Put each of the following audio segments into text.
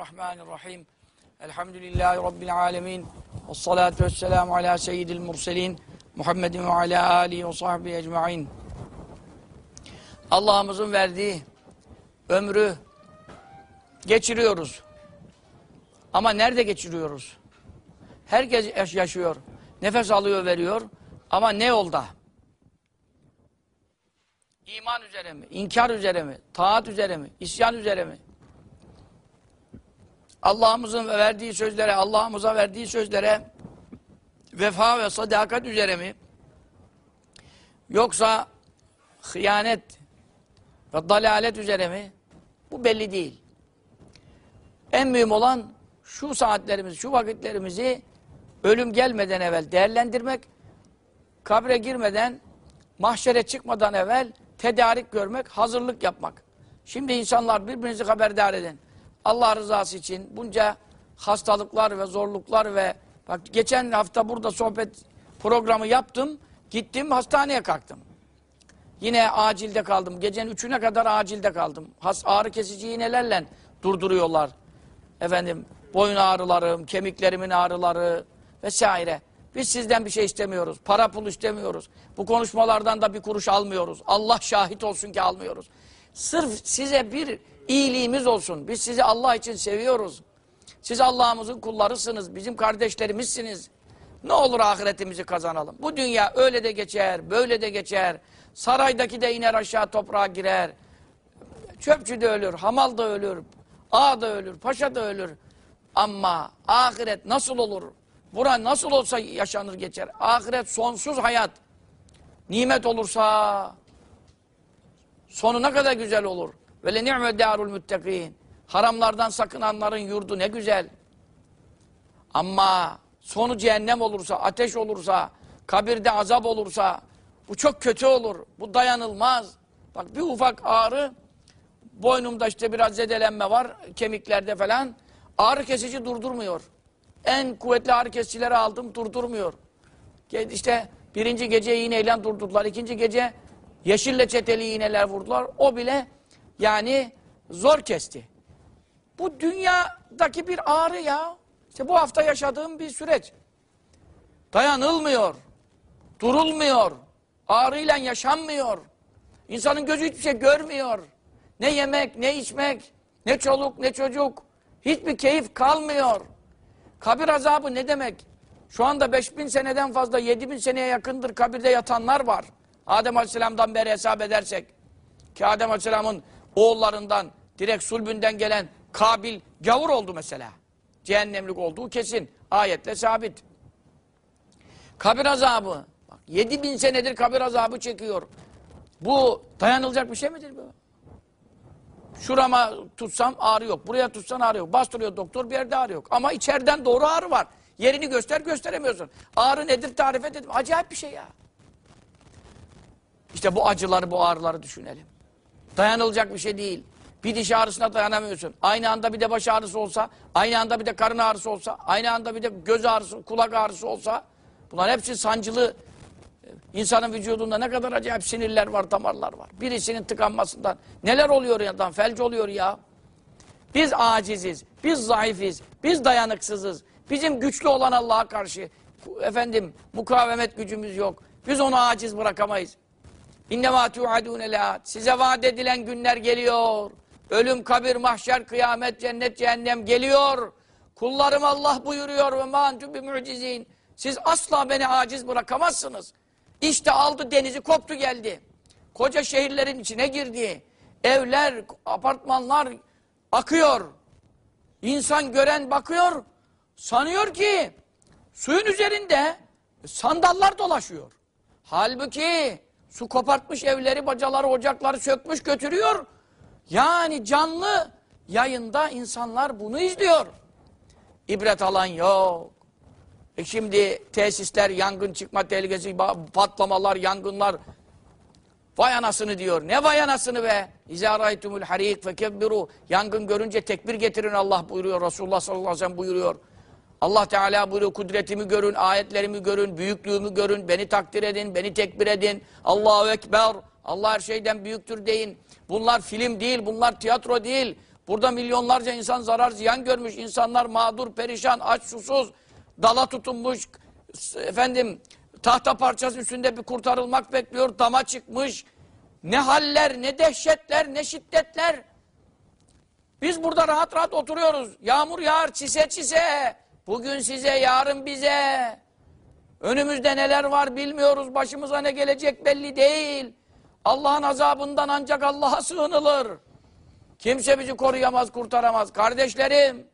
Bismillahirrahmanirrahim. Elhamdülillahi Rabbil alemin. Ve salatu ve selamu ala seyyidil murselin. Muhammedin ve ala alihi ve sahbihi ecma'in. Allah'ımızın verdiği ömrü geçiriyoruz. Ama nerede geçiriyoruz? Herkes yaşıyor. Nefes alıyor, veriyor. Ama ne yolda? İman üzere mi? İnkar üzere mi? Taat üzere mi? İsyan üzere mi? Allah'ımızın verdiği sözlere, Allah'ımıza verdiği sözlere vefa ve sadakat üzere mi? Yoksa hıyanet ve dalalet üzere mi? Bu belli değil. En mühim olan şu saatlerimizi, şu vakitlerimizi ölüm gelmeden evvel değerlendirmek, kabre girmeden, mahşere çıkmadan evvel tedarik görmek, hazırlık yapmak. Şimdi insanlar birbirinizi haberdar edin. Allah rızası için bunca hastalıklar ve zorluklar ve bak geçen hafta burada sohbet programı yaptım. Gittim hastaneye kalktım. Yine acilde kaldım. Gecenin üçüne kadar acilde kaldım. Has, ağrı kesici iğnelerle durduruyorlar. Efendim boyun ağrılarım, kemiklerimin ağrıları vesaire. Biz sizden bir şey istemiyoruz. Para pul istemiyoruz. Bu konuşmalardan da bir kuruş almıyoruz. Allah şahit olsun ki almıyoruz. Sırf size bir iyiliğimiz olsun. Biz sizi Allah için seviyoruz. Siz Allah'ımızın kullarısınız. Bizim kardeşlerimizsiniz. Ne olur ahiretimizi kazanalım. Bu dünya öyle de geçer, böyle de geçer. Saraydaki de iner aşağı toprağa girer. Çöpçü de ölür, hamal da ölür, ağa da ölür, paşa da ölür. Ama ahiret nasıl olur? Bura nasıl olsa yaşanır geçer. Ahiret sonsuz hayat. Nimet olursa sonu ne kadar güzel olur. Ve le ni'me darul muttakin. Haramlardan sakınanların yurdu ne güzel. Ama sonu cehennem olursa, ateş olursa, kabirde azap olursa bu çok kötü olur. Bu dayanılmaz. Bak bir ufak ağrı boynumda işte biraz zedelenme var kemiklerde falan. Ağrı kesici durdurmuyor. En kuvvetli ağrı kesicileri aldım durdurmuyor. İşte birinci gece iğneyle durdurdular. ikinci gece yeşille çeteli iğneler vurdular. O bile yani zor kesti. Bu dünyadaki bir ağrı ya. İşte bu hafta yaşadığım bir süreç. Dayanılmıyor. Durulmuyor. Ağrıyla yaşanmıyor. İnsanın gözü hiçbir şey görmüyor. Ne yemek, ne içmek, ne çoluk, ne çocuk. Hiçbir keyif kalmıyor. Kabir azabı ne demek? Şu anda 5000 seneden fazla 7000 seneye yakındır kabirde yatanlar var. Adem Aleyhisselam'dan beri hesap edersek. Ki Adem Aleyhisselam'ın oğullarından direkt sulbünden gelen Kabil gavur oldu mesela. Cehennemlik olduğu kesin. Ayetle sabit. Kabir azabı. Bak, 7000 senedir kabir azabı çekiyor. Bu dayanılacak bir şey midir bu? Şurama tutsam ağrı yok. Buraya tutsan ağrı yok. Bastırıyor doktor bir yerde ağrı yok. Ama içeriden doğru ağrı var. Yerini göster gösteremiyorsun. Ağrı nedir tarif et dedim. Acayip bir şey ya. İşte bu acıları bu ağrıları düşünelim. Dayanılacak bir şey değil. Bir diş ağrısına dayanamıyorsun. Aynı anda bir de baş ağrısı olsa, aynı anda bir de karın ağrısı olsa, aynı anda bir de göz ağrısı, kulak ağrısı olsa, bunlar hepsi sancılı. İnsanın vücudunda ne kadar acayip sinirler var, damarlar var. Birisinin tıkanmasından neler oluyor ya felç oluyor ya. Biz aciziz, biz zayıfiz, biz dayanıksızız. Bizim güçlü olan Allah'a karşı efendim mukavemet gücümüz yok. Biz onu aciz bırakamayız. İnnemâ tu'adûne lâ. Size vaat edilen günler geliyor. Ölüm, kabir, mahşer, kıyamet, cennet, cehennem geliyor. Kullarım Allah buyuruyor ve mâ entüm bi. Siz asla beni aciz bırakamazsınız. İşte aldı denizi koptu geldi. Koca şehirlerin içine girdi. Evler, apartmanlar akıyor. İnsan gören bakıyor. Sanıyor ki suyun üzerinde sandallar dolaşıyor. Halbuki su kopartmış evleri, bacaları, ocakları sökmüş götürüyor. Yani canlı yayında insanlar bunu izliyor. İbret alan yok. E şimdi tesisler, yangın çıkma tehlikesi, patlamalar, yangınlar. Vay anasını diyor. Ne vay anasını be? İzâ râytumul harîk fekebbiru. Yangın görünce tekbir getirin Allah buyuruyor. Resulullah sallallahu aleyhi ve sellem buyuruyor. Allah Teala buyuruyor kudretimi görün, ayetlerimi görün, büyüklüğümü görün, beni takdir edin, beni tekbir edin. Allahu Ekber. Allah her şeyden büyüktür deyin. Bunlar film değil, bunlar tiyatro değil. Burada milyonlarca insan zarar ziyan görmüş. insanlar mağdur, perişan, aç, susuz, dala tutunmuş. Efendim tahta parçası üstünde bir kurtarılmak bekliyor. Dama çıkmış. Ne haller, ne dehşetler, ne şiddetler. Biz burada rahat rahat oturuyoruz. Yağmur yağar, çise çise. Bugün size, yarın bize. Önümüzde neler var bilmiyoruz. Başımıza ne gelecek belli değil. Allah'ın azabından ancak Allah'a sığınılır. Kimse bizi koruyamaz, kurtaramaz. Kardeşlerim,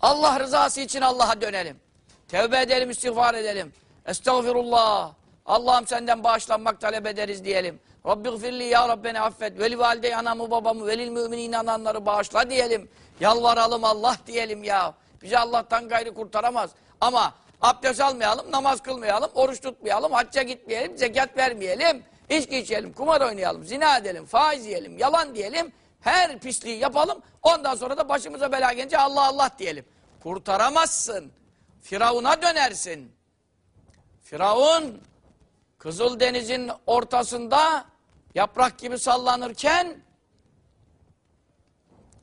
Allah rızası için Allah'a dönelim. Tevbe edelim, istiğfar edelim. Estağfirullah. Allah'ım senden bağışlanmak talep ederiz diyelim. Rabbi gfirli ya Rabbeni affet. Veli validey anamı babamı, velil müminin inananları bağışla diyelim. Yalvaralım Allah diyelim ya. Bizi Allah'tan gayrı kurtaramaz. Ama abdest almayalım, namaz kılmayalım, oruç tutmayalım, hacca gitmeyelim, zekat vermeyelim, içki içelim, kumar oynayalım, zina edelim, faiz yiyelim, yalan diyelim. Her pisliği yapalım. Ondan sonra da başımıza bela gelince Allah Allah diyelim. Kurtaramazsın. Firavun'a dönersin. Firavun Kızıldeniz'in ortasında yaprak gibi sallanırken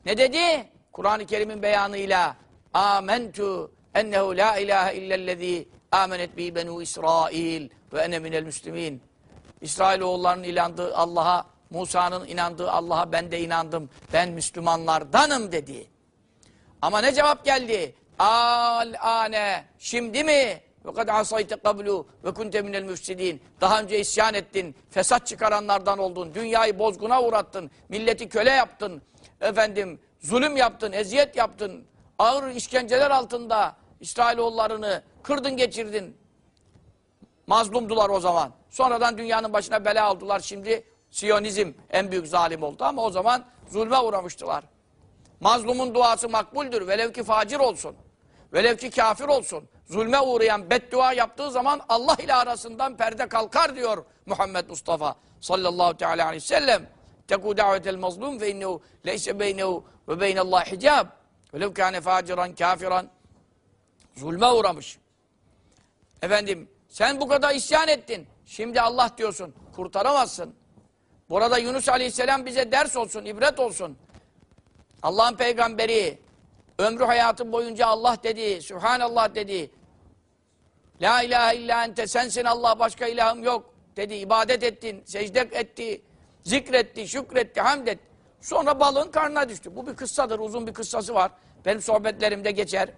ne dedi? Kur'an-ı Kerim'in beyanıyla Amentu ennehu la ilahe illellezî amenet bi benu İsrail ve ene minel müslimin. İsrailoğullarının inandığı Allah'a, Musa'nın inandığı Allah'a ben de inandım. Ben Müslümanlardanım dedi. Ama ne cevap geldi? Al ane şimdi mi? Ve kad asayte kablu ve kunte minel müfsidin. Daha önce isyan ettin, fesat çıkaranlardan oldun, dünyayı bozguna uğrattın, milleti köle yaptın, efendim zulüm yaptın, eziyet yaptın, ağır işkenceler altında İsrailoğullarını kırdın geçirdin. Mazlumdular o zaman. Sonradan dünyanın başına bela aldılar. Şimdi Siyonizm en büyük zalim oldu ama o zaman zulme uğramıştılar. Mazlumun duası makbuldür. Velev ki facir olsun. Velev ki kafir olsun. Zulme uğrayan beddua yaptığı zaman Allah ile arasından perde kalkar diyor Muhammed Mustafa sallallahu teala aleyhi ve sellem. Teku davetel mazlum fe innehu leyse beynehu ve beynallah hicab. Velev kâne faciran kafiran. Zulme uğramış. Efendim sen bu kadar isyan ettin. Şimdi Allah diyorsun. Kurtaramazsın. Burada Yunus Aleyhisselam bize ders olsun, ibret olsun. Allah'ın peygamberi ömrü hayatı boyunca Allah dedi, Sübhanallah dedi. La ilahe illa ente sensin Allah başka ilahım yok dedi. ibadet ettin, secde etti, zikretti, şükretti, hamd etti. Sonra balığın karnına düştü. Bu bir kıssadır, uzun bir kıssası var. Benim sohbetlerimde geçer.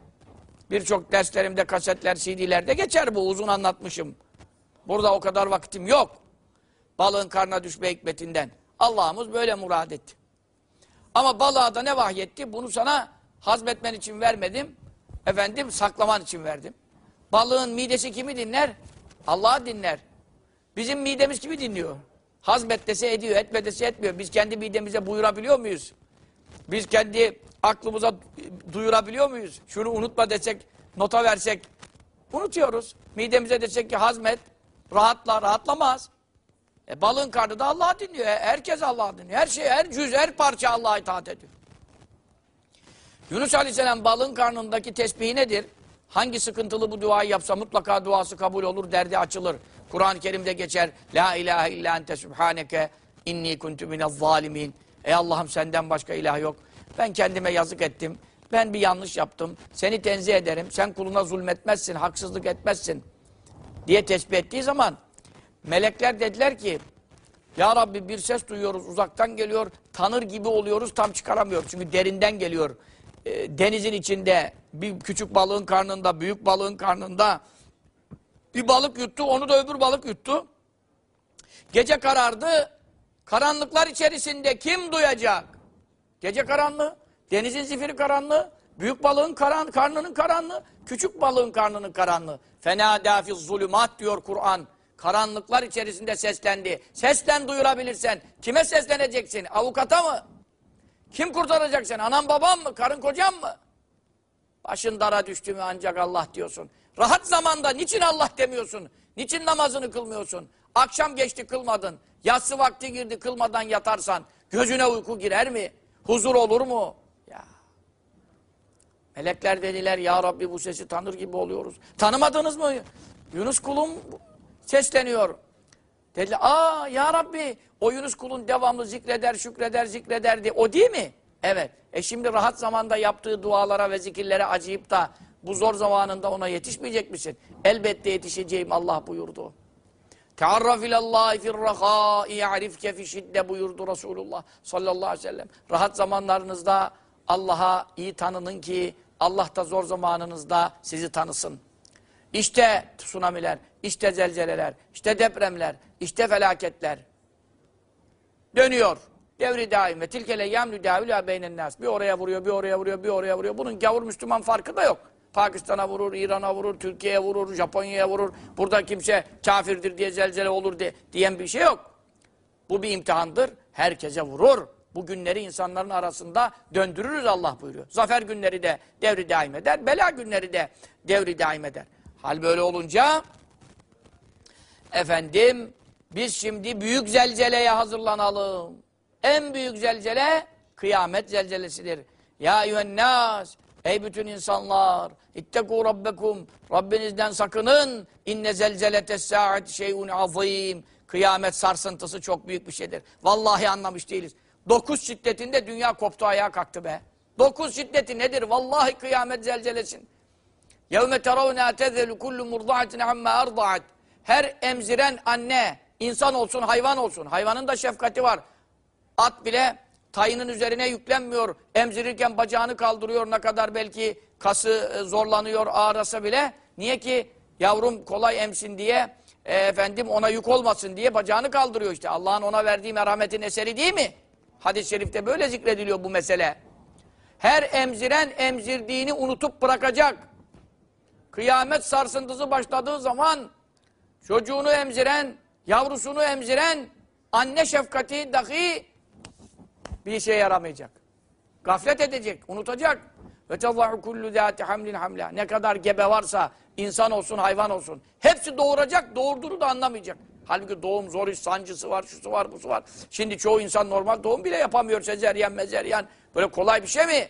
Birçok derslerimde, kasetler, CD'lerde geçer bu. Uzun anlatmışım. Burada o kadar vakitim yok. Balığın karnına düşme hikmetinden. Allah'ımız böyle murad etti. Ama balığa da ne vahyetti? Bunu sana hazmetmen için vermedim. Efendim saklaman için verdim. Balığın midesi kimi dinler? Allah'ı dinler. Bizim midemiz kimi dinliyor? Hazmet dese ediyor, etme dese etmiyor. Biz kendi midemize buyurabiliyor muyuz? Biz kendi aklımıza duyurabiliyor muyuz? Şunu unutma desek, nota versek unutuyoruz. Midemize desek ki hazmet, rahatla, rahatlamaz. E balığın karnı da Allah'ı dinliyor. E, herkes Allah'ı dinliyor. Her şey, her cüz, her parça Allah'a itaat ediyor. Yunus Aleyhisselam balığın karnındaki tesbihi nedir? Hangi sıkıntılı bu duayı yapsa mutlaka duası kabul olur, derdi açılır. Kur'an-ı Kerim'de geçer. La ilahe illa ente subhaneke inni kuntu minez zalimin. Ey Allah'ım senden başka ilah yok. Ben kendime yazık ettim. Ben bir yanlış yaptım. Seni tenzih ederim. Sen kuluna zulmetmezsin, haksızlık etmezsin. Diye tesbih ettiği zaman melekler dediler ki Ya Rabbi bir ses duyuyoruz uzaktan geliyor. Tanır gibi oluyoruz tam çıkaramıyoruz. Çünkü derinden geliyor. E, denizin içinde bir küçük balığın karnında, büyük balığın karnında bir balık yuttu. Onu da öbür balık yuttu. Gece karardı. Karanlıklar içerisinde kim duyacak? Gece karanlığı, denizin zifiri karanlığı, büyük balığın karan, karnının karanlığı, küçük balığın karnının karanlığı. Fena dafiz zulümat diyor Kur'an. Karanlıklar içerisinde seslendi. Seslen duyurabilirsen kime sesleneceksin? Avukata mı? Kim kurtaracak seni? Anan baban mı? Karın kocan mı? Başın dara düştü mü ancak Allah diyorsun. Rahat zamanda niçin Allah demiyorsun? Niçin namazını kılmıyorsun? Akşam geçti kılmadın. Yatsı vakti girdi kılmadan yatarsan gözüne uyku girer mi? Huzur olur mu? Ya. Melekler dediler ya Rabbi bu sesi tanır gibi oluyoruz. Tanımadınız mı? Yunus kulum sesleniyor. Dediler aa ya Rabbi o Yunus kulun devamlı zikreder, şükreder, zikreder diye. O değil mi? Evet. E şimdi rahat zamanda yaptığı dualara ve zikirlere acıyıp da bu zor zamanında ona yetişmeyecek misin? Elbette yetişeceğim Allah buyurdu. Tearraf ilallahi firrahâi ya'rifke fi şidde buyurdu Resulullah sallallahu aleyhi ve sellem. Rahat zamanlarınızda Allah'a iyi tanının ki Allah da zor zamanınızda sizi tanısın. İşte tsunamiler, işte zelzeleler, işte depremler, işte felaketler. Dönüyor. Devri daim ve tilkele yemlü davülâ beynen nas. Bir oraya vuruyor, bir oraya vuruyor, bir oraya vuruyor. Bunun gavur Müslüman farkı da yok. Pakistan'a vurur, İran'a vurur, Türkiye'ye vurur, Japonya'ya vurur. Burada kimse kafirdir diye zelzele olur diye, diyen bir şey yok. Bu bir imtihandır. Herkese vurur. Bu günleri insanların arasında döndürürüz Allah buyuruyor. Zafer günleri de devri daim eder. Bela günleri de devri daim eder. Hal böyle olunca efendim biz şimdi büyük zelzeleye hazırlanalım. En büyük zelzele kıyamet zelzelesidir. Ya eyyühennâs, ey bütün insanlar, ittekû rabbekum, Rabbinizden sakının, inne zelzeletes sa'at şeyun azim. Kıyamet sarsıntısı çok büyük bir şeydir. Vallahi anlamış değiliz. Dokuz şiddetinde dünya koptu ayağa kalktı be. Dokuz şiddeti nedir? Vallahi kıyamet zelzelesin. Yevme teravne tezelu kullu murda'atin amma erda'at. Her emziren anne, insan olsun, hayvan olsun. Hayvanın da şefkati var. At bile tayının üzerine yüklenmiyor. Emzirirken bacağını kaldırıyor ne kadar belki kası e, zorlanıyor ağrasa bile. Niye ki yavrum kolay emsin diye e, efendim ona yük olmasın diye bacağını kaldırıyor işte. Allah'ın ona verdiği merhametin eseri değil mi? Hadis-i şerifte böyle zikrediliyor bu mesele. Her emziren emzirdiğini unutup bırakacak. Kıyamet sarsıntısı başladığı zaman çocuğunu emziren, yavrusunu emziren anne şefkati dahi bir işe yaramayacak. Gaflet edecek, unutacak. Ve tezahü kullu zâti hamlin hamla. Ne kadar gebe varsa, insan olsun, hayvan olsun. Hepsi doğuracak, doğurduğunu da anlamayacak. Halbuki doğum zor iş, sancısı var, şusu var, busu var. Şimdi çoğu insan normal doğum bile yapamıyor. Sezeryen, mezeryen. Böyle kolay bir şey mi?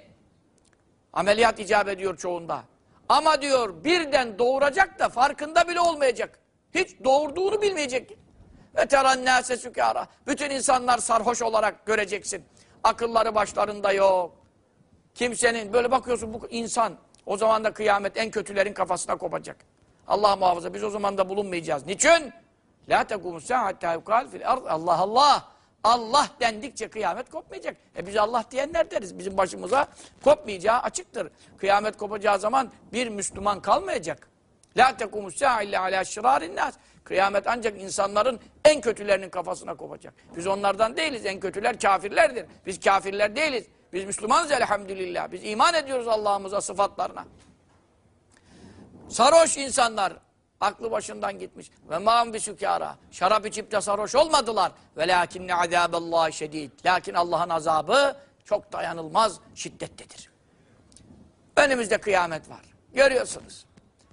Ameliyat icap ediyor çoğunda. Ama diyor birden doğuracak da farkında bile olmayacak. Hiç doğurduğunu bilmeyecek. Ve terannâse sükâra. Bütün insanlar sarhoş olarak göreceksin. Akılları başlarında yok. Kimsenin böyle bakıyorsun bu insan o zaman da kıyamet en kötülerin kafasına kopacak. Allah muhafaza biz o zaman da bulunmayacağız. Niçin? La tekumus sa'atta yukal fil ard. Allah Allah. Allah dendikçe kıyamet kopmayacak. E biz Allah diyenler deriz. Bizim başımıza kopmayacağı açıktır. Kıyamet kopacağı zaman bir Müslüman kalmayacak. La tekumus sa'a illa ala şirarin nas. Kıyamet ancak insanların en kötülerinin kafasına kopacak. Biz onlardan değiliz. En kötüler kafirlerdir. Biz kafirler değiliz. Biz Müslümanız elhamdülillah. Biz iman ediyoruz Allah'ımıza, sıfatlarına. Sarhoş insanlar aklı başından gitmiş. Ve ma'am bi sükara. Şarap içip de sarhoş olmadılar. Ve lakinne azâballâhi şedîd. Lakin Allah'ın azabı çok dayanılmaz şiddettedir. Önümüzde kıyamet var. Görüyorsunuz.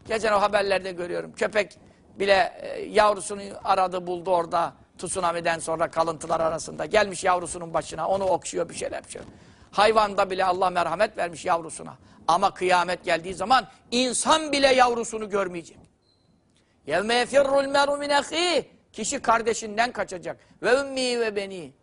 Geçen o haberlerde görüyorum. Köpek bile e, yavrusunu aradı buldu orada tsunami'den sonra kalıntılar arasında. Gelmiş yavrusunun başına onu okşuyor bir şeyler yapıyor. Hayvanda bile Allah merhamet vermiş yavrusuna. Ama kıyamet geldiği zaman insan bile yavrusunu görmeyecek. Yevme yefirrul meru min Kişi kardeşinden kaçacak. Ve ümmi ve beni.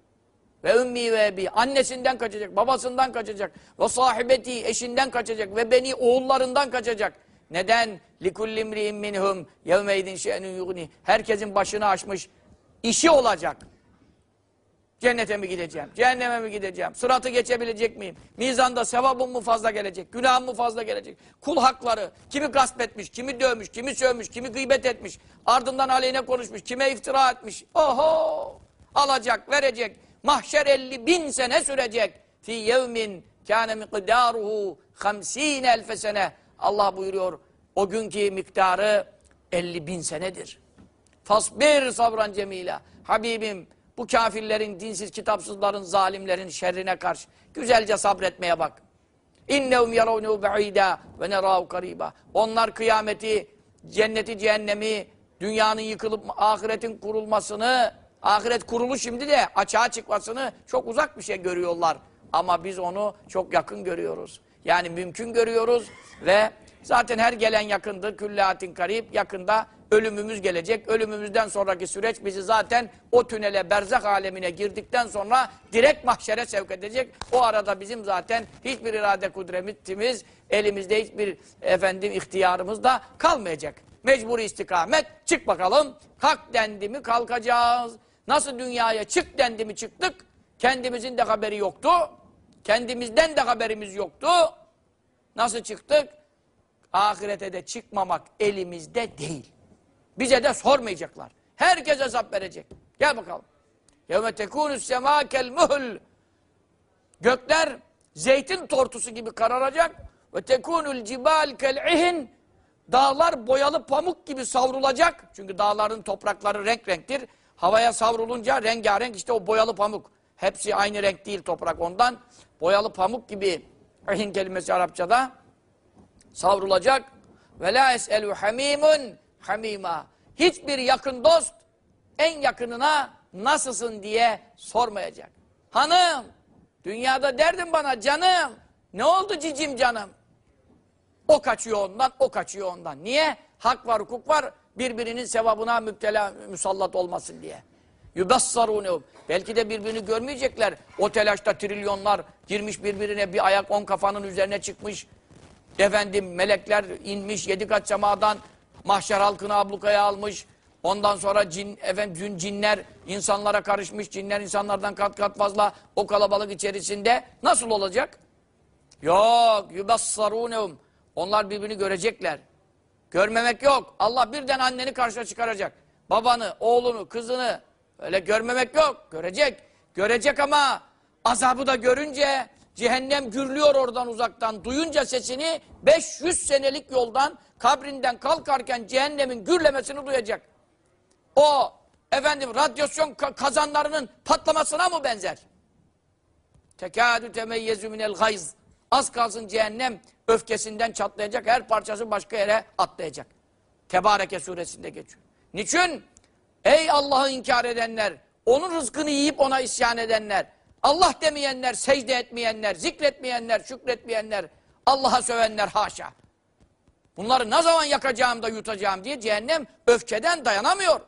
Ve ümmi ve bi. Annesinden kaçacak, babasından kaçacak. Ve sahibeti, eşinden kaçacak. Ve beni oğullarından kaçacak. Neden? لِكُلِّ مْرِئِمْ مِنْهُمْ يَوْمَيْدٍ شَأْنُ يُغْنِي Herkesin başını açmış. işi olacak. Cennete mi gideceğim? Cehenneme mi gideceğim? Sıratı geçebilecek miyim? Mizanda sevabım mı fazla gelecek? Günahım mı fazla gelecek? Kul hakları. Kimi gasp etmiş, kimi dövmüş, kimi sövmüş, kimi gıybet etmiş. Ardından aleyhine konuşmuş, kime iftira etmiş. Oho! Alacak, verecek. Mahşer 50 bin sene sürecek. Fi yevmin kâne miqdâruhu hamsîne elfe sene. Allah buyuruyor. O günkü miktarı 50 bin senedir. Fasbir sabran cemila. Habibim bu kafirlerin, dinsiz, kitapsızların, zalimlerin şerrine karşı güzelce sabretmeye bak. İnnehum yaravnehu ba'ida ve nerahu kariba. Onlar kıyameti, cenneti, cehennemi, dünyanın yıkılıp ahiretin kurulmasını, ahiret kurulu şimdi de açığa çıkmasını çok uzak bir şey görüyorlar. Ama biz onu çok yakın görüyoruz. Yani mümkün görüyoruz ve Zaten her gelen yakındır. Küllatin karib. Yakında ölümümüz gelecek. Ölümümüzden sonraki süreç bizi zaten o tünele, berzak alemine girdikten sonra direkt mahşere sevk edecek. O arada bizim zaten hiçbir irade kudretimiz, elimizde hiçbir efendim ihtiyarımız da kalmayacak. Mecburi istikamet. Çık bakalım. Kalk dendi mi kalkacağız. Nasıl dünyaya çık dendi mi çıktık. Kendimizin de haberi yoktu. Kendimizden de haberimiz yoktu. Nasıl çıktık? Ahirete de çıkmamak elimizde değil. Bize de sormayacaklar. Herkes hesap verecek. Gel bakalım. يَوْمَ تَكُونُ السَّمَا كَالْمُهُلِ Gökler zeytin tortusu gibi kararacak. Ve tekunul cibal kel'ihin Dağlar boyalı pamuk gibi savrulacak. Çünkü dağların toprakları renk renktir. Havaya savrulunca rengarenk işte o boyalı pamuk. Hepsi aynı renk değil toprak ondan. Boyalı pamuk gibi ihin kelimesi Arapçada savrulacak. Ve la eselu hamimun hamima. Hiçbir yakın dost en yakınına nasılsın diye sormayacak. Hanım, dünyada derdin bana canım. Ne oldu cicim canım? O kaçıyor ondan, o kaçıyor ondan. Niye? Hak var, hukuk var. Birbirinin sevabına müptela, musallat olmasın diye. Yubassarûnehum. Belki de birbirini görmeyecekler. O telaşta trilyonlar girmiş birbirine bir ayak on kafanın üzerine çıkmış. Efendim melekler inmiş yedi kat semadan mahşer halkını ablukaya almış. Ondan sonra cin, efendim, cin, cinler insanlara karışmış. Cinler insanlardan kat kat fazla o kalabalık içerisinde nasıl olacak? Yok. Yubassarûnehum. Onlar birbirini görecekler. Görmemek yok. Allah birden anneni karşına çıkaracak. Babanı, oğlunu, kızını öyle görmemek yok. Görecek. Görecek ama azabı da görünce cehennem gürlüyor oradan uzaktan. Duyunca sesini 500 senelik yoldan kabrinden kalkarken cehennemin gürlemesini duyacak. O efendim radyasyon kazanlarının patlamasına mı benzer? Tekadü temeyyezü minel gayz. Az kalsın cehennem öfkesinden çatlayacak. Her parçası başka yere atlayacak. Tebareke suresinde geçiyor. Niçin? Ey Allah'ı inkar edenler, onun rızkını yiyip ona isyan edenler, Allah demeyenler, secde etmeyenler, zikretmeyenler, şükretmeyenler, Allah'a sövenler haşa. Bunları ne zaman yakacağım da yutacağım diye cehennem öfkeden dayanamıyor.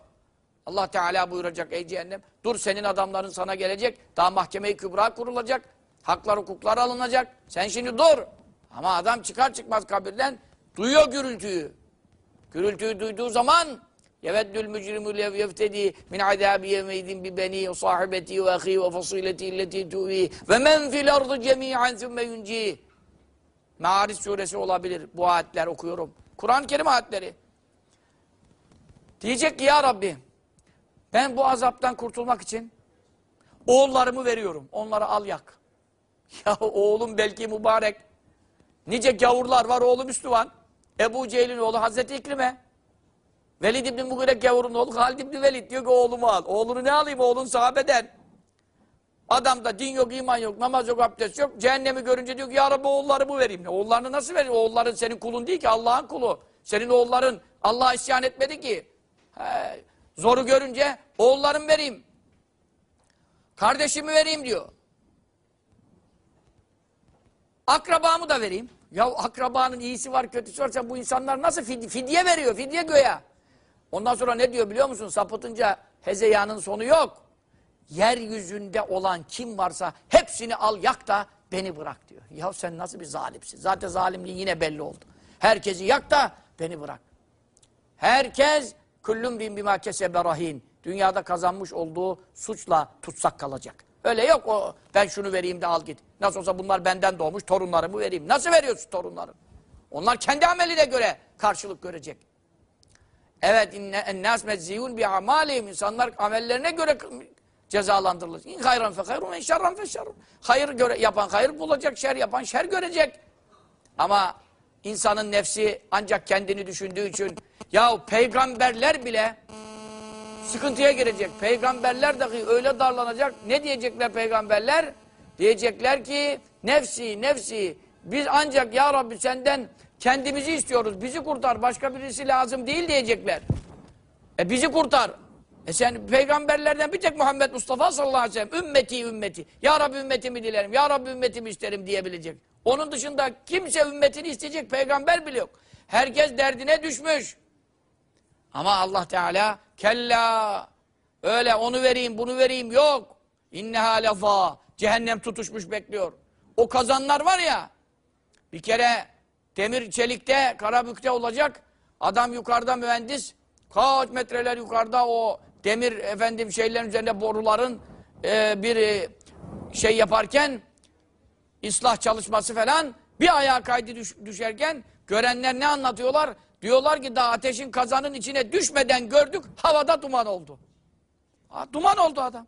Allah Teala buyuracak ey cehennem dur senin adamların sana gelecek daha mahkeme-i kübra kurulacak haklar hukuklar alınacak sen şimdi dur ama adam çıkar çıkmaz kabirden duyuyor gürültüyü gürültüyü duyduğu zaman yeveddül mücrimü lev yeftedi min adabi yemeydin bi beni sahibeti ve ahi ve fasileti illeti tuvi ve men fil ardı cemi'an thumme yunci Me'aris suresi olabilir bu ayetler okuyorum Kur'an-ı Kerim ayetleri diyecek ki ya Rabbi ben bu azaptan kurtulmak için oğullarımı veriyorum. Onları al yak. Ya oğlum belki mübarek. Nice gavurlar var oğlu Müslüman. Ebu Cehil'in oğlu Hazreti İkrime. Velid İbni Mugire gavurun oğlu Halid İbni Velid diyor ki oğlumu al. Oğlunu ne alayım oğlun sahabeden. Adamda din yok, iman yok, namaz yok, abdest yok. Cehennemi görünce diyor ki ya Rabbi oğullarımı vereyim. Oğullarını nasıl vereyim? Oğulların senin kulun değil ki Allah'ın kulu. Senin oğulların Allah'a isyan etmedi ki. He, Zoru görünce oğullarımı vereyim. Kardeşimi vereyim diyor. Akrabamı da vereyim. Ya akrabanın iyisi var kötüsü varsa bu insanlar nasıl fidye, fidye veriyor? Fidye göya. Ondan sonra ne diyor biliyor musun? Sapıtınca hezeyanın sonu yok. Yeryüzünde olan kim varsa hepsini al yak da beni bırak diyor. Ya sen nasıl bir zalimsin? Zaten zalimliği yine belli oldu. Herkesi yak da beni bırak. Herkes Kullum bin bima kesebe rahin. Dünyada kazanmış olduğu suçla tutsak kalacak. Öyle yok o ben şunu vereyim de al git. Nasıl olsa bunlar benden doğmuş torunlarımı vereyim. Nasıl veriyorsun torunların? Onlar kendi ameline göre karşılık görecek. Evet inne ennâs mezziyun bi amalihim. İnsanlar amellerine göre cezalandırılır. İn hayran fe hayrun, in şerran fe şerrun. Hayır göre, yapan hayır bulacak, şer yapan şer görecek. Ama insanın nefsi ancak kendini düşündüğü için ya peygamberler bile sıkıntıya girecek. Peygamberler dahi öyle darlanacak. Ne diyecekler peygamberler? Diyecekler ki nefsi nefsi biz ancak ya Rabbi senden kendimizi istiyoruz. Bizi kurtar. Başka birisi lazım değil diyecekler. E bizi kurtar. E sen peygamberlerden bir tek Muhammed Mustafa sallallahu aleyhi ve sellem ümmeti ümmeti. Ya Rabbi ümmetimi dilerim. Ya Rabbi ümmetimi isterim diyebilecek. Onun dışında kimse ümmetini isteyecek peygamber bile yok. Herkes derdine düşmüş. Ama Allah Teala kella öyle onu vereyim bunu vereyim yok. İnneha lefa cehennem tutuşmuş bekliyor. O kazanlar var ya bir kere demir çelikte karabükte olacak adam yukarıda mühendis kaç metreler yukarıda o demir efendim şeylerin üzerinde boruların e, bir e, şey yaparken ıslah çalışması falan bir ayağa kaydı düş- düşerken görenler ne anlatıyorlar? Diyorlar ki daha ateşin kazanın içine düşmeden gördük havada duman oldu. Ha, duman oldu adam.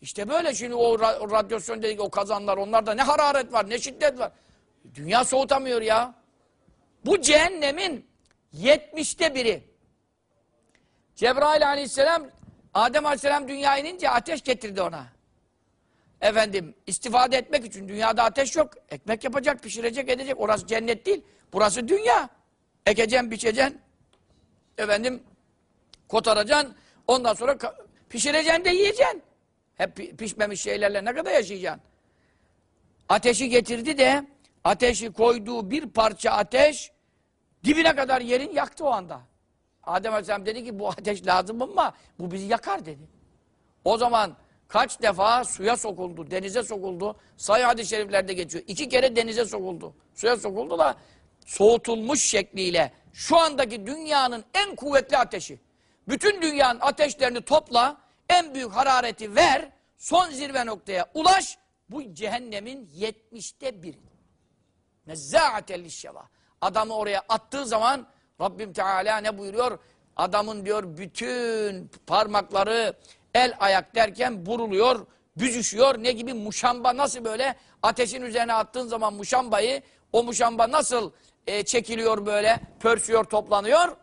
İşte böyle şimdi o, ra- o radyasyon dedik o kazanlar onlarda ne hararet var ne şiddet var. Dünya soğutamıyor ya. Bu cehennemin yetmişte biri. Cebrail aleyhisselam Adem aleyhisselam dünyaya inince ateş getirdi ona. Efendim istifade etmek için dünyada ateş yok. Ekmek yapacak, pişirecek, edecek. Orası cennet değil. Burası dünya. Ekeceksin, biçeceksin. Efendim kotaracaksın. Ondan sonra pişireceksin de yiyeceksin. Hep pi- pişmemiş şeylerle ne kadar yaşayacaksın? Ateşi getirdi de ateşi koyduğu bir parça ateş dibine kadar yerin yaktı o anda. Adem Aleyhisselam dedi ki bu ateş lazım ama bu bizi yakar dedi. O zaman kaç defa suya sokuldu, denize sokuldu. Sayı hadis-i şeriflerde geçiyor. İki kere denize sokuldu. Suya sokuldu da soğutulmuş şekliyle şu andaki dünyanın en kuvvetli ateşi. Bütün dünyanın ateşlerini topla, en büyük harareti ver, son zirve noktaya ulaş. Bu cehennemin yetmişte biri. Nezzâ'atel lişşevâ. Adamı oraya attığı zaman Rabbim Teala ne buyuruyor? Adamın diyor bütün parmakları el ayak derken buruluyor, büzüşüyor. Ne gibi muşamba nasıl böyle ateşin üzerine attığın zaman muşambayı o muşamba nasıl e, çekiliyor böyle pörsüyor toplanıyor.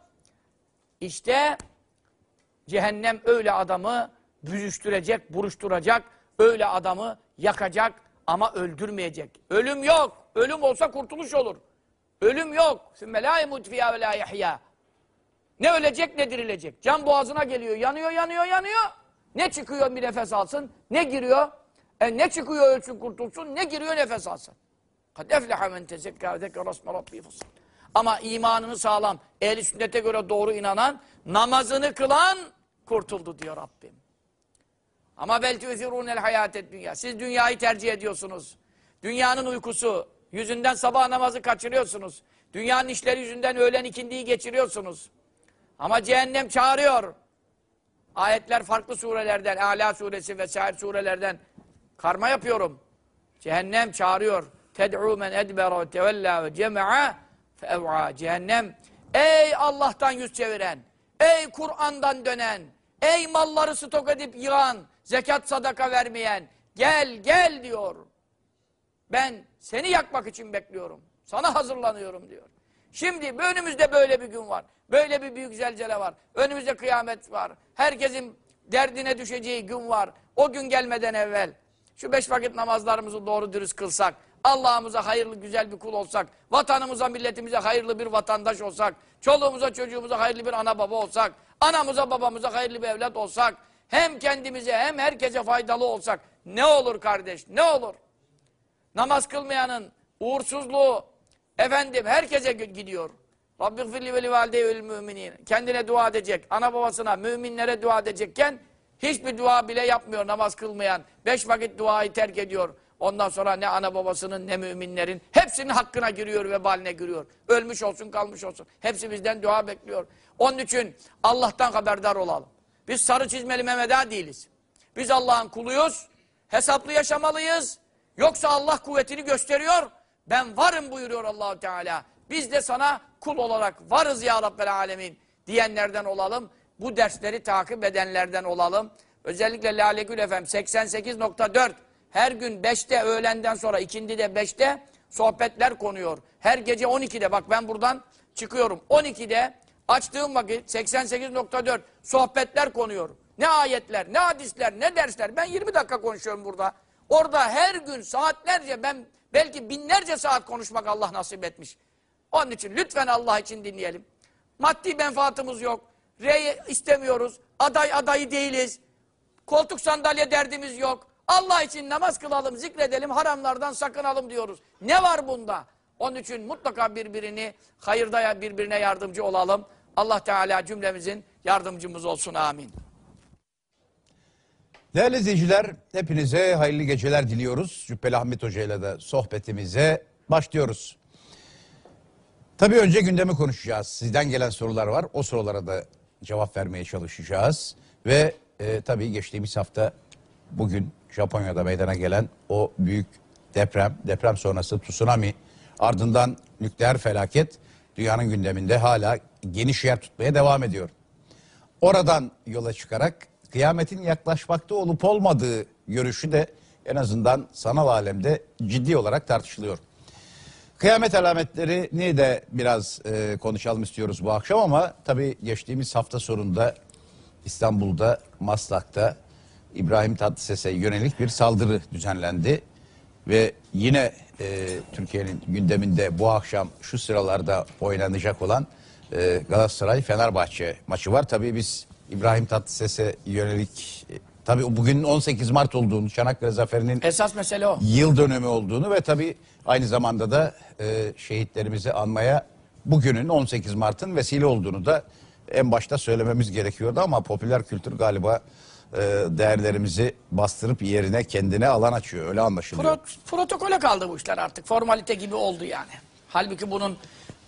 İşte cehennem öyle adamı büzüştürecek, buruşturacak, öyle adamı yakacak ama öldürmeyecek. Ölüm yok. Ölüm olsa kurtuluş olur. Ölüm yok. Ne ölecek ne dirilecek. Can boğazına geliyor. Yanıyor, yanıyor, yanıyor. Ne çıkıyor bir nefes alsın, ne giriyor. E ne çıkıyor ölsün kurtulsun, ne giriyor nefes alsın. Ama imanını sağlam, ehli sünnete göre doğru inanan, namazını kılan kurtuldu diyor Rabbim. Ama bel tüzirûnel hayâtet dünya. Siz dünyayı tercih ediyorsunuz. Dünyanın uykusu, yüzünden sabah namazı kaçırıyorsunuz. Dünyanın işleri yüzünden öğlen ikindiyi geçiriyorsunuz. Ama cehennem çağırıyor. Ayetler farklı surelerden, Ala suresi ve sair surelerden karma yapıyorum. Cehennem çağırıyor. Ted'u men edbera ve tevella ve cema'a feev'a. Cehennem, ey Allah'tan yüz çeviren, ey Kur'an'dan dönen, ey malları stok edip yılan, zekat sadaka vermeyen, gel gel diyor. Ben seni yakmak için bekliyorum. Sana hazırlanıyorum diyor. Şimdi önümüzde böyle bir gün var. Böyle bir büyük zelzele var. Önümüzde kıyamet var. Herkesin derdine düşeceği gün var. O gün gelmeden evvel şu beş vakit namazlarımızı doğru dürüst kılsak, Allah'ımıza hayırlı güzel bir kul olsak, vatanımıza, milletimize hayırlı bir vatandaş olsak, çoluğumuza, çocuğumuza hayırlı bir ana baba olsak, anamıza, babamıza hayırlı bir evlat olsak, hem kendimize hem herkese faydalı olsak, ne olur kardeş, ne olur? Namaz kılmayanın uğursuzluğu efendim herkese gidiyor. Rabbim firli ve livalideyül müminin. Kendine dua edecek, ana babasına, müminlere dua edecekken hiçbir dua bile yapmıyor namaz kılmayan. Beş vakit duayı terk ediyor. Ondan sonra ne ana babasının ne müminlerin hepsinin hakkına giriyor ve baline giriyor. Ölmüş olsun kalmış olsun. Hepsi bizden dua bekliyor. Onun için Allah'tan haberdar olalım. Biz sarı çizmeli Mehmet'a değiliz. Biz Allah'ın kuluyuz. Hesaplı yaşamalıyız. Yoksa Allah kuvvetini gösteriyor. Ben varım buyuruyor Allahu Teala. Biz de sana kul olarak varız ya Rabbel Alemin diyenlerden olalım. Bu dersleri takip edenlerden olalım. Özellikle Lale Gül Efem 88.4 her gün 5'te öğlenden sonra ikindi de 5'te sohbetler konuyor. Her gece 12'de bak ben buradan çıkıyorum. 12'de açtığım vakit 88.4 sohbetler konuyor. Ne ayetler, ne hadisler, ne dersler. Ben 20 dakika konuşuyorum burada. Orada her gün saatlerce ben belki binlerce saat konuşmak Allah nasip etmiş. Onun için lütfen Allah için dinleyelim. Maddi menfaatımız yok. Rey istemiyoruz. Aday adayı değiliz. Koltuk sandalye derdimiz yok. Allah için namaz kılalım, zikredelim, haramlardan sakınalım diyoruz. Ne var bunda? Onun için mutlaka birbirini hayırda birbirine yardımcı olalım. Allah Teala cümlemizin yardımcımız olsun. Amin. Değerli izleyiciler, hepinize hayırlı geceler diliyoruz. Cübbeli Ahmet Hoca ile de sohbetimize başlıyoruz. Tabii önce gündemi konuşacağız. Sizden gelen sorular var. O sorulara da cevap vermeye çalışacağız. Ve e, tabii geçtiğimiz hafta bugün Japonya'da meydana gelen o büyük deprem, deprem sonrası tsunami, ardından nükleer felaket dünyanın gündeminde hala geniş yer tutmaya devam ediyor. Oradan yola çıkarak kıyametin yaklaşmakta olup olmadığı görüşü de en azından sanal alemde ciddi olarak tartışılıyor. Kıyamet alametlerini de biraz e, konuşalım istiyoruz bu akşam ama tabii geçtiğimiz hafta sonunda İstanbul'da Maslak'ta İbrahim Tatlıses'e yönelik bir saldırı düzenlendi. Ve yine e, Türkiye'nin gündeminde bu akşam şu sıralarda oynanacak olan e, Galatasaray-Fenerbahçe maçı var. Tabii biz İbrahim Tatlıses'e yönelik e, tabii bugün 18 Mart olduğunu, Çanakkale Zaferi'nin Esas mesele o. yıl dönümü olduğunu ve tabii aynı zamanda da e, şehitlerimizi anmaya bugünün 18 Mart'ın vesile olduğunu da en başta söylememiz gerekiyordu ama popüler kültür galiba e, değerlerimizi bastırıp yerine kendine alan açıyor. Öyle anlaşılıyor. Pro- protokole kaldı bu işler artık. Formalite gibi oldu yani. Halbuki bunun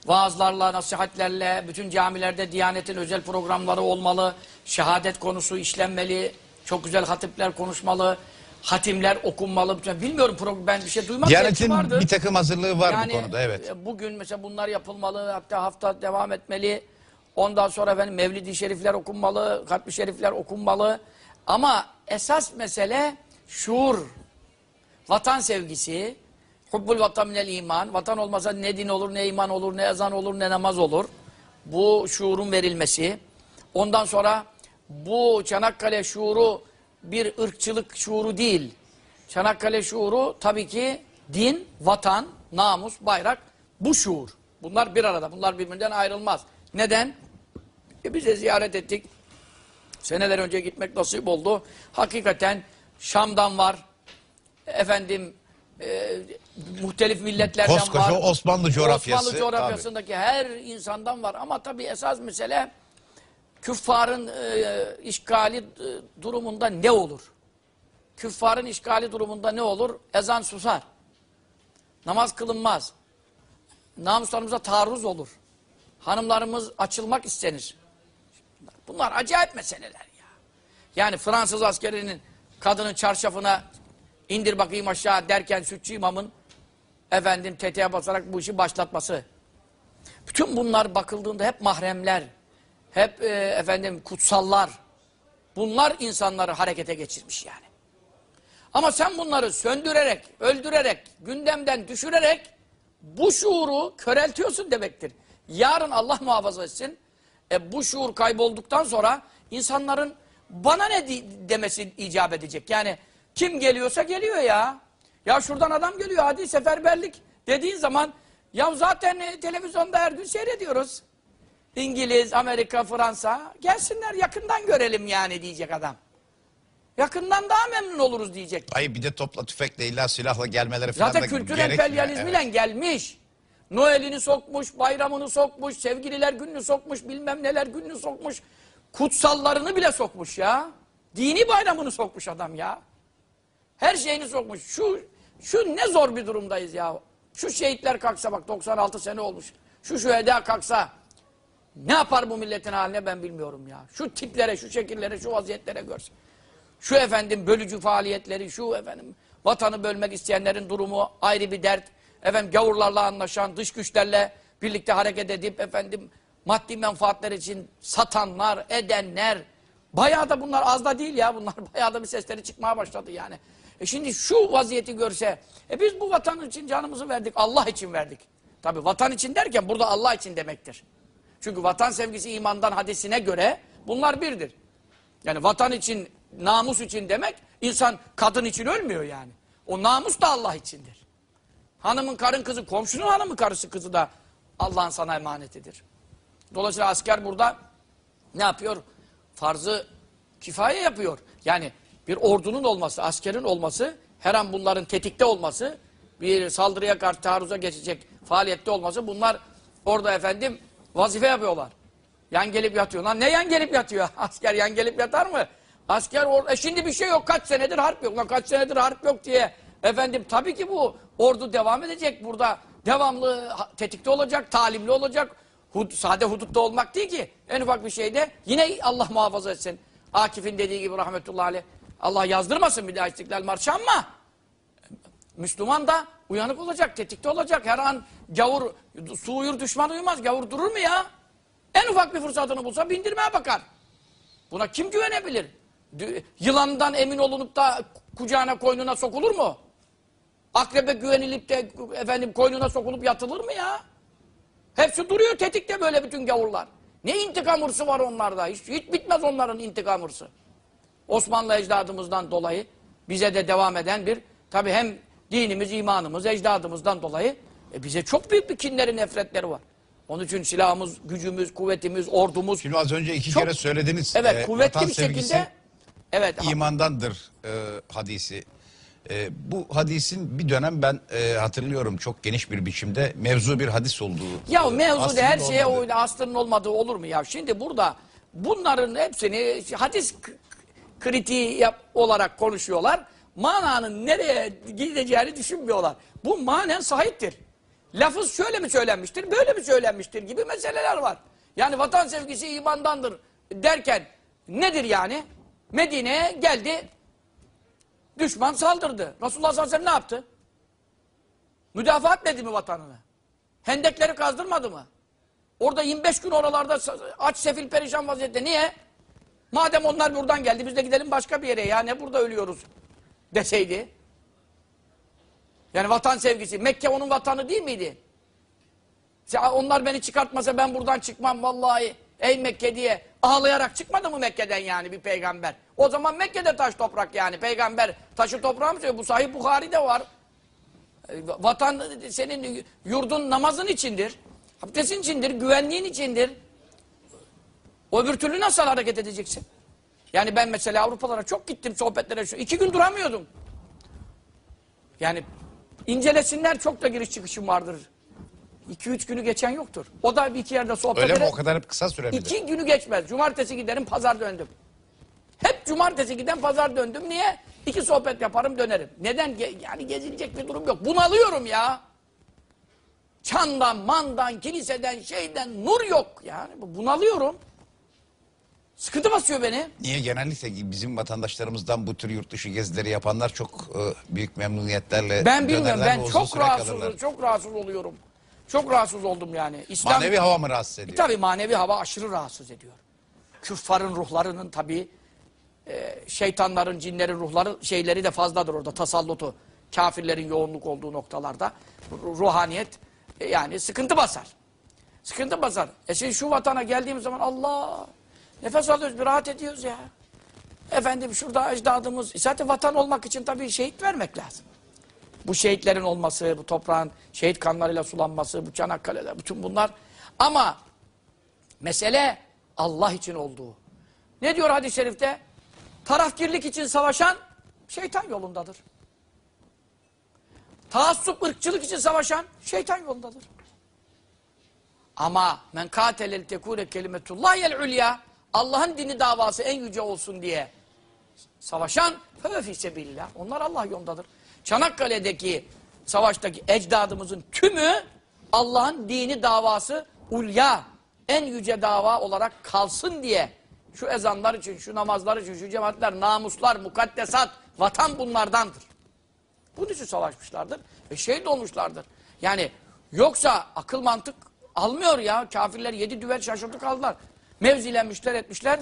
vaazlarla, nasihatlerle, bütün camilerde Diyanet'in özel programları olmalı. Şehadet konusu işlenmeli. Çok güzel hatipler konuşmalı. Hatimler okunmalı. Bilmiyorum ben bir şey duymadım. Diyanet'in bir takım hazırlığı var Yani, bu konuda evet. e, Bugün mesela bunlar yapılmalı. Hatta hafta devam etmeli. Ondan sonra efendim Mevlid-i Şerifler okunmalı. Katmi Şerifler okunmalı. Ama esas mesele şuur. Vatan sevgisi. Hubbul vatan minel iman. Vatan olmasa ne din olur, ne iman olur, ne ezan olur, ne namaz olur. Bu şuurun verilmesi. Ondan sonra bu Çanakkale şuuru bir ırkçılık şuuru değil. Çanakkale şuuru tabii ki din, vatan, namus, bayrak bu şuur. Bunlar bir arada. Bunlar birbirinden ayrılmaz. Neden? E biz de ziyaret ettik. Seneler önce gitmek nasip oldu. Hakikaten Şam'dan var. Efendim e, muhtelif milletlerden Koskoca var. Osmanlı coğrafyası, Osmanlı coğrafyasındaki her insandan var. Ama tabii esas mesele küffarın e, işgali e, durumunda ne olur? Küffarın işgali durumunda ne olur? Ezan susar. Namaz kılınmaz. Namuslarımıza taarruz olur. Hanımlarımız açılmak istenir. Bunlar acayip meseleler ya. Yani Fransız askerinin kadının çarşafına indir bakayım aşağı derken sütçü imamın efendim tetiğe basarak bu işi başlatması. Bütün bunlar bakıldığında hep mahremler, hep e, efendim kutsallar. Bunlar insanları harekete geçirmiş yani. Ama sen bunları söndürerek, öldürerek, gündemden düşürerek bu şuuru köreltiyorsun demektir. Yarın Allah muhafaza etsin. E, bu şuur kaybolduktan sonra insanların bana ne demesi icap edecek. Yani kim geliyorsa geliyor ya. Ya şuradan adam geliyor hadi seferberlik dediğin zaman ya zaten e, televizyonda her gün seyrediyoruz. İngiliz, Amerika, Fransa gelsinler yakından görelim yani diyecek adam. Yakından daha memnun oluruz diyecek. Ay bir de topla tüfekle illa silahla gelmeleri falan Zaten da kültür emperyalizmiyle Evet. gelmiş. Noel'ini sokmuş, bayramını sokmuş, sevgililer gününü sokmuş, bilmem neler gününü sokmuş. Kutsallarını bile sokmuş ya. Dini bayramını sokmuş adam ya. Her şeyini sokmuş. Şu şu ne zor bir durumdayız ya. Şu şehitler kalksa bak 96 sene olmuş. Şu şüheda kalksa ne yapar bu milletin haline ben bilmiyorum ya. Şu tiplere, şu şekillere, şu vaziyetlere görse. Şu efendim bölücü faaliyetleri, şu efendim vatanı bölmek isteyenlerin durumu ayrı bir dert. Efendim gavurlarla anlaşan, dış güçlerle birlikte hareket edip efendim maddi menfaatler için satanlar, edenler. Bayağı da bunlar az da değil ya bunlar. Bayağı da bir sesleri çıkmaya başladı yani. E şimdi şu vaziyeti görse, e biz bu vatan için canımızı verdik, Allah için verdik. Tabi vatan için derken burada Allah için demektir. Çünkü vatan sevgisi imandan hadisine göre bunlar birdir. Yani vatan için, namus için demek, insan kadın için ölmüyor yani. O namus da Allah içindir. Hanımın karın kızı, komşunun hanımı karısı kızı da Allah'ın sana emanetidir. Dolayısıyla asker burada ne yapıyor? Farzı kifaye yapıyor. Yani bir ordunun olması, askerin olması, her an bunların tetikte olması, bir saldırıya karşı taarruza geçecek faaliyette olması. Bunlar orada efendim vazife yapıyorlar. Yan gelip yatıyor. Lan ne yan gelip yatıyor? Asker yan gelip yatar mı? Asker orada. E şimdi bir şey yok. Kaç senedir harp yok. Lan kaç senedir harp yok diye. Efendim tabii ki bu ordu devam edecek burada. Devamlı tetikte olacak, talimli olacak. Hud, sade hudutta olmak değil ki. En ufak bir şeyde yine Allah muhafaza etsin. Akif'in dediği gibi rahmetullahi aleyh. Allah yazdırmasın bir daha İstiklal Marşı ama Müslüman da uyanık olacak, tetikte olacak. Her an gavur, su uyur düşman uyumaz. Gavur durur mu ya? En ufak bir fırsatını bulsa bindirmeye bakar. Buna kim güvenebilir? Yılandan emin olunup da kucağına koynuna sokulur mu? Akrebe güvenilip de efendim koynuna sokulup yatılır mı ya? Hepsi duruyor tetikte böyle bütün gavurlar. Ne intikam hırsı var onlarda? Hiç, hiç bitmez onların intikam hırsı. Osmanlı ecdadımızdan dolayı bize de devam eden bir tabi hem dinimiz, imanımız, ecdadımızdan dolayı e, bize çok büyük bir kinleri, nefretleri var. Onun için silahımız, gücümüz, kuvvetimiz, ordumuz Şimdi az önce iki Çok- kere söylediniz. evet e, kuvvetli bir şekilde evet imandandır e, hadisi. E, bu hadisin bir dönem ben e, hatırlıyorum çok geniş bir biçimde mevzu bir hadis olduğu. Ya e, mevzuda aslında her şeye olmadığı. aslının olmadığı olur mu ya? Şimdi burada bunların hepsini hadis kritiği yap, olarak konuşuyorlar. Mananın nereye gideceğini düşünmüyorlar. Bu manen sahiptir. Lafız şöyle mi söylenmiştir, böyle mi söylenmiştir gibi meseleler var. Yani vatan sevgisi imandandır derken nedir yani? Medine'ye geldi, düşman saldırdı. Resulullah sallallahu aleyhi ve sellem ne yaptı? Müdafaa etmedi mi vatanını? Hendekleri kazdırmadı mı? Orada 25 gün oralarda aç sefil perişan vaziyette. Niye? Madem onlar buradan geldi biz de gidelim başka bir yere ya ne burada ölüyoruz deseydi. Yani vatan sevgisi. Mekke onun vatanı değil miydi? Onlar beni çıkartmasa ben buradan çıkmam vallahi. Ey Mekke diye ağlayarak çıkmadı mı Mekke'den yani bir peygamber? O zaman Mekke'de taş toprak yani. Peygamber taşı toprağı mı söylüyor? Bu sahih Bukhari'de var. Vatan senin yurdun namazın içindir. Abdestin içindir, güvenliğin içindir. Öbür türlü nasıl hareket edeceksin? Yani ben mesela Avrupalara çok gittim sohbetlere. Şu, iki gün duramıyordum. Yani incelesinler çok da giriş çıkışım vardır. İki üç günü geçen yoktur. O da bir iki yerde sohbet Öyle mi o kadar hep kısa süre midir? İki günü geçmez. Cumartesi giderim, pazar döndüm. Hep cumartesi giden pazar döndüm. Niye? İki sohbet yaparım dönerim. Neden? Ge- Yani gezilecek bir durum yok. Bunalıyorum ya. Çandan, mandan, kiliseden, şeyden nur yok. Yani bu- bunalıyorum. Sıkıntı basıyor beni. Niye genellikle bizim vatandaşlarımızdan bu tür yurt dışı gezileri yapanlar çok e, büyük memnuniyetlerle Ben bilmiyorum. dönerler ve Ben uzun çok süre rahatsız, kalırlar. çok rahatsız oluyorum. Çok rahatsız oldum yani. İslam Manevi hava mı rahatsız ediyor? Tabii manevi hava aşırı rahatsız ediyor. Küffarın ruhlarının tabii e, şeytanların, cinlerin ruhları şeyleri de fazladır orada tasallutu. Kafirlerin yoğunluk olduğu noktalarda ru- ruhaniyet e, yani sıkıntı basar. Sıkıntı basar. E şimdi şu vatana geldiğimiz zaman Allah nefes alıyoruz bir rahat ediyoruz ya. Efendim şurada ecdadımız zaten vatan olmak için tabii şehit vermek lazım. Bu şehitlerin olması, bu toprağın şehit kanlarıyla sulanması, bu Çanakkale'de bütün bunlar. Ama mesele Allah için olduğu. Ne diyor hadis-i şerifte? Tarafkirlik için savaşan şeytan yolundadır. Taassup, ırkçılık için savaşan şeytan yolundadır. Ama men katelel tekune kelimetullahiyel ulya Allah'ın dini davası en yüce olsun diye savaşan fe fi sebillah. Onlar Allah yolundadır. Çanakkale'deki savaştaki ecdadımızın tümü Allah'ın dini davası ulya en yüce dava olarak kalsın diye şu ezanlar için, şu namazlar için, şu cemaatler, namuslar, mukaddesat, vatan bunlardandır. Bunun için savaşmışlardır ve şehit olmuşlardır. Yani yoksa akıl mantık almıyor ya. Kafirler yedi düvel şaşırdı kaldılar. Mevzilenmişler etmişler.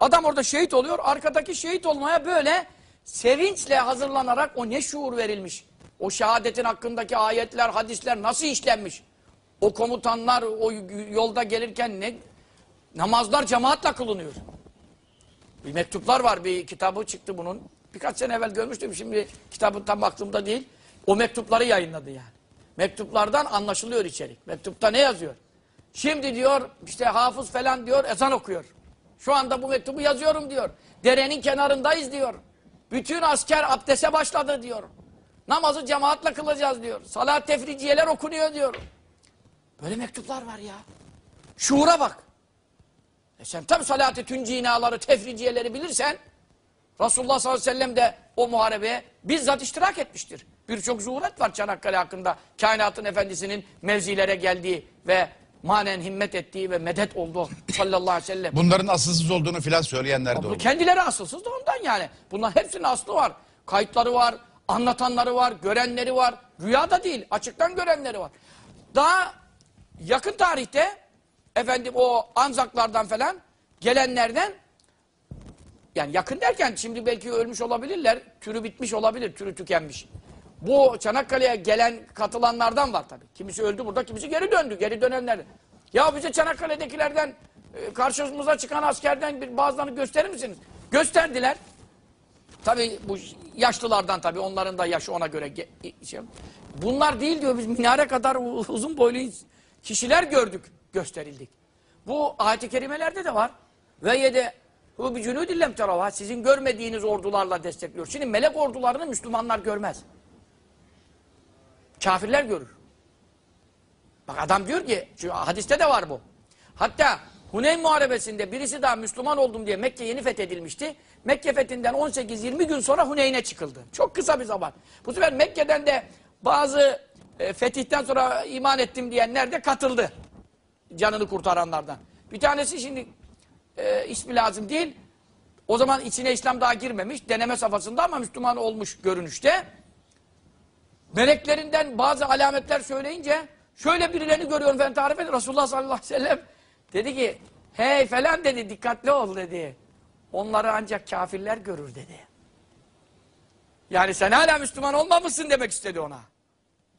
Adam orada şehit oluyor. Arkadaki şehit olmaya böyle sevinçle hazırlanarak o ne şuur verilmiş. O şehadetin hakkındaki ayetler, hadisler nasıl işlenmiş. O komutanlar o yolda gelirken ne namazlar cemaatle kılınıyor. Bir mektuplar var. Bir kitabı çıktı bunun. Birkaç sene evvel görmüştüm. Şimdi kitabın tam aklımda değil. O mektupları yayınladı yani. Mektuplardan anlaşılıyor içerik. Mektupta ne yazıyor? Şimdi diyor işte hafız falan diyor ezan okuyor. Şu anda bu mektubu yazıyorum diyor. Derenin kenarındayız diyor. Bütün asker abdese başladı diyor. Namazı cemaatle kılacağız diyor. Salat tefriciyeler okunuyor diyor. Böyle mektuplar var ya. Şuura bak. E sen tabi salat-ı tüncinaları, tefriciyeleri bilirsen Resulullah sallallahu aleyhi ve sellem de o muharebeye bizzat iştirak etmiştir. Birçok zuhuret var Çanakkale hakkında. Kainatın efendisinin mevzilere geldiği ve manen himmet ettiği ve medet olduğu sallallahu aleyhi ve sellem. Bunların asılsız olduğunu filan söyleyenler de oldu. kendileri asılsız da ondan yani. Bunların hepsinin aslı var. Kayıtları var, anlatanları var, görenleri var. Rüyada değil, açıktan görenleri var. Daha yakın tarihte efendim o Anzaklardan falan gelenlerden yani yakın derken şimdi belki ölmüş olabilirler. Türü bitmiş olabilir, türü tükenmiş. Bu Çanakkale'ye gelen katılanlardan var tabii. Kimisi öldü burada, kimisi geri döndü. Geri dönenler. Ya bize Çanakkale'dekilerden e, karşımıza çıkan askerden bir bazılarını gösterir misiniz? Gösterdiler. Tabii bu yaşlılardan tabii onların da yaşı ona göre ge- şey. Bunlar değil diyor biz minare kadar uzun boylu kişiler gördük, gösterildik. Bu ayet-i kerimelerde de var. Ve yede hu bi cunudillem terava sizin görmediğiniz ordularla destekliyor. Şimdi melek ordularını Müslümanlar görmez. Kafirler görür. Bak adam diyor ki, şu hadiste de var bu. Hatta Huneyn Muharebesi'nde birisi daha Müslüman oldum diye Mekke yeni fethedilmişti. Mekke fethinden 18-20 gün sonra Huneyn'e çıkıldı. Çok kısa bir zaman. Bu sefer Mekke'den de bazı e, fetihten sonra iman ettim diyenler de katıldı. Canını kurtaranlardan. Bir tanesi şimdi e, ismi lazım değil. O zaman içine İslam daha girmemiş. Deneme safhasında ama Müslüman olmuş görünüşte. Meleklerinden bazı alametler söyleyince şöyle birilerini görüyorum ben tarif edin. Resulullah sallallahu aleyhi ve sellem dedi ki hey falan dedi dikkatli ol dedi. Onları ancak kafirler görür dedi. Yani sen hala Müslüman olmamışsın demek istedi ona.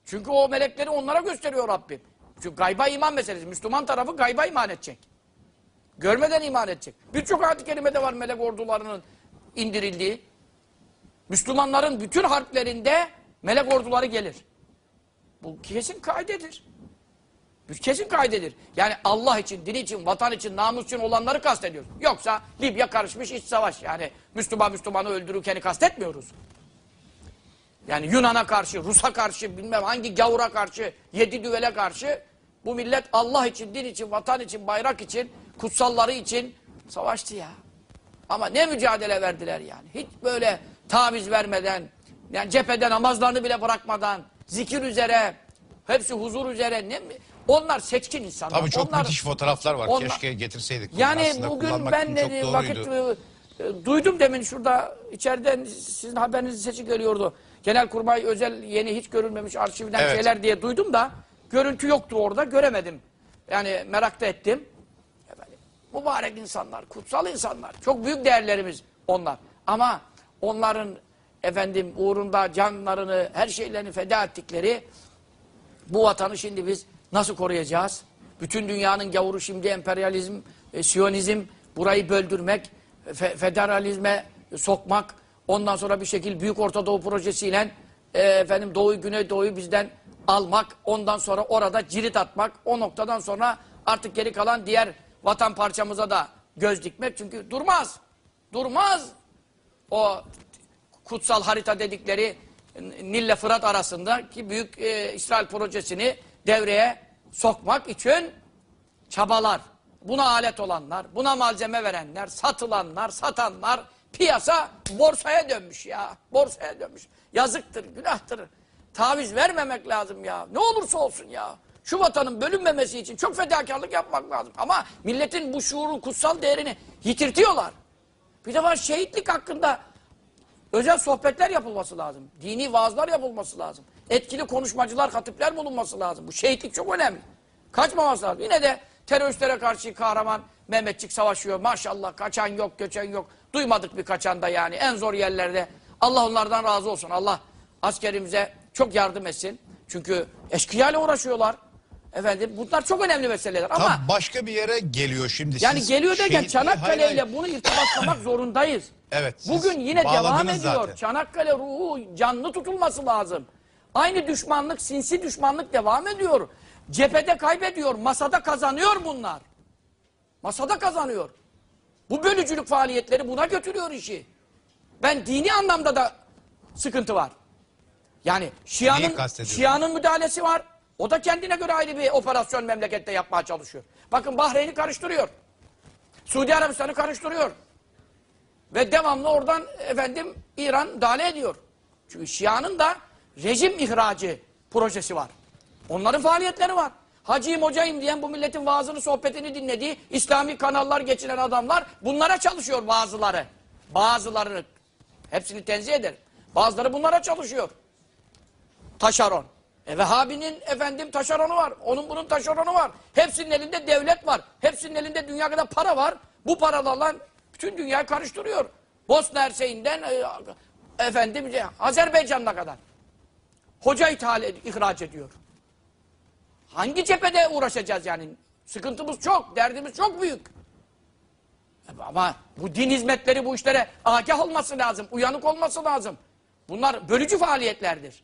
Çünkü o melekleri onlara gösteriyor Rabbim. Çünkü gayba iman meselesi. Müslüman tarafı gayba iman edecek. Görmeden iman edecek. Birçok ayet-i kerimede var melek ordularının indirildiği. Müslümanların bütün harplerinde melek orduları gelir. Bu kesin kaidedir. Bu kesin kaidedir. Yani Allah için, din için, vatan için, namus için olanları kastediyoruz. Yoksa Libya karışmış iç savaş. Yani Müslüman Müslümanı öldürürkeni kastetmiyoruz. Yani Yunan'a karşı, Rus'a karşı, bilmem hangi gavura karşı, yedi düvele karşı bu millet Allah için, din için, vatan için, bayrak için, kutsalları için savaştı ya. Ama ne mücadele verdiler yani. Hiç böyle taviz vermeden, yani cephede namazlarını bile bırakmadan, zikir üzere, hepsi huzur üzere. Ne? Onlar seçkin insanlar. Tabii çok Onlar, müthiş fotoğraflar var. onlar- Keşke getirseydik. Yani aslında bugün ben için de çok doğruydu. vakit e, duydum demin şurada içeriden sizin haberiniz sesi geliyordu. Genelkurmay özel yeni hiç görülmemiş arşivden Evet. şeyler diye duydum da görüntü yoktu orada göremedim. Yani merak da ettim. Efendim, mübarek insanlar, kutsal insanlar. Çok büyük değerlerimiz onlar. Ama onların efendim uğrunda canlarını, her şeylerini feda ettikleri bu vatanı şimdi biz nasıl koruyacağız? Bütün dünyanın gavuru şimdi emperyalizm, e, siyonizm, burayı böldürmek, fe- federalizme sokmak, ondan sonra bir şekilde Büyük Orta Doğu projesiyle e, efendim Doğu'yu, Güneydoğu'yu bizden almak, ondan sonra orada cirit atmak, o noktadan sonra artık geri kalan diğer vatan parçamıza da göz dikmek. Çünkü durmaz. Durmaz. O kutsal harita dedikleri Nil ile Fırat arasındaki büyük e, İsrail projesini devreye sokmak için çabalar. Buna alet olanlar, buna malzeme verenler, satılanlar, satanlar, piyasa borsaya dönmüş ya. Borsaya dönmüş. Yazıktır, günahtır. Taviz vermemek lazım ya. Ne olursa olsun ya. Şu vatanın bölünmemesi için çok fedakarlık yapmak lazım. Ama milletin bu şuurun kutsal değerini yitirtiyorlar. Bir de var şehitlik hakkında özel sohbetler yapılması lazım. Dini vaazlar yapılması lazım. Etkili konuşmacılar, hatipler bulunması lazım. Bu şehitlik çok önemli. Kaçmaması lazım. Yine de teröristlere karşı kahraman Mehmetçik savaşıyor. Maşallah kaçan yok, göçen yok. Duymadık bir kaçan da yani. En zor yerlerde. Allah onlardan razı olsun. Allah askerimize çok yardım etsin. Çünkü eşkıyayla uğraşıyorlar. Efendim bunlar çok önemli meseleler ama Tam başka bir yere geliyor şimdi. yani Siz geliyor derken şehitliği- Çanakkale Hayır, ile bunu irtibatlamak zorundayız. Evet, siz Bugün yine devam bağladınız ediyor. zaten. Çanakkale ruhu canlı tutulması lazım. Aynı düşmanlık, sinsi düşmanlık devam ediyor. Cephede kaybediyor, masada kazanıyor bunlar. Masada kazanıyor. Bu bölücülük faaliyetleri buna götürüyor işi. Ben dini anlamda da sıkıntı var. Yani Şia'nın? Şia'nın müdahalesi var. O da kendine göre ayrı bir operasyon memlekette yapmaya çalışıyor. Bakın Bahreyn'i karıştırıyor. Suudi Arabistan'ı karıştırıyor. Ve devamlı oradan efendim İran müdahale ediyor. Çünkü Şia'nın da rejim ihracı projesi var. Onların faaliyetleri var. Hacıyım hocayım diyen bu milletin vaazını sohbetini dinlediği İslami kanallar geçiren adamlar bunlara çalışıyor bazıları. Bazılarını. Hepsini tenzih ederim. Bazıları bunlara çalışıyor. Taşeron. E Vehhabi'nin efendim taşeronu var. Onun bunun taşeronu var. Hepsinin elinde devlet var. Hepsinin elinde dünya kadar para var. Bu paralarla bütün dünyayı karıştırıyor. Bosna Hersey'inden e, efendim e, Azerbaycan'ına kadar. Hoca ithal ed- ihraç ediyor. Hangi cephede uğraşacağız yani? Sıkıntımız çok, derdimiz çok büyük. E, Ama bu din hizmetleri bu işlere agah olması lazım, uyanık olması lazım. Bunlar bölücü faaliyetlerdir.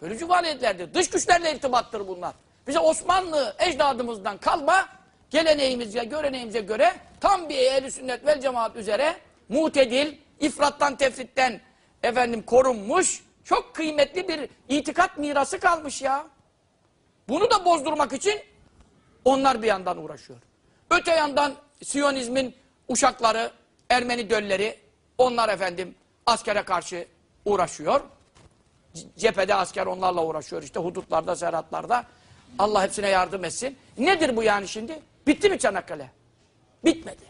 Bölücü faaliyetlerdir. Dış güçlerle irtibattır bunlar. Bize Osmanlı ecdadımızdan kalma geleneğimize, göreneğimize göre tam bir ehl sünnet vel cemaat üzere mutedil, ifrattan tefritten efendim korunmuş çok kıymetli bir itikat mirası kalmış ya. Bunu da bozdurmak için onlar bir yandan uğraşıyor. Öte yandan Siyonizmin uşakları, Ermeni dölleri onlar efendim askere karşı uğraşıyor. Cephede asker onlarla uğraşıyor işte hudutlarda, serhatlarda. Allah hepsine yardım etsin. Nedir bu yani şimdi? Bitti mi Çanakkale? Bitmedi.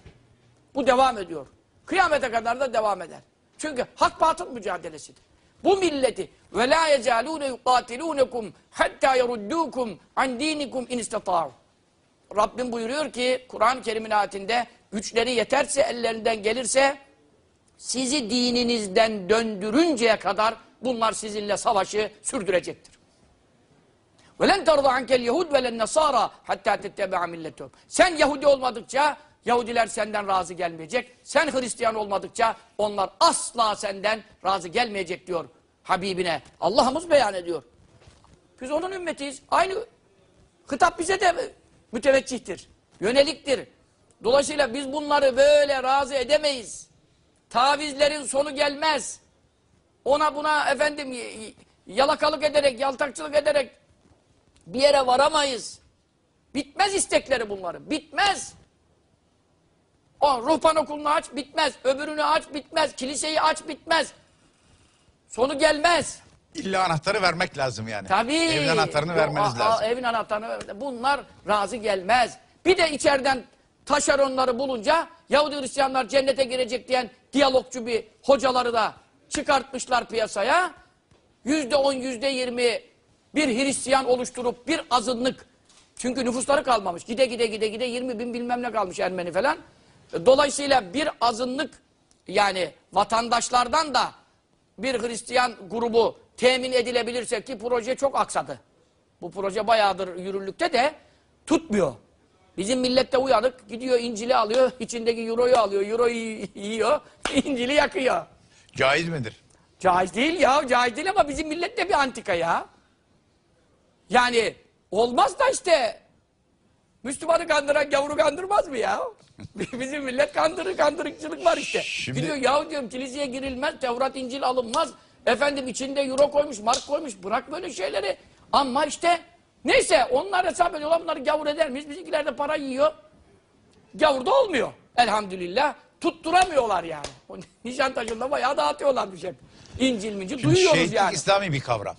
Bu devam ediyor. Kıyamete kadar da devam eder. Çünkü hak batıl mücadelesidir. Bu milleti ve la yecalune yuqatilunekum hatta yeruddukum an dinikum in. Rabbim buyuruyor ki Kur'an-ı Kerim'in ayetinde güçleri yeterse ellerinden gelirse sizi dininizden döndürünceye kadar bunlar sizinle savaşı sürdürecektir. وَلَنْ تَرْضَ عَنْكَ الْيَهُدْ وَلَنْ نَصَارَ حَتَّى تَتَّبَعَ مِلَّتُهُمْ Sen Yahudi olmadıkça Yahudiler senden razı gelmeyecek. Sen Hristiyan olmadıkça onlar asla senden razı gelmeyecek diyor Habibine. Allah'ımız beyan ediyor. Biz onun ümmetiyiz. Aynı hitap bize de müteveccihtir. Yöneliktir. Dolayısıyla biz bunları böyle razı edemeyiz. Tavizlerin sonu gelmez. Ona buna efendim yalakalık ederek, yaltakçılık ederek bir yere varamayız. Bitmez istekleri bunların. Bitmez. O ruhban okulunu aç bitmez. Öbürünü aç bitmez. Kiliseyi aç bitmez. Sonu gelmez. İlla anahtarı vermek lazım yani. Tabii. Evin anahtarını vermeniz a- a- lazım. Evin anahtarını bunlar razı gelmez. Bir de içeriden taşeronları bulunca Yahudi Hristiyanlar cennete girecek diyen diyalogçu bir hocaları da çıkartmışlar piyasaya. Yüzde on, yüzde yirmi bir Hristiyan oluşturup bir azınlık. Çünkü nüfusları kalmamış. Gide gide gide gide 20 bin bilmem ne kalmış Ermeni falan. Dolayısıyla bir azınlık yani vatandaşlardan da bir Hristiyan grubu temin edilebilirse ki proje çok aksadı. Bu proje bayağıdır yürürlükte de tutmuyor. Bizim millette uyanık gidiyor İncil'i alıyor, içindeki euroyu alıyor, euroyu yiyor, İncil'i yakıyor. Caiz midir? Caiz değil ya, caiz değil ama bizim millet de bir antika ya. Yani olmaz da işte Müslümanı kandıran gavuru kandırmaz mı ya? Bizim millet kandırır, kandırıkçılık var işte. Şimdi- Gidiyor ya diyorum kiliseye girilmez, Tevrat İncil alınmaz. Efendim içinde euro koymuş, mark koymuş. Bırak böyle şeyleri. Ama işte neyse onlar hesap ediyorlar bunları gavur eder miyiz? Bizimkiler de para yiyor. Gavur da olmuyor. Elhamdülillah. Tutturamıyorlar yani. O Nişantaşı'nda bayağı dağıtıyorlarmış hep. İncil mincil Şimdi duyuyoruz şehitlik yani. İslami bir kavram.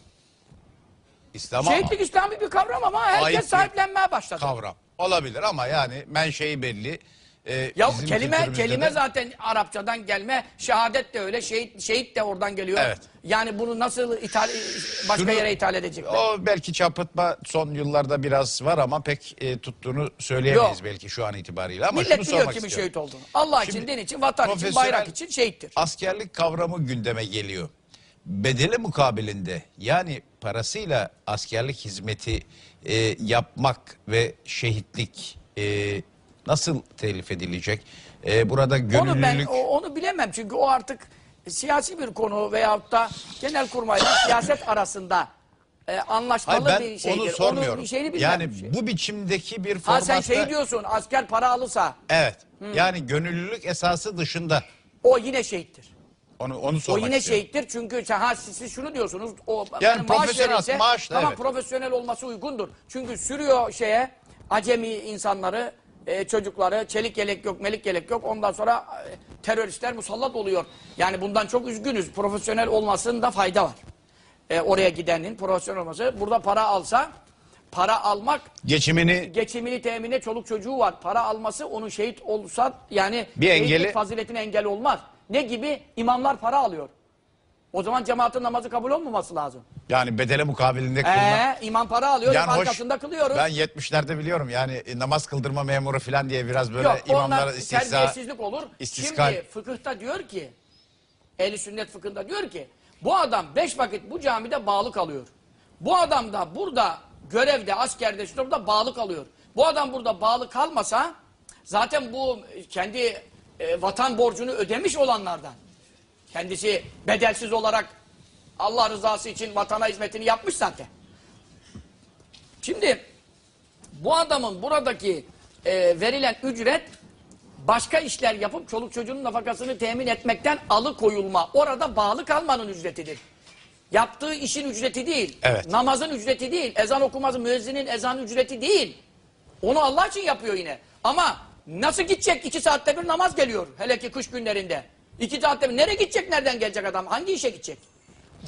İslam'a Şehitlik İslami bir kavram ama Ait herkes bir sahiplenmeye başladı. kavram. Olabilir ama yani menşei belli. Ee, Ya bizim kelime kültürümüzde kelime de- zaten Arapçadan gelme, şehadet de öyle, şehit şehit de oradan geliyor. Evet. Yani bunu nasıl ithal, başka Şunu- yere ithal edecekler? O belki çarpıtma son yıllarda biraz var ama pek e, tuttuğunu söyleyemeyiz Yok. belki şu an itibariyle ama Millet şunu biliyor sormak kimin istiyorum. şehit olduğunu. Allah için, Şimdi din için, vatan için, profesyonel- bayrak için şehittir. Askerlik kavramı gündeme geliyor. Bedeli mukabilinde yani parasıyla askerlik hizmeti e, yapmak ve şehitlik e, nasıl telif edilecek? E, burada Onu ben gönüllülük... o- onu bilemem çünkü o artık siyasi bir konu veyahut da genelkurmayla siyaset arasında e, anlaşmalı Hayır ben bir şeydir. onu sormuyorum. Onun şeyini bilmem. yani Şey. bu biçimdeki bir Ha formatta... sen şey diyorsun asker para alırsa Evet. Yani gönüllülük esası dışında o yine şehittir. Onu, onu O sormak yine istiyorum. şehittir çünkü sen, ha, siz, siz şunu diyorsunuz. O, Yani profesyonel verirse, maaşla, Tamam evet. profesyonel olması uygundur. Çünkü sürüyor şeye acemi insanları, e, çocukları, çelik yelek yok, melik yelek yok. Ondan sonra e, teröristler musallat oluyor. Yani bundan çok üzgünüz. Profesyonel olmasında fayda var. E, oraya gidenin profesyonel olması. Burada para alsa, para almak Geçimini geçimini temine çoluk çocuğu var. Para alması onun şehit olsa yani Bir engeli- faziletine engel olmaz. Ne gibi? İmamlar para alıyor. O zaman cemaatin namazı kabul olmaması lazım. yani bedele mukabilinde kılma. Ee, imam para alıyor, Yani hoş, arkasında kılıyoruz. Ben 70'lerde biliyorum yani e, namaz kıldırma memuru falan diye biraz böyle Yok, imamlara istihza. terbiyesizlik olur. istiskal. Şimdi fıkıhta diyor ki, ehli sünnet fıkhında diyor ki, bu adam beş vakit bu camide bağlı kalıyor. Bu adam da burada görevde, askerde, şurada bağlı kalıyor. Bu adam burada bağlı kalmasa, zaten bu kendi e, vatan borcunu ödemiş olanlardan. Kendisi bedelsiz olarak Allah rızası için vatana hizmetini yapmış zaten. Şimdi bu adamın buradaki e, verilen ücret başka işler yapıp çoluk çocuğunun nafakasını temin etmekten alıkoyulma. Orada bağlı kalmanın ücretidir. Yaptığı işin ücreti değil. Evet. Namazın ücreti değil. Ezan okuması, müezzinin ezan ücreti değil. Onu Allah için yapıyor yine. Ama nasıl gidecek? iki saatte bir namaz geliyor. Hele ki kış günlerinde. İki saatte bir. Nereye gidecek? Nereden gelecek adam? Hangi işe gidecek?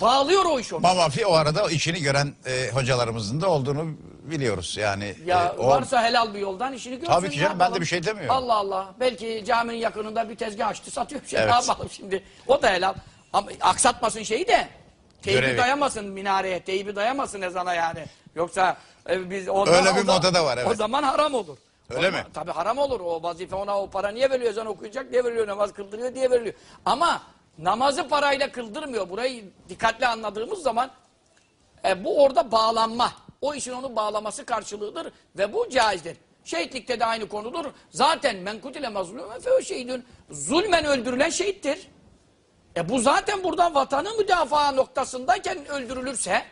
Bağlıyor o iş onu. Mamafi o arada işini gören e, hocalarımızın da olduğunu biliyoruz. Yani Ya e, o varsa helal bir yoldan işini görsün. Tabii ki canım, ben de bir şey demiyorum. Allah Allah. Belki caminin yakınında bir tezgah açtı satıyor bir şey. Evet. Ne yapalım şimdi? O da helal. Ama aksatmasın şeyi de. Teybi Görevi. dayamasın minareye. Teybi dayamasın ezana yani. Yoksa e, biz o Öyle bir o da- moda da var, evet. O zaman haram olur. Öyle O- mi? Tabii haram olur. O vazife ona o para niye veriliyor? Ezan okuyacak diye veriliyor. Namaz kıldırıyor diye veriliyor. Ama namazı parayla kıldırmıyor. Burayı dikkatli anladığımız zaman e, bu orada bağlanma. O işin onu bağlaması karşılığıdır ve bu caizdir. Şehitlikte de aynı konudur. Zaten men kutile mazlumen fe o şehidün. Zulmen öldürülen şehittir. E bu zaten buradan vatanı müdafaa noktasındayken öldürülürse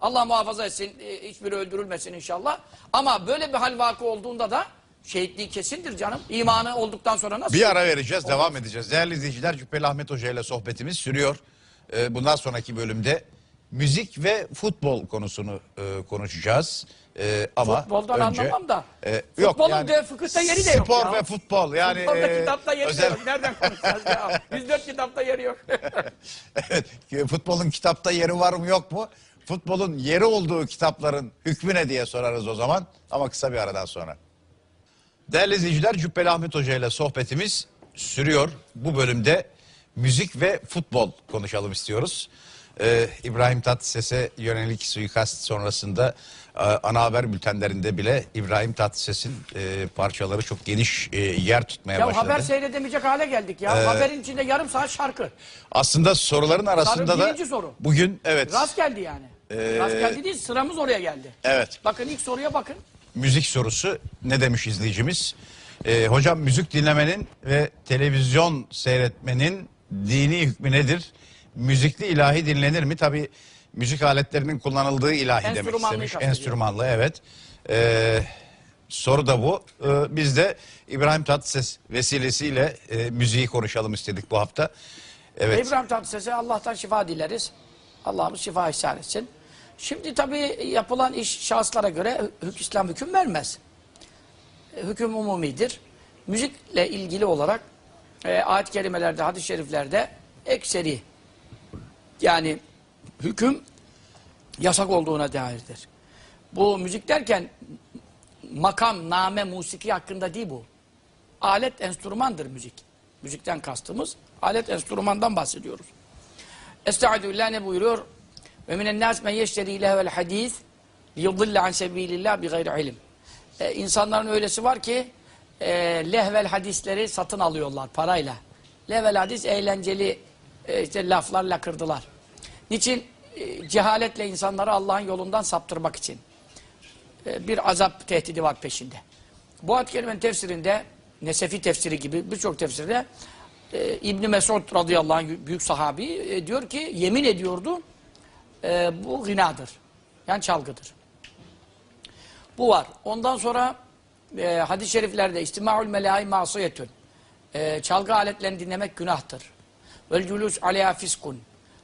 Allah muhafaza etsin e, hiçbiri öldürülmesin inşallah. Ama böyle bir hal vakı olduğunda da şehitliği kesindir canım. İmanı olduktan sonra nasıl? bir ara vereceğiz, devam edeceğiz. Değerli izleyiciler Cübbeli Ahmet Hoca ile sohbetimiz sürüyor. E, bundan sonraki bölümde müzik ve futbol konusunu e, konuşacağız. E, ama Futboldan önce, anlamam da. e, Futbolun de fıkıhta yeri de yok Spor ya. ve futbol yani Futbolda e, kitapta yeri özel- de yok. Nereden konuşacağız ya? 104 kitapta yeri yok. Evet, futbolun kitapta yeri var mı yok mu? Futbolun yeri olduğu kitapların hükmü ne diye sorarız o zaman ama kısa bir aradan sonra. Değerli izleyiciler Cübbeli Ahmet Hoca ile sohbetimiz sürüyor. Bu bölümde müzik ve futbol konuşalım istiyoruz. Ee, İbrahim Tatlıses'e yönelik suikast sonrasında e, ana haber bültenlerinde bile İbrahim Tatlıses'in e, parçaları çok geniş e, yer tutmaya ya başladı. haber seyredemeyecek hale geldik ya. Haberin içinde yarım saat şarkı. Aslında soruların arasında da soru. bugün evet Rast geldi yani. Ee, Rast geldi değil sıramız oraya geldi. Evet. Bakın ilk soruya bakın. Müzik sorusu ne demiş izleyicimiz? Ee, hocam müzik dinlemenin ve televizyon seyretmenin dini hükmü nedir? Müzikli ilahi dinlenir mi? Tabi müzik aletlerinin kullanıldığı ilahi demek istemiş. Enstrümanlı evet. Ee, soru da bu. Ee, biz de İbrahim Tatlıses vesilesiyle e, müziği konuşalım istedik bu hafta. Evet. İbrahim Tatlıses'e Allah'tan şifa dileriz. Allah'ımız şifa ihsan etsin. Şimdi tabii yapılan iş şahıslara göre hük İslam hüküm vermez. E, Hüküm umumidir. Müzikle ilgili olarak e, ayet-i hadis-i şeriflerde ekseri yani hüküm yasak olduğuna dairdir. Bu müzik derken makam, name, musiki hakkında değil bu. Alet, enstrümandır müzik. Müzikten kastımız alet, enstrümandan bahsediyoruz. Estaizu ne buyuruyor? Ve minen nas men yeşteri lehvel hadis liyudille an sebilillah bi gayri ilim. Ee, insanların öylesi var ki e, lehvel hadisleri satın alıyorlar parayla. Lehvel hadis eğlenceli e, işte laflar lakırdılar. Niçin? E, cehaletle insanları Allah'ın yolundan saptırmak için. E, bir azap tehdidi var peşinde. Bu ayet kelimenin tefsirinde Nesefi tefsiri gibi birçok tefsirde e, İbn Mesud radıyallahu anh büyük sahabi e, diyor ki yemin ediyordu e, bu gınadır. Yani çalgıdır. Bu var. Ondan sonra e, hadis-i şeriflerde istimaul melai masiyetün. E, çalgı aletlerini dinlemek günahtır. Vel culus aleyha fiskun.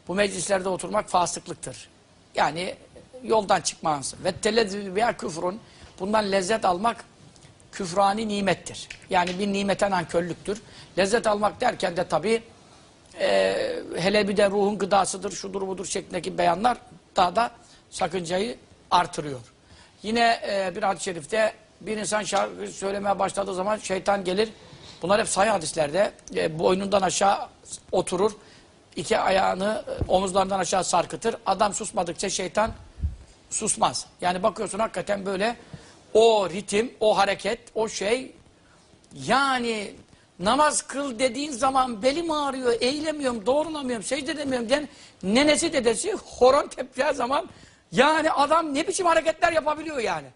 Bu meclislerde oturmak fasıklıktır. Yani yoldan çıkmanız. Ve telezzü biha küfrun. Bundan lezzet almak küfrani nimettir. Yani bir nimete nankörlüktür. Lezzet almak derken de tabii e, hele bir de ruhun gıdasıdır, şudur budur şeklindeki beyanlar daha da sakıncayı artırıyor. Yine e, bir hadis-i şerifte bir insan şarkı söylemeye başladığı zaman şeytan gelir. Bunlar hep sayı hadislerde. E, boynundan aşağı oturur. iki ayağını e, omuzlarından aşağı sarkıtır. Adam susmadıkça şeytan susmaz. Yani bakıyorsun hakikaten böyle o ritim, o hareket, o şey yani namaz kıl dediğin zaman belim ağrıyor, eğilemiyorum, doğrulamıyorum, secde edemiyorum diyen nenesi dedesi horon tepeceği zaman yani adam ne biçim hareketler yapabiliyor yani.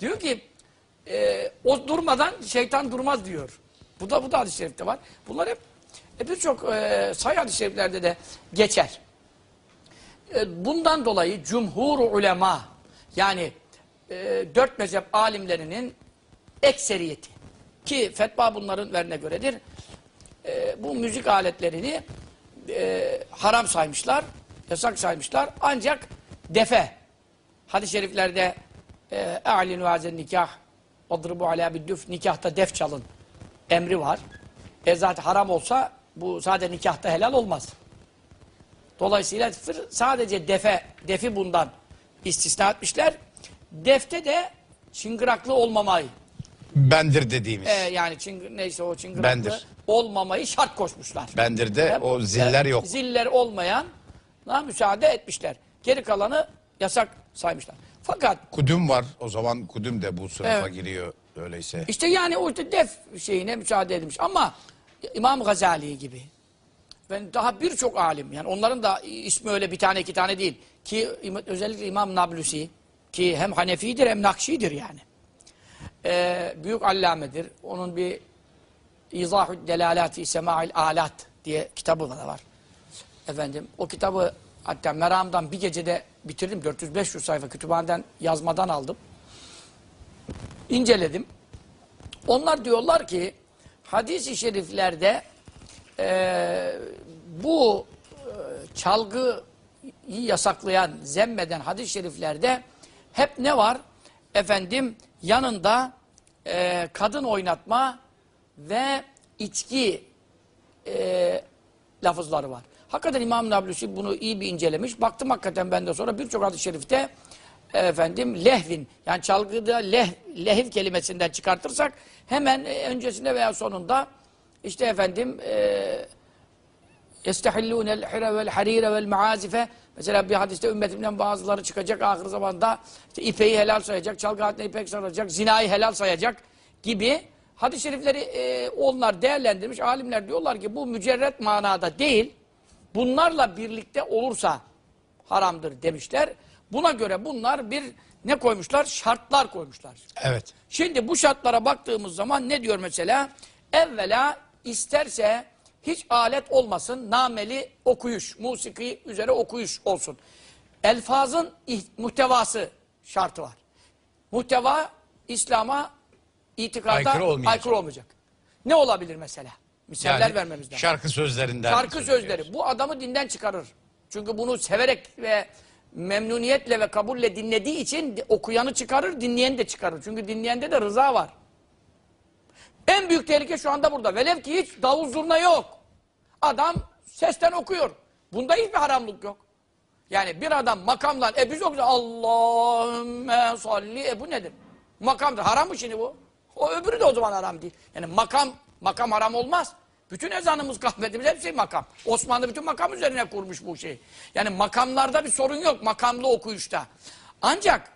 Diyor ki e, o durmadan şeytan durmaz diyor. Bu da bu da hadis-i şerifte var. Bunlar hep e, birçok e, sayı hadis-i şeriflerde de geçer. E, bundan dolayı cumhur ulema yani e, dört mezhep alimlerinin ekseriyeti ki fetva bunların verine göredir. E, bu müzik aletlerini e, haram saymışlar, yasak saymışlar. Ancak defe, hadis-i şeriflerde e, e'linu hazen nikah, adribu ala biddüf, nikahta def çalın emri var. E zaten haram olsa bu sadece nikahta helal olmaz. Dolayısıyla sadece defe, defi bundan istisna etmişler. Defte de çıngıraklı olmamayı, Bendir dediğimiz. e, yani çıngı, neyse o çıngıraklı Bendir. olmamayı şart koşmuşlar. Bendir de Hep- o ziller yok. Ziller olmayan müsaade etmişler. Geri kalanı yasak saymışlar. Fakat Kudüm var. O zaman kudüm de bu sınıfa Evet. giriyor öyleyse. işte yani o işte def şeyine müsaade edilmiş. Ama İmam Gazali gibi ve daha birçok alim yani onların da ismi öyle bir tane iki tane değil ki im- özellikle İmam Nablusi ki hem Hanefidir hem Nakşidir yani. Ee, büyük allamedir. Onun bir İzahü Delalati Sema'il Alat diye kitabı da var. Efendim o kitabı hatta meramdan bir gecede bitirdim. 400-500 sayfa kütüphaneden yazmadan aldım. İnceledim. Onlar diyorlar ki hadis-i şeriflerde eee, bu eee, çalgıyı yasaklayan, zemmeden hadis-i şeriflerde hep ne var? Efendim yanında eee, kadın oynatma ve içki eee, lafızları var. Hakikaten İmam Nablusi bunu iyi bir incelemiş. Baktım hakikaten ben de sonra birçok hadis-i şerifte efendim lehvin yani çalgıda leh, lehiv kelimesinden çıkartırsak hemen e, öncesinde veya sonunda işte efendim e, يَسْتَحِلُّونَ الْحِرَ وَالْحَرِيرَ وَالْمَعَازِفَ Mesela bir hadiste ümmetimden bazıları çıkacak ahir zamanda işte ipeyi helal sayacak, çalgı ipek saracak, zinayı helal sayacak gibi hadis-i şerifleri e, onlar değerlendirmiş. Alimler diyorlar ki bu mücerret manada değil, bunlarla birlikte olursa haramdır demişler. Buna göre bunlar bir ne koymuşlar? Şartlar koymuşlar. Evet. Şimdi bu şartlara baktığımız zaman ne diyor mesela? Evvela isterse hiç alet olmasın, nameli okuyuş, musiki üzere okuyuş olsun. Elfazın muhtevası şartı var. Muhteva İslam'a itikada Aykırı olmayacak. aykırı olmayacak. Ne olabilir mesela? Misaller Yani vermemiz lazım. şarkı sözlerinden. Şarkı söz sözleri. Bu adamı dinden çıkarır. Çünkü bunu severek ve memnuniyetle ve kabulle dinlediği için okuyanı çıkarır, dinleyeni de çıkarır. Çünkü dinleyende de rıza var. En büyük tehlike şu anda burada. Velev ki hiç davul zurna yok. Adam sesten okuyor. Bunda hiçbir haramlık yok. Yani bir adam makamdan, e biz okuyoruz Allahümme salli, e bu nedir? Makamdır. Haram mı şimdi bu? O öbürü de o zaman haram değil. Yani makam, makam haram olmaz. Bütün ezanımız, kahvetimiz hepsi makam. Osmanlı bütün makam üzerine kurmuş bu şeyi. Yani makamlarda bir sorun yok, makamlı okuyuşta. Ancak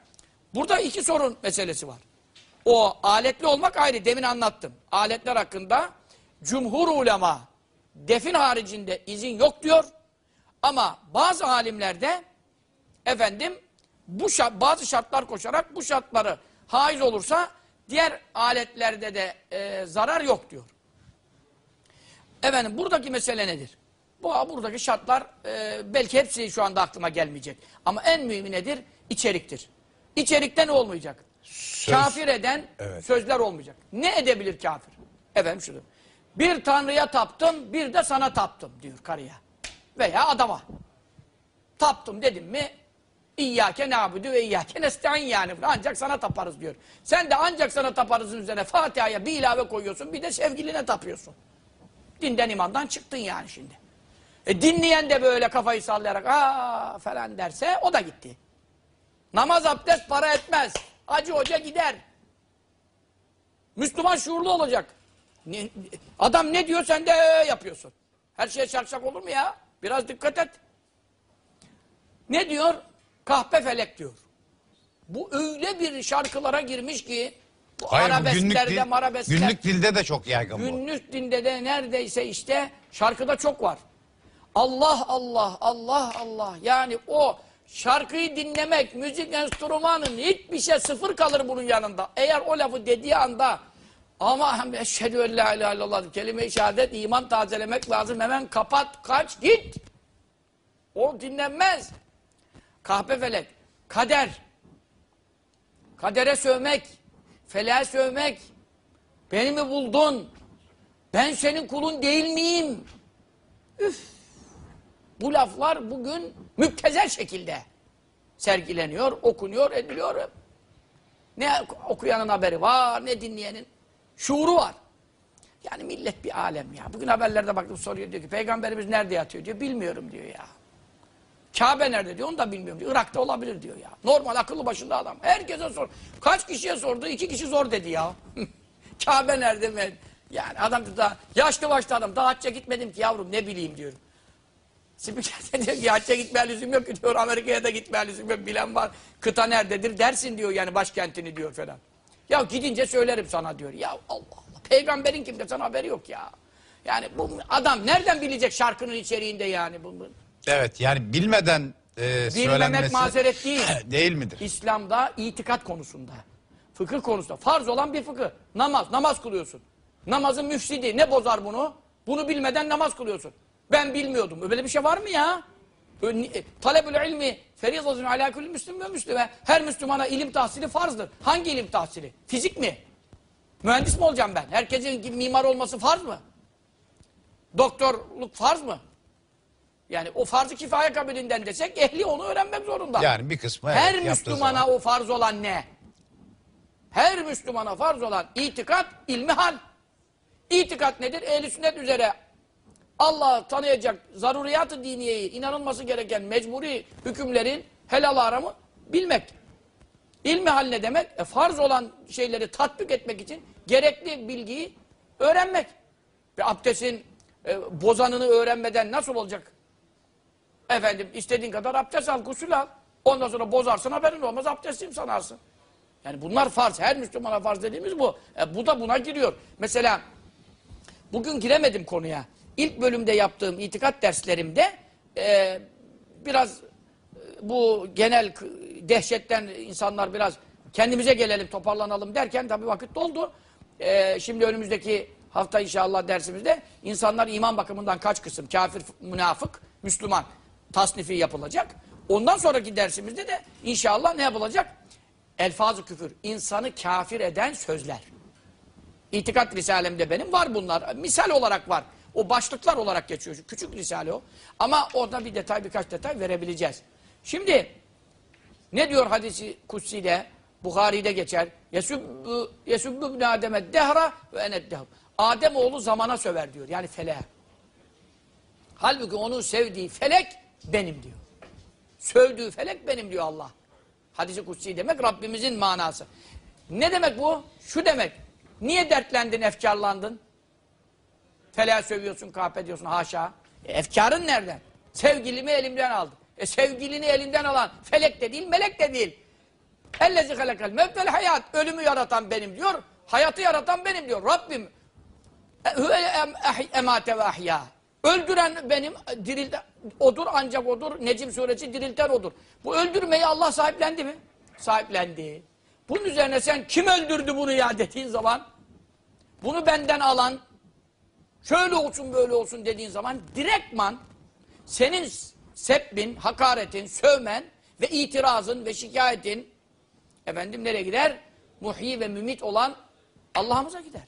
burada iki sorun meselesi var. O aletli olmak ayrı, demin anlattım. Aletler hakkında cumhur ulema defin haricinde izin yok diyor. Ama bazı alimlerde efendim bu şart, bazı şartlar koşarak bu şartları haiz olursa diğer aletlerde de e, zarar yok diyor. Efendim buradaki mesele nedir? Bu buradaki şartlar e, belki hepsi şu anda aklıma gelmeyecek. Ama en mühimi nedir? İçeriktir. İçerikte ne olmayacak? Kafir eden Evet. sözler olmayacak. Ne edebilir kafir? Efendim şudur. Bir tanrıya taptım, bir de sana taptım diyor karıya. Veya adama. Taptım dedim mi İyyâke nâbudu ve iyyâke nesta'in yani. Ancak sana taparız diyor. Sen de ancak sana taparızın üzerine Fatiha'ya bir ilave koyuyorsun bir de sevgiline tapıyorsun. Dinden imandan çıktın yani şimdi. E dinleyen de böyle kafayı sallayarak aa falan derse o da gitti. Namaz abdest para etmez. Hacı hoca gider. Müslüman şuurlu olacak. Ne- adam ne diyor sen de ee yapıyorsun. Her şeye şakşak olur mu ya? Biraz dikkat et. Ne diyor? Kahpe felek diyor. Bu öyle bir şarkılara girmiş ki bu Hayır günlük, arabesklerde dil, marabeskler. günlük dilde de çok yaygın bu. Günlük dinde de neredeyse işte şarkıda çok var. Allah Allah Allah Allah yani o şarkıyı dinlemek müzik enstrümanın hiçbir şey sıfır kalır bunun yanında. Eğer o lafı dediği anda ama eşhedü en la ilahe illallah kelime-i şehadet iman tazelemek lazım hemen kapat kaç git. O dinlenmez. Kahpe felek, kader, kadere sövmek, feleğe sövmek, Beni mi buldun? Ben senin kulun değil miyim? Üf! Bu laflar bugün müptezel şekilde sergileniyor, okunuyor, ediliyor. Ne okuyanın haberi var, ne dinleyenin şuuru var. Yani millet bir alem ya. Bugün haberlerde baktım soruyor diyor ki peygamberimiz nerede yatıyor diyor. Bilmiyorum diyor ya. Kabe nerede diyor onu da bilmiyorum diyor. Irak'ta olabilir diyor ya. Normal akıllı başında adam. Herkese sor. Kaç kişiye sordu? İki kişi zor dedi ya. Kabe nerede mi? Yani adam da yaşlı başlı adam. Daha hacca gitmedim ki yavrum ne bileyim diyor. Spiker de diyor ki hacca gitmeye lüzum yok ki diyor. Amerika'ya da gitmeye lüzum yok. Bilen var. Kıta nerededir dersin diyor yani başkentini diyor falan. Ya gidince söylerim sana diyor. Ya Allah Allah. Peygamberin kimde sana haberi yok ya. Yani bu adam nereden bilecek şarkının içeriğinde yani bu, bu. Evet yani bilmeden e, söylenmesi mazeret değil. değil midir? İslam'da itikat konusunda, fıkıh konusunda farz olan bir fıkıh. Namaz, namaz kılıyorsun. Namazın müfsidi ne bozar bunu? Bunu bilmeden namaz kılıyorsun. Ben bilmiyordum. Böyle bir şey var mı ya? E, Talebül ilmi ferizatun ala kulli müslim ve müslüme. Her Müslümana ilim tahsili farzdır. Hangi ilim tahsili? Fizik mi? Mühendis mi olacağım ben? Herkesin mimar olması farz mı? Doktorluk farz mı? Yani o farz-ı kifaye kabilinden desek ehli onu öğrenmek zorunda. Yani bir kısmı Her evet, Müslümana zaman. o farz olan ne? Her Müslümana farz olan itikat, ilmi hal. İtikat nedir? Ehl-i sünnet üzere Allah'ı tanıyacak zaruriyat-ı diniyeyi, inanılması gereken mecburi hükümlerin helal haramı bilmek. İlmi hal ne demek? E, farz olan şeyleri tatbik etmek için gerekli bilgiyi öğrenmek. Ve abdestin e, bozanını öğrenmeden nasıl olacak? Efendim istediğin kadar abdest al, gusül al. Ondan sonra bozarsın haberin olmaz abdestliyim sanarsın. Yani bunlar farz. Her Müslümana farz dediğimiz bu. E, bu da buna giriyor. Mesela bugün giremedim konuya. İlk bölümde yaptığım itikat derslerimde e, biraz e, bu genel dehşetten insanlar biraz kendimize gelelim toparlanalım derken tabii vakit doldu. E, şimdi önümüzdeki hafta inşallah dersimizde insanlar iman bakımından kaç kısım kafir, münafık, Müslüman tasnifi yapılacak. Ondan sonraki dersimizde de inşallah ne yapılacak? Elfaz-ı küfür. insanı kafir eden sözler. İtikat risalemde benim var bunlar. Misal olarak var. O başlıklar olarak geçiyor. Küçük risale o. Ama orada bir detay birkaç detay verebileceğiz. Şimdi ne diyor hadisi kutsi'de? Bukhari'de geçer. Yesubbu yesubbu Adem'e dehra ve enet dehr. Adem oğlu zamana söver diyor. Yani feleğe. Halbuki onun sevdiği felek benim diyor. Sövdüğü felek benim diyor Allah. Hadisi kutsi demek Rabbimizin manası. Ne demek bu? Şu demek. Niye dertlendin, efkarlandın? Feleğe sövüyorsun, kahpe diyorsun haşa. E, efkarın nereden? Sevgilimi elimden aldı. E sevgilini elinden alan felek de değil, melek de değil. Ellezi halakal mevtel hayat. Ölümü yaratan benim diyor. Hayatı yaratan benim diyor. Rabbim e, emate ve ahya. Öldüren benim, dirilten odur ancak odur. Necim suresi dirilten odur. Bu öldürmeyi Allah sahiplendi mi? Sahiplendi. Bunun üzerine sen kim öldürdü bunu ya dediğin zaman bunu benden alan şöyle olsun böyle olsun dediğin zaman direktman senin sebbin, hakaretin, sövmen ve itirazın ve şikayetin efendim nereye gider? Muhyi ve mümit olan Allah'ımıza gider.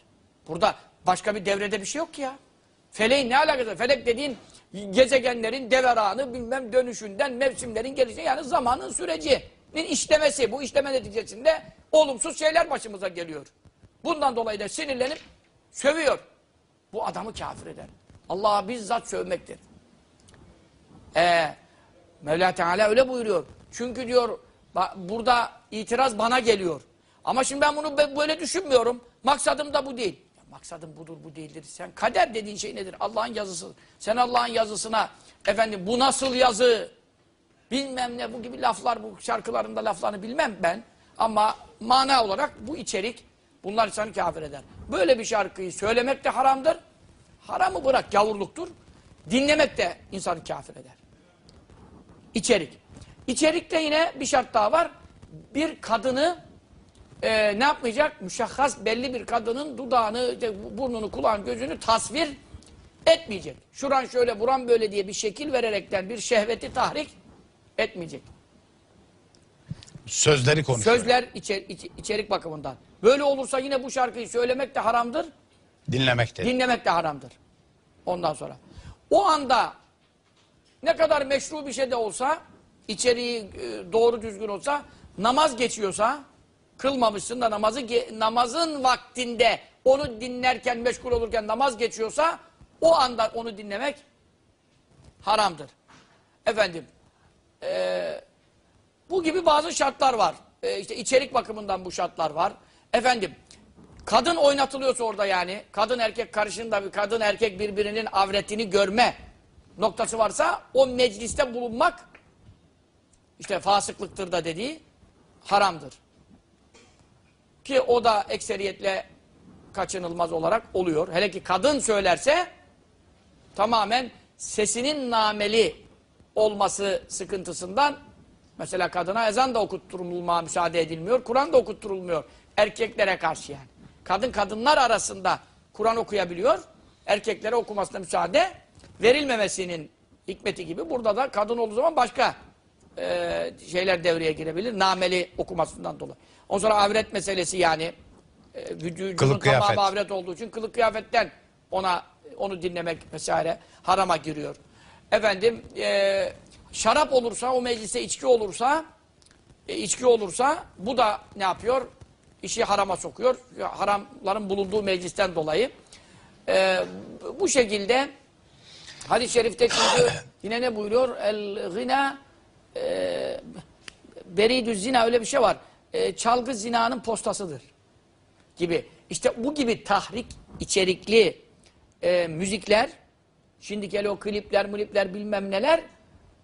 Burada Başka bir devrede bir şey yok ki ya. Feleğin ne alakası? Felek dediğin gezegenlerin deveranı, bilmem dönüşünden, mevsimlerin gelişi yani zamanın sürecinin işlemesi. Bu işleme neticesinde olumsuz şeyler başımıza geliyor. Bundan dolayı da sinirlenip sövüyor. Bu adamı kafir eder. Allah'a bizzat sövmektir. Ee, Mevla Teala öyle buyuruyor. Çünkü diyor burada itiraz bana geliyor. Ama şimdi ben bunu böyle düşünmüyorum. Maksadım da bu değil. Ya maksadım budur bu değildir. Sen kader dediğin şey nedir? Allah'ın yazısı. Sen Allah'ın yazısına efendim bu nasıl yazı bilmem ne bu gibi laflar bu şarkılarında laflarını bilmem ben. Ama mana olarak bu içerik bunlar insanı kafir eder. Böyle bir şarkıyı söylemek de haramdır. Haramı bırak gavurluktur. Dinlemek de insanı kafir eder. İçerik. İçerikte yine bir şart daha var. Bir kadını e, ne yapmayacak? Müşahhas belli bir kadının dudağını, burnunu, kulağını, gözünü tasvir etmeyecek. Şuran şöyle, buran böyle diye bir şekil vererekten bir şehveti tahrik etmeyecek. Sözleri konuşuyor. Sözler içer, iç- içerik bakımından. Böyle olursa yine bu şarkıyı söylemek de haramdır. Dinlemekte. Dinlemek de haramdır. Ondan sonra. O anda ne kadar meşru bir şey de olsa, içeriği e, doğru düzgün olsa, namaz geçiyorsa, kılmamışsın da namazı namazın vaktinde onu dinlerken, meşgul olurken namaz geçiyorsa, o anda onu dinlemek haramdır. Efendim, e, bu gibi bazı şartlar var. E, işte içerik bakımından bu şartlar var. Efendim, kadın oynatılıyorsa orada yani, kadın erkek karışında bir kadın erkek birbirinin avretini görme noktası varsa o mecliste bulunmak işte fasıklıktır da dediği haramdır. Ki o da ekseriyetle kaçınılmaz olarak oluyor. Hele ki kadın söylerse tamamen sesinin nameli olması sıkıntısından mesela kadına ezan da okutturulma müsaade edilmiyor. Kur'an da okutturulmuyor. Erkeklere karşı yani. Kadın kadınlar arasında Kur'an okuyabiliyor. Erkeklere okumasına müsaade verilmemesinin hikmeti gibi burada da kadın olduğu zaman başka e, şeyler devreye girebilir. Nameli okumasından dolayı. Ondan sonra avret meselesi yani e, vücudunun Kılık kıyafet. tamamı avret olduğu için kılık kıyafetten ona onu dinlemek vesaire harama giriyor. Efendim e, şarap olursa o mecliste içki olursa e, içki olursa bu da ne yapıyor? İşi harama sokuyor. Haramların bulunduğu meclisten dolayı. E, bu şekilde hadis-i şerifte çünkü yine ne buyuruyor? El gina e, beridü zina öyle bir şey var. E, çalgı zinanın postasıdır gibi. İşte bu gibi tahrik içerikli e, müzikler, şimdiki o klipler, mulipler bilmem neler,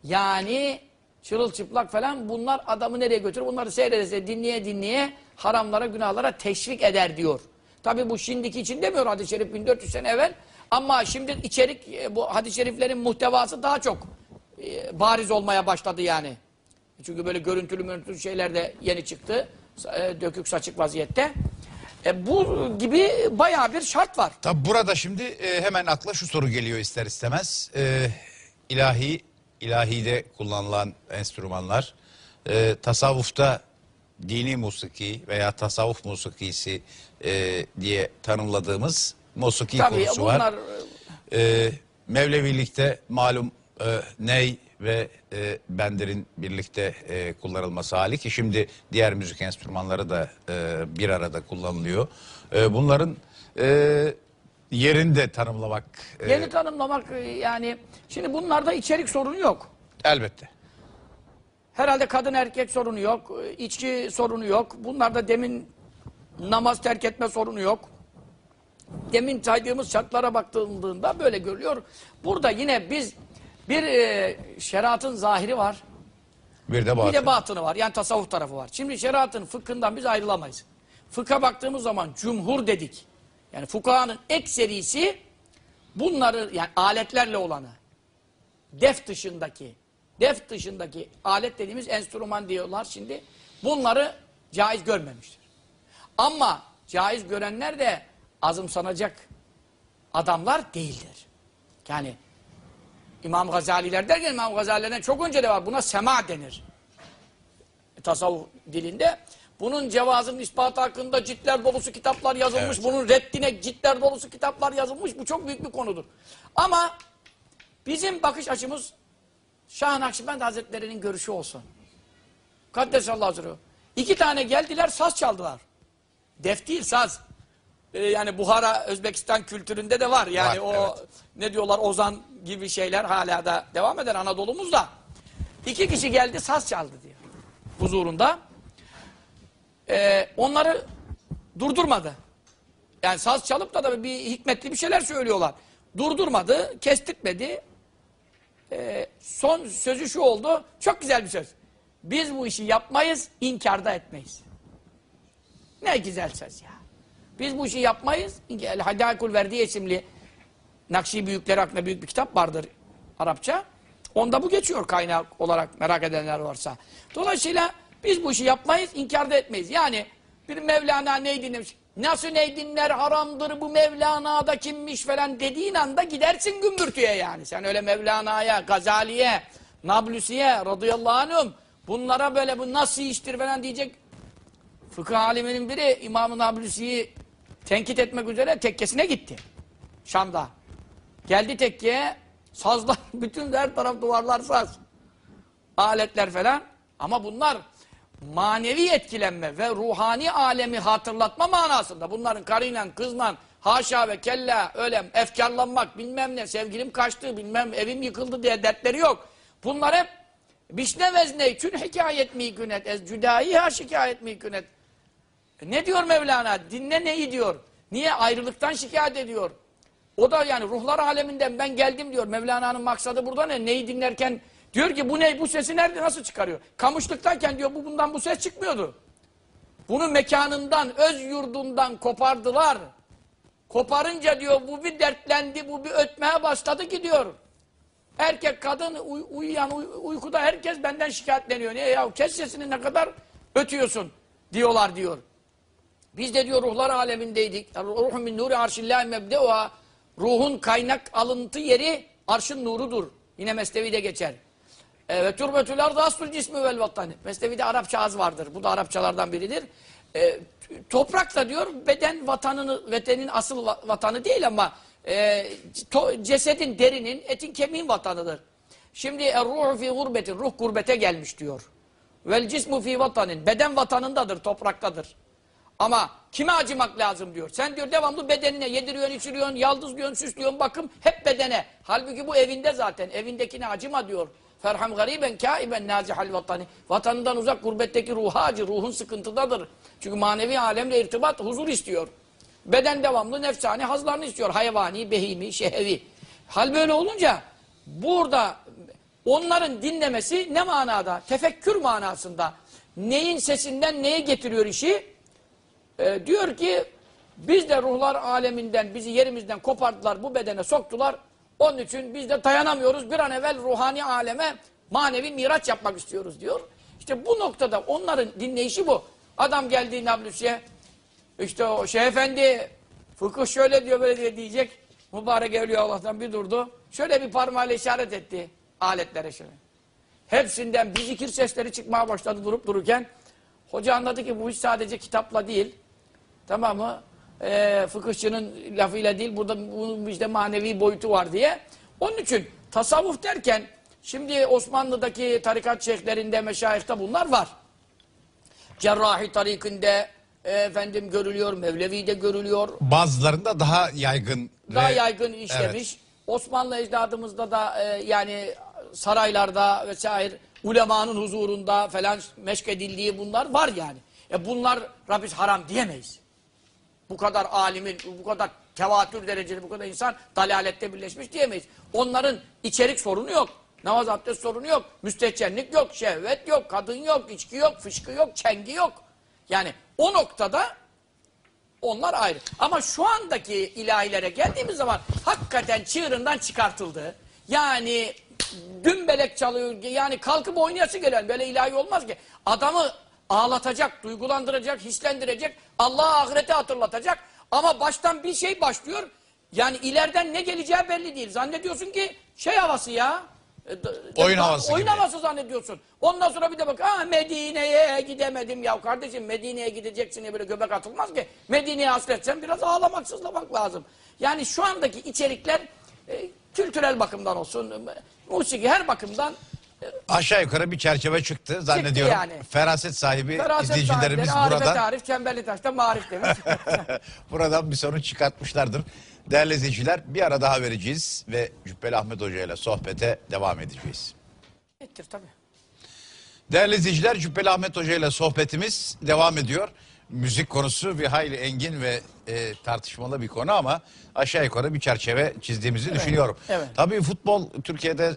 yani çırılçıplak falan bunlar adamı nereye götürür? Bunları seyrederse dinleye dinleye haramlara, günahlara teşvik eder diyor. Tabi bu şimdiki için demiyor hadis-i şerif 1400 sene evvel. Ama şimdi içerik, e, bu hadis-i şeriflerin muhtevası daha çok e, bariz olmaya başladı yani. Çünkü böyle görüntülü görüntülü şeyler de yeni çıktı. E, dökük saçık vaziyette. E, bu gibi bayağı bir şart var. Tabi burada şimdi hemen akla şu soru geliyor ister istemez. E, ilahi, ilahide kullanılan enstrümanlar, e, tasavvufta dini musiki veya tasavvuf musikisi e, diye tanımladığımız musiki Tabii konusu bunlar var. E, Mevlevilikte malum e, ney ve e, bendirin birlikte e, kullanılması hali ki şimdi diğer müzik enstrümanları da e, bir arada kullanılıyor. E, bunların e, yerini de tanımlamak e, yeni tanımlamak e, yani şimdi bunlarda içerik sorunu yok. elbette. Herhalde kadın erkek sorunu yok. e, içki sorunu yok. Bunlarda demin namaz terk etme sorunu yok. Demin saydığımız şartlara baktığında böyle görülüyor. Burada yine biz bir e, şeriatın zahiri var. Bir de Bir de batını var. Yani tasavvuf tarafı var. Şimdi şeriatın fıkhından biz ayrılamayız. Fıkha baktığımız zaman cumhur dedik. Yani fukahanın ekserisi bunları yani aletlerle olanı. Def dışındaki def dışındaki alet dediğimiz enstrüman diyorlar şimdi. Bunları caiz görmemiştir. Ama caiz görenler de azımsanacak adamlar değildir. Yani İmam Gazaliler derken İmam Gazalilerden çok önce de var. Buna sema denir. Tasavvuf dilinde. Bunun cevazının ispatı hakkında ciltler dolusu kitaplar yazılmış. Evet. Bunun reddine ciltler dolusu kitaplar yazılmış. Bu çok büyük bir konudur. Ama bizim bakış açımız Şah Nakşibend Hazretleri'nin görüşü olsun. Kaddesallahu sırrı. İki tane geldiler saz çaldılar. Def değil saz. Ee, yani Buhara Özbekistan kültüründe de var. Yani Var, o ne diyorlar ozan gibi şeyler hala da devam eder Anadolu'muzda. İki kişi geldi saz çaldı diyor. Huzurunda. Ee, onları durdurmadı. Yani saz çalıp da, da bir hikmetli bir şeyler söylüyorlar. Durdurmadı, kestirtmedi. Ee, son sözü şu oldu. Çok güzel bir söz. Biz bu işi yapmayız, inkarda etmeyiz. Ne güzel söz ya. Biz bu işi yapmayız. El Hadakul Verdiye isimli Nakşi büyükleri hakkında büyük bir kitap vardır Arapça. Onda bu geçiyor kaynak olarak merak edenler varsa. Dolayısıyla biz bu işi yapmayız, inkarda etmeyiz. Yani bir Mevlana neyi dinlemiş? Nasıl ney dinler haramdır bu Mevlana'da kimmiş falan dediğin anda gidersin gümbürtüye yani. Sen öyle Mevlana'ya, Gazali'ye, Nablusi'ye radıyallahu anhum bunlara böyle bu nasıl iştir falan diyecek Fıkıh aliminin biri İmam-ı Nablusi'yi tenkit etmek üzere tekkesine gitti. Şam'da. Geldi tekkeye, sazlar, bütün her taraf duvarlar saz. Aletler falan. Ama bunlar manevi etkilenme ve ruhani alemi hatırlatma manasında. Bunların karıyla, kızla, haşa ve kella, öyle efkarlanmak, bilmem ne, sevgilim kaçtı, bilmem evim yıkıldı diye dertleri yok. Bunlar hep Bişne vezne kün hikayet mi künet ez cüdayi ha şikayet mi künet. E Ne diyor Mevlana? Dinle neyi diyor? Niye ayrılıktan şikayet ediyor? O da yani ruhlar aleminden ben geldim diyor. Mevlana'nın maksadı burada ne? Neyi dinlerken diyor ki bu ne? Bu sesi nerede? Nasıl çıkarıyor? Kamışlıktayken diyor bu bundan bu ses çıkmıyordu. Bunu mekanından, öz yurdundan kopardılar. Koparınca diyor bu bir dertlendi, bu bir ötmeye başladı ki diyor. Erkek, kadın, uy- uyuyan, uy- uykuda herkes benden şikayetleniyor. Niye ya? Kes sesini ne kadar ötüyorsun diyorlar diyor. Biz de diyor ruhlar alemindeydik. Ruhun min nuri arşillahi mebdeuha. Ruhun kaynak alıntı yeri arşın nurudur. Yine Mesnevi'de geçer. E, Ve turbetül ardı aslul cismi vel vatani. Mesnevi'de Arapça az vardır. Bu da Arapçalardan biridir. E, toprak diyor beden vatanını, vetenin asıl va- vatanı değil ama e, to- cesedin, derinin, etin, kemiğin vatanıdır. Şimdi ruhu fi gurbetin, ruh gurbete gelmiş diyor. Vel cismu fi vatanin, beden vatanındadır, topraktadır. Ama kime acımak lazım diyor. Sen diyor devamlı bedenine yediriyorsun, içiriyorsun, yaldızlıyorsun, süslüyorsun, bakım hep bedene. Halbuki bu evinde zaten. Evindekine acıma diyor. Ferham gariben kaiben nazihal vatani. Vatanından uzak gurbetteki ruha. Ruhun sıkıntıdadır. Çünkü manevi alemle irtibat huzur istiyor. Beden devamlı nefsani hazlarını istiyor. Hayvani, behimi, şehevi. Hal böyle olunca burada onların dinlemesi ne manada? Tefekkür manasında. Neyin sesinden neye getiriyor işi? Ee, diyor ki biz de ruhlar aleminden bizi yerimizden kopardılar bu bedene soktular. Onun için biz de dayanamıyoruz. Bir an evvel ruhani aleme manevi miraç yapmak istiyoruz diyor. İşte bu noktada onların dinleyişi bu. Adam geldi Nablus'e işte o Şeyh Efendi fıkıh şöyle diyor böyle diye diyecek. Mübarek evliya Allah'tan bir durdu. Şöyle bir parmağıyla işaret etti aletlere şöyle. Hepsinden bir zikir sesleri çıkmaya başladı durup dururken. Hoca anladı ki bu iş sadece kitapla değil. Tamam mı? Ee, fıkıhçının lafıyla değil. Burada bunun işte manevi boyutu var diye. Onun için tasavvuf derken şimdi Osmanlı'daki tarikat şeyhlerinde, meşayihte bunlar var. Cerrahi tarikinde e, efendim görülüyor, Mevlevi'de görülüyor. Bazılarında daha yaygın. Daha ve- yaygın işlemiş. Osmanlı ecdadımızda da e, yani saraylarda vesaire ulemanın huzurunda falan meşk edildiği bunlar var yani. E bunlar biz haram diyemeyiz. Bu kadar alimin, bu kadar tevatür dereceli bu kadar insan dalalette birleşmiş diyemeyiz. Onların içerik sorunu yok. Namaz abdest sorunu yok. Müstehcenlik yok, şehvet yok, kadın yok, içki yok, fışkı yok, çengi yok. Yani o noktada onlar ayrı. Ama şu andaki ilahilere geldiğimiz zaman hakikaten çığırından çıkartıldı. Yani dümbelek çalıyor. Yani kalkıp oynayası gelen böyle ilahi olmaz ki. Adamı ağlatacak, duygulandıracak, hislendirecek, Allah'a ahirete hatırlatacak. Ama baştan bir şey başlıyor. Yani ileriden ne geleceği belli değil. Zannediyorsun ki şey havası ya. e, Oyun havası oyun gibi. havası zannediyorsun. Ondan sonra bir de bak ha Medine'ye gidemedim ya kardeşim Medine'ye gideceksin diye böyle göbek atılmaz ki. Medine'ye hasretsen biraz ağlamak sızlamak lazım. Yani şu andaki içerikler e, kültürel bakımdan olsun, e, musiki her bakımdan Aşağı yukarı bir çerçeve çıktı zannediyorum. yani. Feraset sahibi feraset izleyicilerimiz sahipleri, Arife buradan tarif, çemberli taşta marif demiş. buradan bir sonuç çıkartmışlardır. Değerli izleyiciler bir ara daha vereceğiz ve Cübbeli Ahmet Hoca ile sohbete devam edeceğiz. Ettir tabii. Değerli izleyiciler Cübbeli Ahmet Hoca ile sohbetimiz devam ediyor. Müzik konusu bir hayli engin ve e, tartışmalı bir konu ama aşağı yukarı bir çerçeve çizdiğimizi düşünüyorum. evet. Tabii futbol Türkiye'de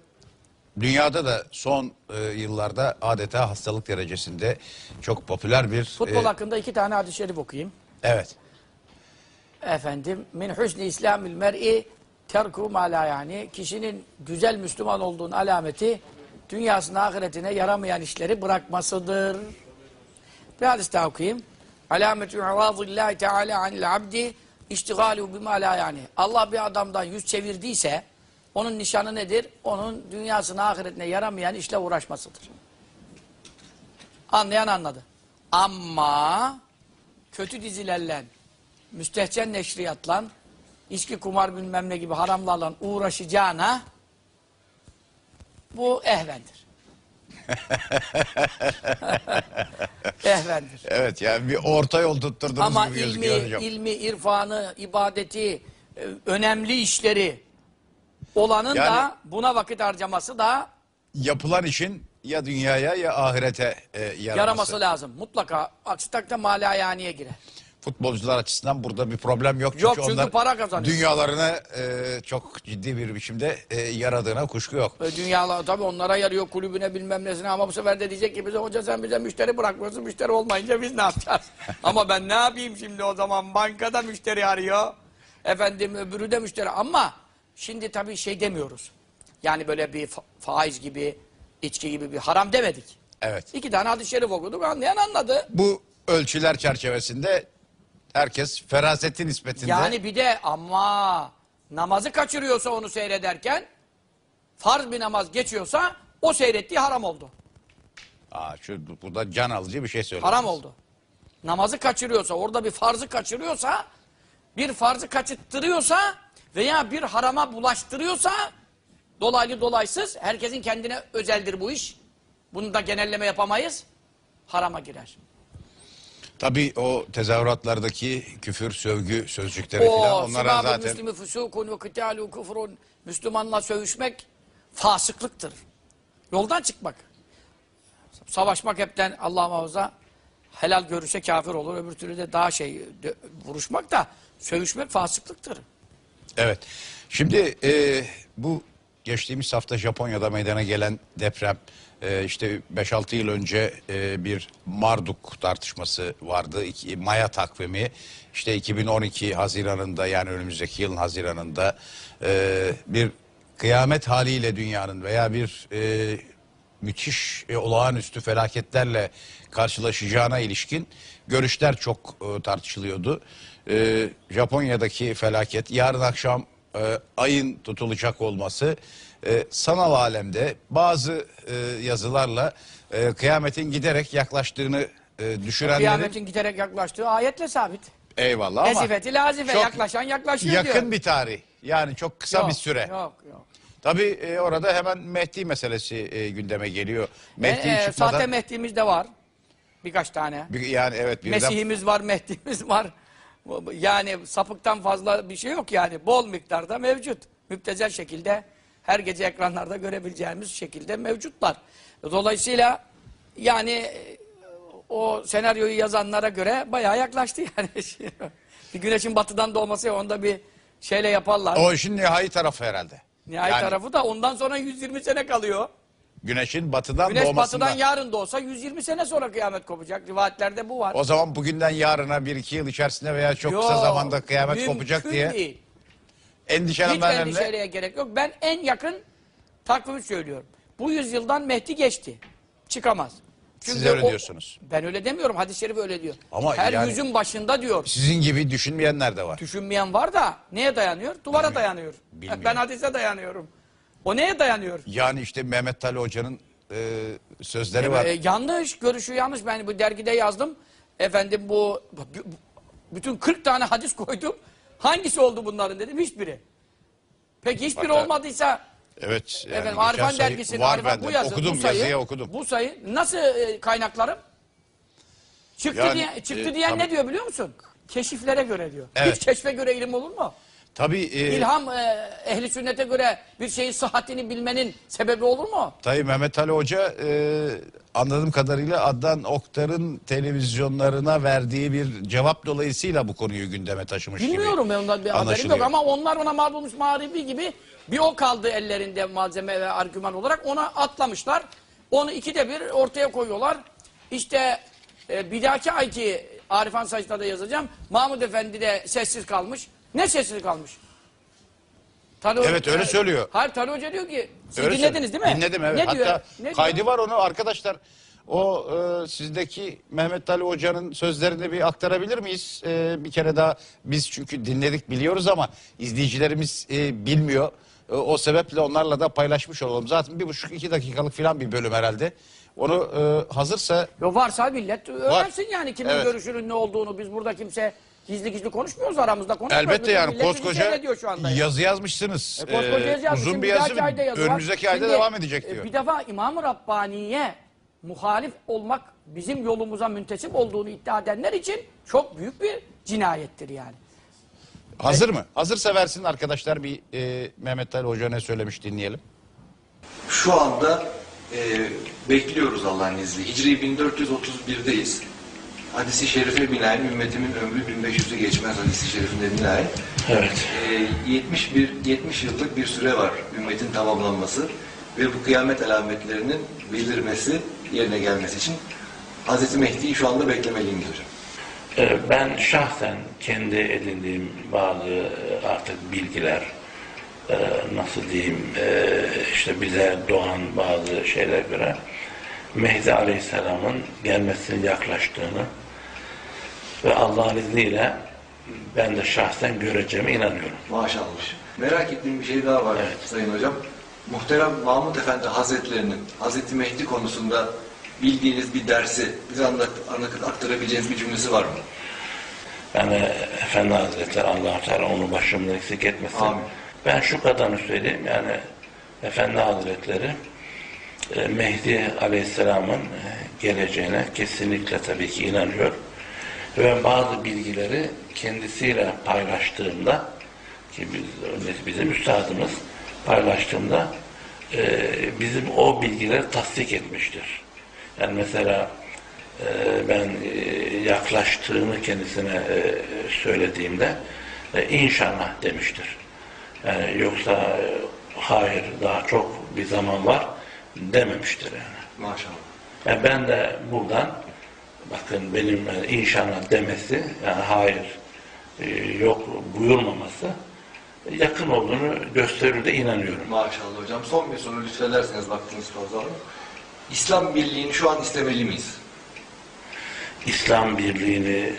dünyada da son e, yıllarda adeta hastalık derecesinde çok popüler bir... Futbol e, hakkında iki tane hadis-i şerif okuyayım. evet. Efendim, min husni islamil mer'i terku ma la yani. Kişinin güzel Müslüman olduğunun alameti dünyasına, ahiretine yaramayan işleri bırakmasıdır. Bir hadis daha okuyayım. Alametü avazillahi teala anil abdi iştigalu bima la yani. Allah bir adamdan yüz çevirdiyse onun nişanı nedir? Onun dünyasına, ahiretine yaramayan işle uğraşmasıdır. Anlayan anladı. Ama kötü dizilerle, müstehcen neşriyatla, içki, kumar bilmem ne gibi haramlarla uğraşacağına bu ehvendir. ehvendir. Evet yani bir orta yol tutturdunuz Ama gibi ilmi, gözüküyor hocam. ilmi, irfanı, ibadeti, e, önemli işleri olanın Yani- da buna vakit harcaması da Yapılan işin ya dünyaya ya ahirete e, yaraması. yaraması lazım. Mutlaka. Aksi takdirde malayaniye girer. Futbolcular açısından burada bir problem yok. Çünkü, Yok, çünkü onlar para kazanıyor. Dünyalarını e, çok ciddi bir biçimde e, yaradığına kuşku yok. E, Dünyalar tabii onlara yarıyor kulübüne bilmem nesine ama bu sefer de diyecek ki bize hoca sen bize müşteri bırakmıyorsun müşteri olmayınca biz ne yapacağız? ama ben ne yapayım şimdi o zaman bankada müşteri arıyor. Efendim öbürü de müşteri ama şimdi tabii şey demiyoruz. Yani böyle bir fa- faiz gibi içki gibi bir haram demedik. Evet. İki tane hadis-i şerif okuduk anlayan anladı. Bu ölçüler çerçevesinde herkes feraseti nispetinde Yani bir de ama namazı kaçırıyorsa onu seyrederken farz bir namaz geçiyorsa o seyrettiği haram oldu. Aa, şu, bu da can alıcı bir şey söylediniz. Haram oldu. Namazı kaçırıyorsa, orada bir farzı kaçırıyorsa, bir farzı kaçırttırıyorsa veya bir harama bulaştırıyorsa dolaylı dolaysız herkesin kendine özeldir bu iş. Bunu da genelleme yapamayız. Harama girer. Tabii o tezahüratlardaki küfür, sövgü sözcükleri falan O onlara zaten müslimi fusukun ve kıtalu kufrun. Müslümanla sövüşmek fasıklıktır. Yoldan çıkmak. Savaşmak hepten Allah muhafaza helal görürse kafir olur. Öbür türlü de daha şey vuruşmak da sövüşmek fasıklıktır. Evet. Şimdi e, bu geçtiğimiz hafta Japonya'da meydana gelen deprem e, işte 5-6 yıl önce e, bir Marduk tartışması vardı. İki, Maya takvimi işte 2012 Haziran'ında yani önümüzdeki yılın Haziran'ında e, bir kıyamet haliyle dünyanın veya bir e, müthiş e, olağanüstü felaketlerle karşılaşacağına ilişkin görüşler çok e, tartışılıyordu. E, Japonya'daki felaket yarın akşam e, ayın tutulacak olması e, sanal alemde bazı e, yazılarla e, kıyametin giderek yaklaştığını e, düşürenlerin Kıyametin giderek yaklaştığı ayetle sabit. eyvallah ama Ezifeti lazife çok yaklaşan yaklaşıyor yakın diyor. bir tarih yani çok kısa Yok, bir süre. Yok yok. Tabii e, orada hemen Mehdi meselesi e, gündeme geliyor. Mehdi E, e, çıkmadan sahte Mehdi'miz de var. Birkaç tane. bir- yani evet birden Mesihimiz var, Mehdi'miz var. Yani sapıktan fazla bir şey yok yani. Bol miktarda mevcut. Müptezel şekilde her gece ekranlarda görebileceğimiz şekilde mevcutlar. Dolayısıyla yani e, o senaryoyu yazanlara göre bayağı yaklaştı yani. bir güneşin batıdan doğması onda bir şeyle yaparlar. O işin nihai tarafı herhalde. Nihai Yani tarafı da ondan sonra 120 sene kalıyor. Güneşin batıdan Güneş doğmasında. batıdan yarın doğsa 120 sene sonra kıyamet kopacak. Rivayetlerde bu var. O zaman bugünden yarına bir iki yıl içerisinde veya çok kısa Yok, zamanda kıyamet mümkün kopacak diye Değil. Hiç endişelenenlerle endişeye gerek yok. Ben en yakın takvimi söylüyorum. Bu yüzyıldan Mehdi geçti. Çıkamaz. Siz öyle diyorsunuz. Ben öyle demiyorum. Hadis-i şerif öyle diyor. Ama Her yani- yüzün başında diyor. sizin gibi düşünmeyenler de var. Düşünmeyen var da neye dayanıyor? Duvara dayanıyor. bilmiyorum. Ben hadise dayanıyorum. O neye dayanıyor? Yani işte Mehmet Ali Hoca'nın e, sözleri var. E, yanlış, görüşü yanlış. Ben bu dergide yazdım. Efendim bu, bu- bütün 40 tane hadis koydum. Hangisi oldu bunların dedim. Hiçbiri. Peki hiçbiri Hatta- olmadıysa Evet. yani efendim geçen Arifan sayı dergisinin var Arifan bende. bu yazı, okudum bu sayı, yazıya okudum. Bu sayı nasıl e, kaynaklarım? Çıktı Yani, diye çıktı e, diyen tabii. ne diyor biliyor musun? Keşiflere göre diyor. Evet. Hiç keşfe göre ilim olur mu? Tabii e, İlham e, ehli sünnete göre bir şeyin sıhhatini bilmenin sebebi olur mu? Tabii Mehmet Ali Hoca e, anladığım kadarıyla Adnan Oktar'ın televizyonlarına verdiği bir cevap dolayısıyla bu konuyu gündeme taşımış gibi. Bilmiyorum ben ondan bir haberim yok ama onlar ona mal olmuş mağribi gibi bir o kaldı ellerinde malzeme ve argüman olarak ona atlamışlar. Onu ikide bir ortaya koyuyorlar. İşte e, bir dahaki ayki Arifan Saç'ta da yazacağım. Mahmud Efendi de sessiz kalmış. Ne sessiz kalmış? Tali Evet, öyle söylüyor. Hayır Tali Hoca diyor ki siz Öyle dinlediniz değil mi? Dinledim evet. Ne diyor? Hatta Ne diyor? kaydı var onu arkadaşlar. O e, sizdeki Mehmet Ali Hoca'nın sözlerini bir aktarabilir miyiz? E, bir kere daha biz çünkü dinledik biliyoruz ama izleyicilerimiz e, bilmiyor. E, o sebeple onlarla da paylaşmış olalım. Zaten bir buçuk iki dakikalık falan bir bölüm herhalde. Onu e, hazırsa Yo varsa millet öğrensin yani kimin Evet. görüşünün ne olduğunu. Biz burada kimse gizli gizli konuşmuyoruz aramızda konuşmuyoruz. elbette yani millet koskoca seyrediyor şu anda ya. yazı yazmışsınız. E, koskoca E, yazı yazmış. uzun bir yazı ayda yazı var. önümüzdeki ayda Şimdi, devam edecek e, diyor. Bir defa İmam-ı Rabbani'ye muhalif olmak bizim yolumuza müntesip olduğunu iddia edenler için çok büyük bir cinayettir yani. Hazır mı? Hazırsa versin arkadaşlar bir e, Mehmet Ali Hoca ne söylemiş dinleyelim. Şu anda e, bekliyoruz Allah'ın izniyle. Hicri 1431'deyiz. Hadisi şerife binaen ümmetimin ömrü 1500'ü geçmez hadisi şerifine binaen. Evet. E, 71 70 yıllık bir süre var ümmetin tamamlanması ve bu kıyamet alametlerinin belirmesi, yerine gelmesi için Hz. Mehdi'yi şu anda beklemeliyiz hocam. Ee, Ben şahsen kendi edindiğim bazı e, artık bilgiler, e, nasıl diyeyim, e, işte bize doğan bazı şeyler göre Mehdi Aleyhisselam'ın gelmesinin yaklaştığını ve Allah'ın izniyle ben de şahsen göreceğime inanıyorum. Maşallah. Merak ettiğim bir şey daha var Evet. Sayın Hocam. Muhterem Mahmud Efendi Hazretlerinin Hazreti Mehdi konusunda bildiğiniz bir dersi bize anlat, anlat- aktarabileceğiniz bir cümlesi var mı? Yani Efendi Hazretleri allah Teala onu başımdan eksik etmesin. Amin. Ben şu kadarını söyleyeyim yani Efendi Hazretleri e, Mehdi Aleyhisselam'ın e, geleceğine kesinlikle tabii ki inanıyor. Ve bazı bilgileri kendisiyle paylaştığımda ki biz, bizim üstadımız paylaştığımda e, bizim o bilgileri tasdik etmiştir. Yani mesela e, ben e, yaklaştığını kendisine e, söylediğimde e, inşallah demiştir. Yani yoksa e, hayır daha çok bir zaman var dememiştir yani. Maşallah. Yani ben de buradan bakın benim yani inşallah demesi yani hayır e, yok buyurmaması yakın olduğunu gösterir de inanıyorum. Maşallah hocam. Son bir soru lütfederseniz vaktiniz fazla? İslam birliğini şu an istemeli miyiz? İslam birliğini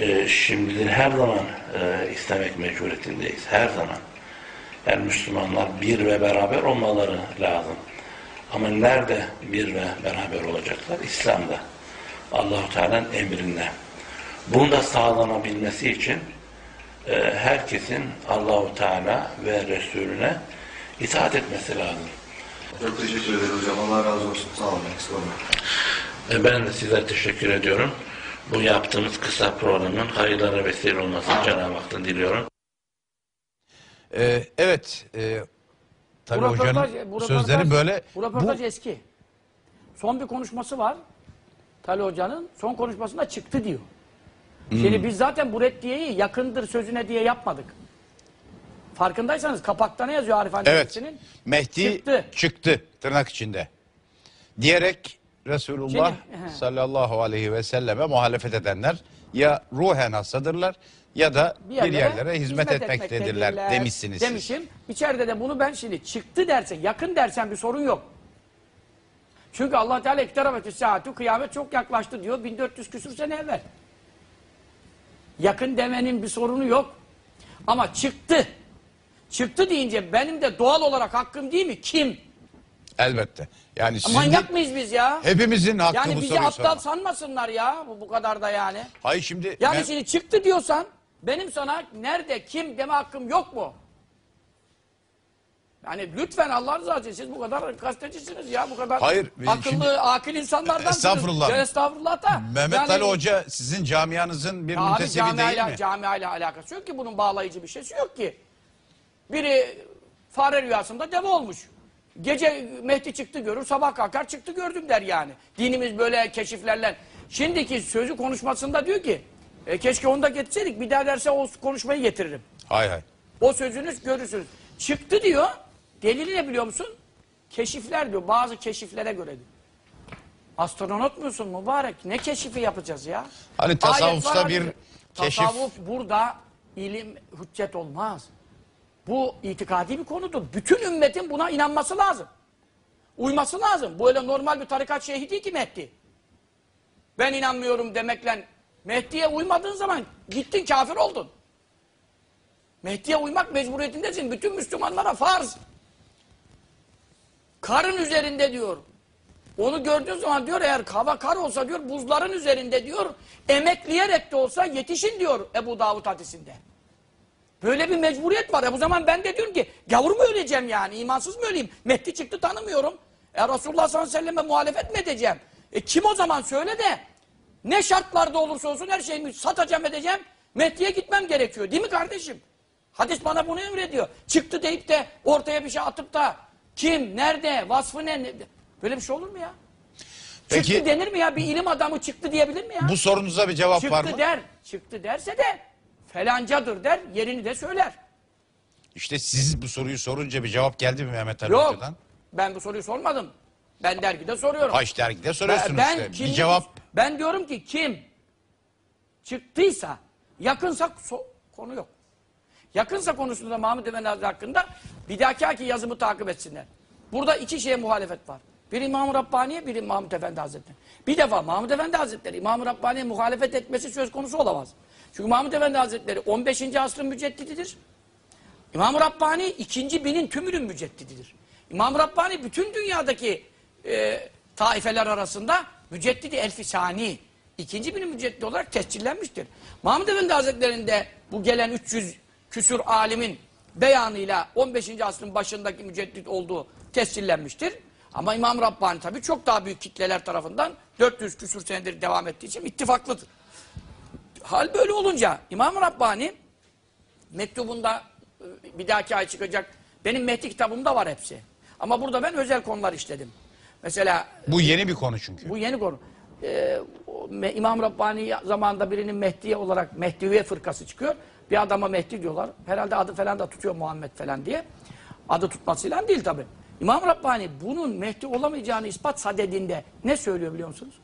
e, şimdiden her zaman e, istemek mecburiyetindeyiz. Her zaman. Yani Müslümanlar bir ve beraber olmaları lazım. Ama nerede bir ve beraber olacaklar? İslam'da. Allahu Teala'nın emrinde. Bunun da sağlanabilmesi için e, herkesin Allahu Teala ve Resulüne itaat etmesi lazım. Çok teşekkür ederim hocam. Allah razı olsun. Sağ olun. Eksik. E, Ben de size teşekkür ediyorum. Bu yaptığımız kısa programın hayırlara vesile olmasını Cenab-ı Hak'tan diliyorum. E, evet. E, tabii Bu hocanın röportaj- bu sözleri röportaj- böyle. Bu röportaj eski. Son bir konuşması var. Tali Hoca'nın son konuşmasında çıktı diyor. Hmm. Şimdi biz zaten bu reddiyeyi yakındır sözüne diye yapmadık. Farkındaysanız kapakta ne yazıyor Arif Evet. Annesi'nin? Mehdi Çıktı. çıktı. tırnak içinde. Diyerek Resulullah Şimdi- sallallahu aleyhi ve selleme muhalefet edenler ya ruhen hasadırlar ya da bir yerlere, hizmet, etmektedirler, demişsiniz siz. Demişim. İçeride de bunu ben şimdi çıktı dersen, yakın dersen bir sorun yok. Çünkü Allah Teala iktarabetü saatü kıyamet çok yaklaştı diyor 1400 küsur sene evvel. Yakın demenin bir sorunu yok. Ama çıktı. Çıktı deyince benim de doğal olarak hakkım değil mi? Kim? Elbette. Yani sizin Manyak de- mıyız biz ya? hepimizin hakkı Yani bu bizi soruyu aptal sormak. sanmasınlar ya bu, bu kadar da yani. Hayır şimdi Yani ben- şimdi çıktı diyorsan benim sana nerede kim deme hakkım yok mu? Yani lütfen Allah rızası için siz bu kadar gazetecisiniz ya bu kadar Hayır, akıllı şimdi- akil insanlardansınız. Estağfurullah. Ya estağfurullah da. Mehmet Yani- Ali Hoca sizin camianızın bir müntesibi değil mi? camiayla alakası yok ki bunun bağlayıcı bir şeysi yok ki. Biri fare rüyasında deve olmuş. Gece Mehdi çıktı görür, sabah kalkar çıktı gördüm der yani. Dinimiz böyle keşiflerle. Şimdiki sözü konuşmasında diyor ki, e, keşke onu da getirseydik, bir daha derse o konuşmayı getiririm. Hay hay. O sözünüz görürsünüz. Çıktı diyor, delili ne biliyor musun? Keşifler diyor, bazı keşiflere göre diyor. Astronot musun mübarek? Ne keşifi yapacağız ya? Hani tasavvufta bir keşif- Tasavvuf burada ilim hüccet olmaz. Bu itikadi bir konudur. Bütün ümmetin buna inanması lazım. Uyması lazım. Bu öyle normal bir tarikat şeyhi değil ki Mehdi. Ben inanmıyorum demekle Mehdi'ye uymadığın zaman gittin kafir oldun. Mehdi'ye uymak mecburiyetindesin. Bütün Müslümanlara farz. Karın üzerinde diyor. Onu gördüğün zaman diyor eğer hava kar olsa diyor buzların üzerinde diyor emekleyerek de olsa yetişin diyor Ebu Davud hadisinde. Böyle bir mecburiyet var. E bu zaman ben de diyorum ki gavur mu öleceğim yani imansız mı öleyim? Mehdi çıktı tanımıyorum. E Resulullah sallallahu aleyhi ve selleme muhalefet mi edeceğim? E kim o zaman söyle de ne şartlarda olursa olsun her şeyimi satacağım edeceğim. Mehdi'ye gitmem gerekiyor değil mi kardeşim? Hadis bana bunu emrediyor. Çıktı deyip de ortaya bir şey atıp da kim, nerede, vasfı ne? ne- Böyle bir şey olur mu ya? Peki- Çıktı denir mi ya? Bir ilim adamı çıktı diyebilir mi ya? Bu sorunuza bir cevap var mı? çıktı der. Çıktı derse de felancadır der. Yerini de söyler. İşte siz bu soruyu sorunca bir cevap geldi mi Mehmet Ali Yok. Hoca'dan? Ben bu soruyu sormadım. Ben dergide soruyorum. Haş dergide soruyorsunuz ben, işte. kim- bir cevap. Ben diyorum ki kim çıktıysa yakınsa so- konu yok. Yakınsa konusunda Mahmud Efendi Hazretleri hakkında bir dahaki yazımı takip etsinler. Burada iki şeye muhalefet var. Biri İmam-ı Rabbani'ye, biri Mahmud Efendi Hazretleri. Bir defa Mahmud Efendi Hazretleri İmam-ı Rabbani'ye muhalefet etmesi söz konusu olamaz. Çünkü Mahmud Efendi Hazretleri 15. asrın müceddididir. İmam-ı Rabbani ikinci binin tümünün müceddididir. İmam-ı Rabbani bütün dünyadaki e, taifeler arasında müceddidi elfisani, ikinci binin müceddidi olarak tescillenmiştir. Mahmud Efendi Hazretleri'nde bu gelen 300 küsur alimin beyanıyla 15. asrın başındaki müceddit olduğu tescillenmiştir. Ama İmam Rabbani tabii çok daha büyük kitleler tarafından 400 küsur senedir devam ettiği için ittifaklıdır. Hal böyle olunca İmam Rabbani mektubunda e, bir dahaki ay çıkacak. Benim Mehdi kitabımda var hepsi. Ama burada ben özel konular işledim. Mesela Bu yeni bir konu çünkü. bu yeni konu. Ee, İmam Rabbani zamanında birinin Mehdiye olarak Mehdiye fırkası çıkıyor. Bir adama Mehdi diyorlar. Herhalde adı falan da tutuyor Muhammed falan diye. Adı tutmasıyla değil tabi. İmam Rabbani bunun Mehdi olamayacağını ispat sadedinde ne söylüyor biliyor musunuz?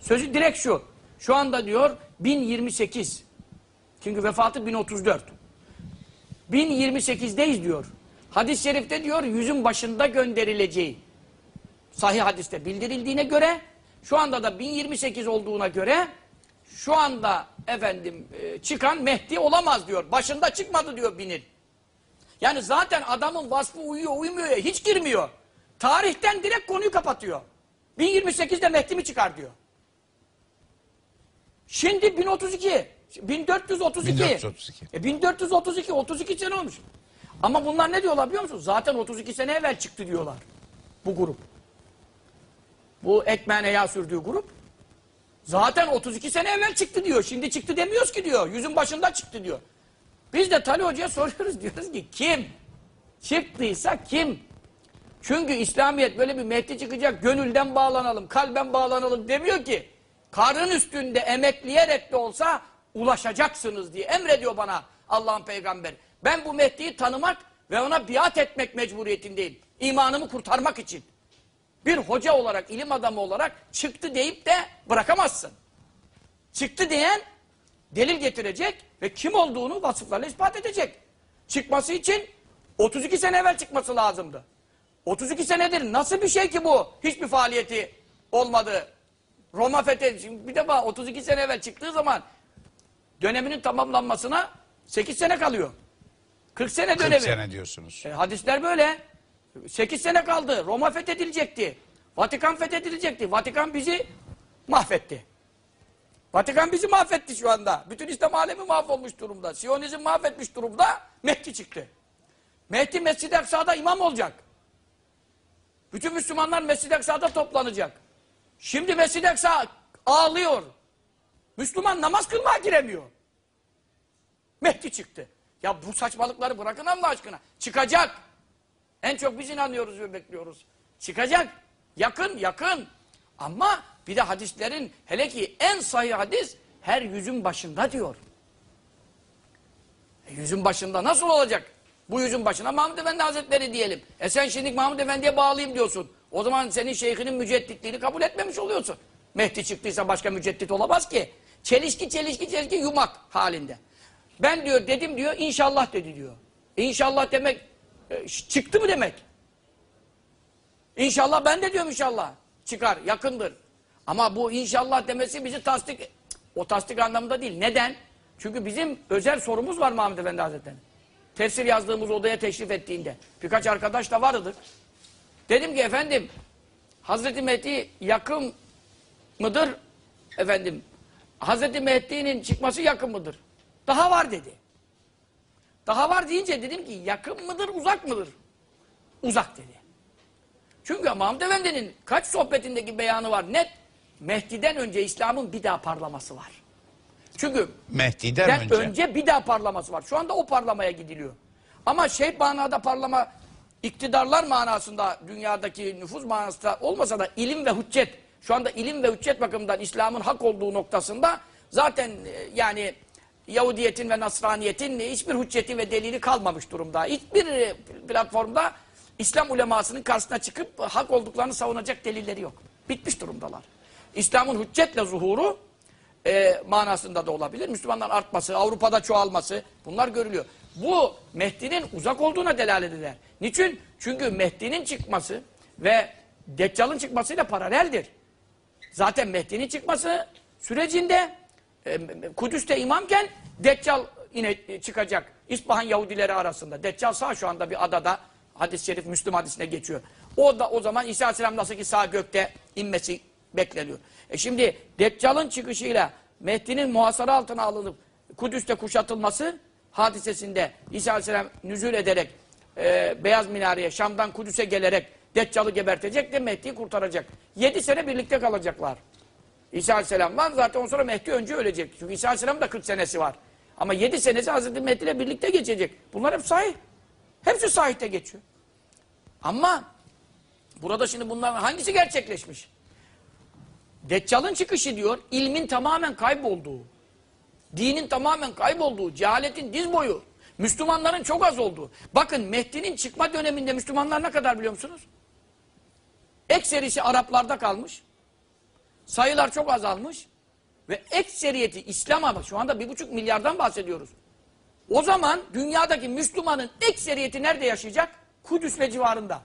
Sözü direkt şu. Şu anda diyor 1028. Çünkü vefatı 1034. 1028'deyiz diyor. Hadis-i şerifte diyor yüzün başında gönderileceği. Sahih hadiste bildirildiğine göre şu anda da 1028 olduğuna göre şu anda efendim e, çıkan Mehdi olamaz diyor. Başında çıkmadı diyor binin. Yani zaten adamın vasfı uyuyor uymuyor ya hiç girmiyor. Tarihten direkt konuyu kapatıyor. 1028'de Mehdi mi çıkar diyor. Şimdi 1032. 1432. 1432. E 1432, 32 sene olmuş. Ama bunlar ne diyorlar biliyor musun? Zaten 32 sene evvel çıktı diyorlar. Bu grup. Bu ekmeğine yağ sürdüğü grup. Zaten 32 sene evvel çıktı diyor. Şimdi çıktı demiyoruz ki diyor. Yüzün başında çıktı diyor. Biz de Tali Hoca'ya soruyoruz diyoruz ki kim? Çıktıysa kim? Çünkü İslamiyet böyle bir Mehdi çıkacak, gönülden bağlanalım, kalben bağlanalım demiyor ki. Karın üstünde emekleyerek de olsa ulaşacaksınız diye emrediyor bana Allah'ın peygamberi. Ben bu Mehdi'yi tanımak ve ona biat etmek mecburiyetindeyim. İmanımı kurtarmak için. Bir hoca olarak, ilim adamı olarak çıktı deyip de bırakamazsın. Çıktı diyen delil getirecek ve kim olduğunu vasıflarla ispat edecek. Çıkması için 32 sene evvel çıkması lazımdı. 32 senedir nasıl bir şey ki bu? Hiçbir faaliyeti olmadı. Roma fethi, şimdi bir defa 32 sene evvel çıktığı zaman döneminin tamamlanmasına 8 sene kalıyor. 40 sene 40 dönemi. sene diyorsunuz. E, hadisler böyle. 8 sene kaldı. Roma fethedilecekti. Vatikan fethedilecekti. Vatikan bizi mahvetti. Vatikan bizi mahvetti şu anda. Bütün İslam alemi mahvolmuş durumda. Siyonizm mahvetmiş durumda. Mehdi çıktı. Mehdi Mescid-i Aksa'da imam olacak. Bütün Müslümanlar Mescid-i Aksa'da toplanacak. Şimdi Mescid-i Aksa ağlıyor. Müslüman namaz kılmaya giremiyor. Mehdi çıktı. Ya bu saçmalıkları bırakın Allah aşkına. Çıkacak. En çok biz inanıyoruz ve bekliyoruz. Çıkacak. Yakın, yakın. Ama bir de hadislerin hele ki en sahih hadis her yüzün başında diyor. E, yüzün başında nasıl olacak? Bu yüzün başına Mahmud Efendi Hazretleri diyelim. E sen şimdi Mahmud Efendi'ye bağlayayım diyorsun. O zaman senin şeyhinin mücedditliğini kabul etmemiş oluyorsun. Mehdi çıktıysa başka müceddit olamaz ki. Çelişki, çelişki, çelişki yumak halinde. Ben diyor dedim diyor inşallah dedi diyor. İnşallah demek e, çıktı mı demek? İnşallah ben de diyorum inşallah. Çıkar, yakındır. Ama bu inşallah demesi bizi tasdik... O tasdik anlamında değil. Neden? Çünkü bizim özel sorumuz var Mahmud Efendi Hazretleri. Tefsir yazdığımız odaya teşrif ettiğinde. Birkaç arkadaş da vardı. Dedim ki efendim, Hazreti Mehdi yakın mıdır? Efendim, Hazreti Mehdi'nin çıkması yakın mıdır? Daha var dedi. Daha var deyince dedim ki yakın mıdır, uzak mıdır? Uzak dedi. Çünkü Mahmud Efendi'nin kaç sohbetindeki beyanı var net. Mehdi'den önce İslam'ın bir daha parlaması var. Çünkü Mehdi'den den önce. önce. bir daha parlaması var. Şu anda o parlamaya gidiliyor. Ama şey manada parlama iktidarlar manasında dünyadaki nüfuz manasında olmasa da ilim ve hüccet şu anda ilim ve hüccet bakımından İslam'ın hak olduğu noktasında zaten e, yani Yahudiyetin ve Nasraniyetin hiçbir hücceti ve delili kalmamış durumda. Hiçbir e, platformda İslam ulemasının karşısına çıkıp hak olduklarını savunacak delilleri yok. Bitmiş durumdalar. İslam'ın hüccetle zuhuru e, manasında da olabilir. Müslümanlar artması, Avrupa'da çoğalması bunlar görülüyor. Bu Mehdi'nin uzak olduğuna delalet eder. Niçin? Çünkü Mehdi'nin çıkması ve Deccal'ın çıkmasıyla paraleldir. Zaten Mehdi'nin çıkması sürecinde Kudüs'te imamken Deccal yine e, çıkacak. İspahan Yahudileri arasında. Deccal sağ şu anda bir adada hadis-i şerif Müslüm hadisine geçiyor. O da o zaman İsa Aleyhisselam nasıl ki sağ gökte inmesi bekleniyor. E şimdi Deccal'ın çıkışıyla Mehdi'nin muhasara altına alınıp Kudüs'te kuşatılması hadisesinde İsa Aleyhisselam nüzul ederek e, Beyaz Minare'ye Şam'dan Kudüs'e gelerek Deccal'ı gebertecek de Mehdi'yi kurtaracak. Yedi sene birlikte kalacaklar. İsa Aleyhisselam'dan zaten ondan sonra Mehdi önce ölecek. Çünkü İsa Aleyhisselam'ın da 40 senesi var. Ama 7 senesi Hazreti Mehdi ile birlikte geçecek. Bunlar hep sahih. Hepsi sahihte geçiyor. Ama burada şimdi bunların hangisi gerçekleşmiş? Deccal'ın çıkışı diyor, ilmin tamamen kaybolduğu, dinin tamamen kaybolduğu, cehaletin diz boyu, Müslümanların çok az olduğu. Bakın Mehdi'nin çıkma döneminde Müslümanlar ne kadar biliyor musunuz? Ekserisi Araplarda kalmış. Sayılar çok azalmış. Ve ekseriyeti İslam'a şu anda bir buçuk milyardan bahsediyoruz. O zaman dünyadaki Müslümanın ekseriyeti nerede yaşayacak? Kudüs ve civarında.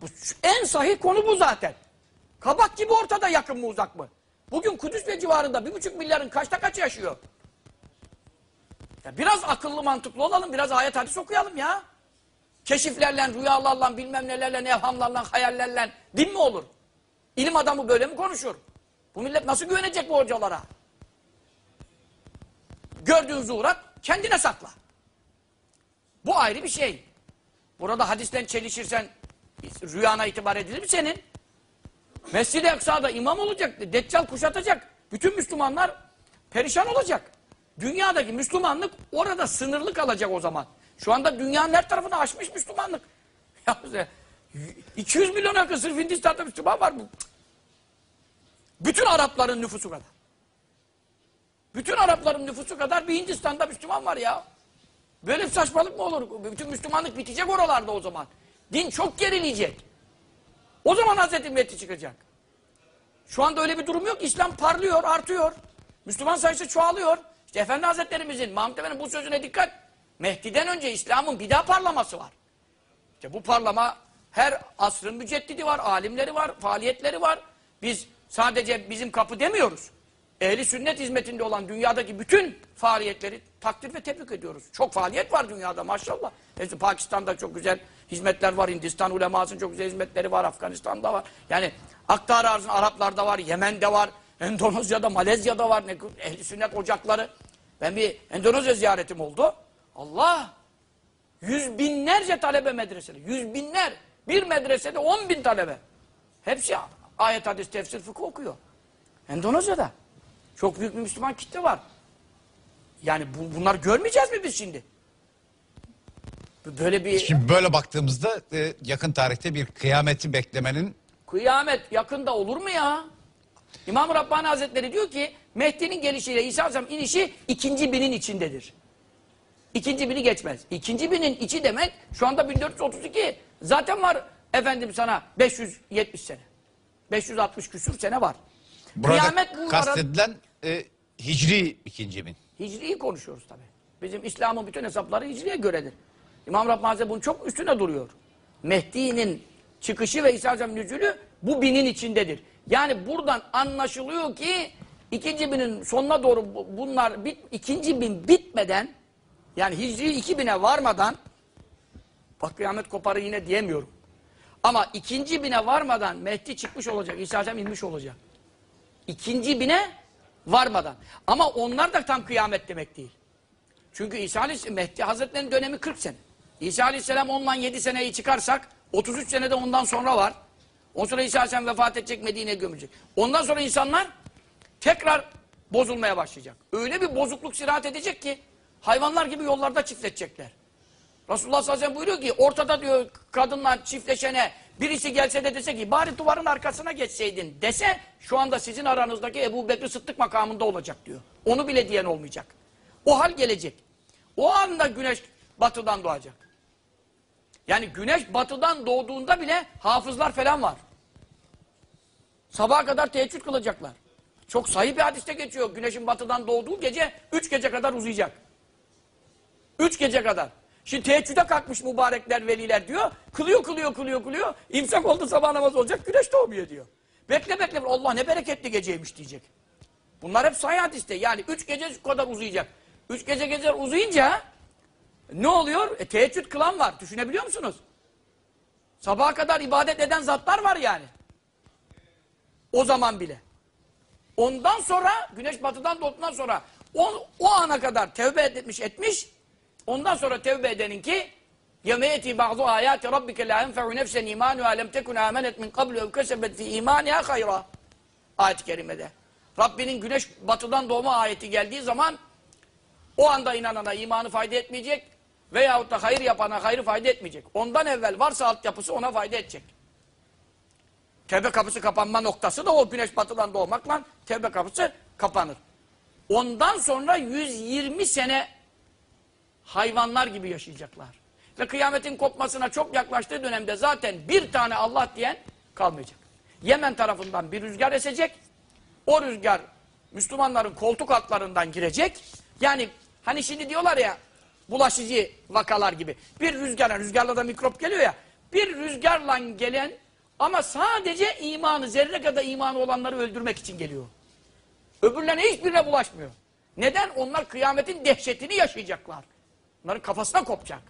Bu en sahih konu bu zaten. Kabak gibi ortada yakın mı uzak mı? Bugün Kudüs ve civarında bir buçuk milyarın kaçta kaç yaşıyor? Ya biraz akıllı mantıklı olalım, biraz ayet hadis okuyalım ya. Keşiflerle, rüyalarla, bilmem nelerle, evhamlarla, hayallerle din mi olur? İlim adamı böyle mi konuşur? Bu millet nasıl güvenecek bu hocalara? Gördüğün zuhurat kendine sakla. Bu ayrı bir şey. Burada hadisten çelişirsen rüyana itibar edilir mi senin? Mescid-i Aksa'da imam olacak, Deccal kuşatacak. Bütün Müslümanlar perişan olacak. Dünyadaki Müslümanlık orada sınırlı kalacak o zaman. Şu anda dünyanın her tarafını aşmış Müslümanlık. Ya 200 milyon yakın sırf Hindistan'da Müslüman var mı? Bütün Arapların nüfusu kadar. Bütün Arapların nüfusu kadar bir Hindistan'da Müslüman var ya. Böyle bir saçmalık mı olur? Bütün Müslümanlık bitecek oralarda o zaman. Din çok gerileyecek. O zaman Hazreti Mehdi çıkacak. Şu anda öyle bir durum yok. İslam parlıyor, artıyor. Müslüman sayısı çoğalıyor. İşte Efendi Hazretlerimizin, Mahmud Efendi'nin bu sözüne dikkat. Mehdi'den önce İslam'ın bir daha parlaması var. İşte bu parlama her asrın müceddidi var, alimleri var, faaliyetleri var. Biz sadece bizim kapı demiyoruz. ehli sünnet hizmetinde olan dünyadaki bütün faaliyetleri takdir ve tebrik ediyoruz. Çok faaliyet var dünyada maşallah. İşte Pakistan'da çok güzel hizmetler var. Hindistan ulemasının çok güzel hizmetleri var. Afganistan'da var. Yani Aktar Arzı'nın Araplarda var. Yemen'de var. Endonezya'da, Malezya'da var. Ne, ehli sünnet ocakları. Ben bir Endonezya ziyaretim oldu. Allah! Yüz binlerce talebe medresede. Yüz binler. Bir medresede on bin talebe. Hepsi ayet, hadis, tefsir, fıkıh okuyor. Endonezya'da. Çok büyük bir Müslüman kitle var. Yani bu, bunlar görmeyeceğiz mi biz şimdi? Böyle bir Şimdi böyle baktığımızda e, yakın tarihte bir kıyameti beklemenin kıyamet yakında olur mu ya? İmam Rabbani Hazretleri diyor ki Mehdi'nin gelişiyle İsa Aleyhisselam inişi ikinci binin içindedir. İkinci bini geçmez. İkinci binin içi demek şu anda 1432 zaten var efendim sana 570 sene. 560 küsür sene var. burada Kıyamet bu kastedilen e, hicri ikinci bin. Hicri'yi konuşuyoruz tabi. Bizim İslam'ın bütün hesapları Hicri'ye göredir. İmam Rabbani bunun çok üstüne duruyor. Mehdi'nin çıkışı ve İsa Aleyhisselam'ın nüzulü bu binin içindedir. Yani buradan anlaşılıyor ki ikinci binin sonuna doğru bu- bunlar bit, ikinci bin bitmeden yani Hicri 2000'e varmadan bak kıyamet koparı yine diyemiyorum. Ama ikinci bine varmadan Mehdi çıkmış olacak. İsa Aleyhisselam inmiş olacak. İkinci bine varmadan. Ama onlar da tam kıyamet demek değil. Çünkü İsa Aleyhisselam, Mehdi Hazretleri'nin dönemi 40 sene. İsa Aleyhisselam ondan 7 seneyi çıkarsak 33 senede ondan sonra var. Ondan sonra İsa Aleyhisselam vefat edecek Medine'ye gömülecek. Ondan sonra insanlar tekrar bozulmaya başlayacak. Öyle bir bozukluk sirahat edecek ki hayvanlar gibi yollarda çiftleşecekler. Resulullah sallallahu sellem buyuruyor ki ortada diyor kadınlar çiftleşene birisi gelse de dese ki bari duvarın arkasına geçseydin dese şu anda sizin aranızdaki Ebu Bekir Sıddık makamında olacak diyor. Onu bile diyen olmayacak. O hal gelecek. O anda güneş batıdan doğacak. Yani güneş batıdan doğduğunda bile hafızlar falan var. Sabaha kadar teheccüd kılacaklar. Çok sahih bir hadiste geçiyor. Güneşin batıdan doğduğu gece üç gece kadar uzayacak. Üç gece kadar. Şimdi teheccüde kalkmış mübarekler, veliler diyor. Kılıyor, kılıyor, kılıyor, kılıyor. İmsak oldu sabah namazı olacak, güneş doğmuyor diyor. Bekle bekle, Allah ne bereketli geceymiş diyecek. Bunlar hep sahih hadiste. Yani üç gece kadar uzayacak. Üç gece geceler uzayınca ne oluyor? E, teheccüd kılan var. Düşünebiliyor musunuz? Sabaha kadar ibadet eden zatlar var yani. O zaman bile. Ondan sonra güneş batıdan doğduktan sonra o, o ana kadar tevbe etmiş etmiş. Ondan sonra tevbe edenin ki yemeyeti bazı ayati rabbike la enfe'u nefsen imanu alem tekun amenet min kablu ev kesebet fi imaniha hayra. Ayet-i kerimede. Rabbinin güneş batıdan doğma ayeti geldiği zaman o anda inanana imanı fayda etmeyecek veyahut da hayır yapana hayrı fayda etmeyecek. Ondan evvel varsa altyapısı ona fayda edecek. Tevbe kapısı kapanma noktası da o güneş batıdan doğmakla tevbe kapısı kapanır. Ondan sonra 120 sene hayvanlar gibi yaşayacaklar. Ve kıyametin kopmasına çok yaklaştığı dönemde zaten bir tane Allah diyen kalmayacak. Yemen tarafından bir rüzgar esecek. O rüzgar Müslümanların koltuk altlarından girecek. Yani hani şimdi diyorlar ya bulaşıcı vakalar gibi. Bir rüzgarla, rüzgarla da mikrop geliyor ya. Bir rüzgarla gelen ama sadece imanı, zerre kadar imanı olanları öldürmek için geliyor. Öbürlerine hiçbirine bulaşmıyor. Neden? Onlar kıyametin dehşetini yaşayacaklar. Onların kafasına kopacak.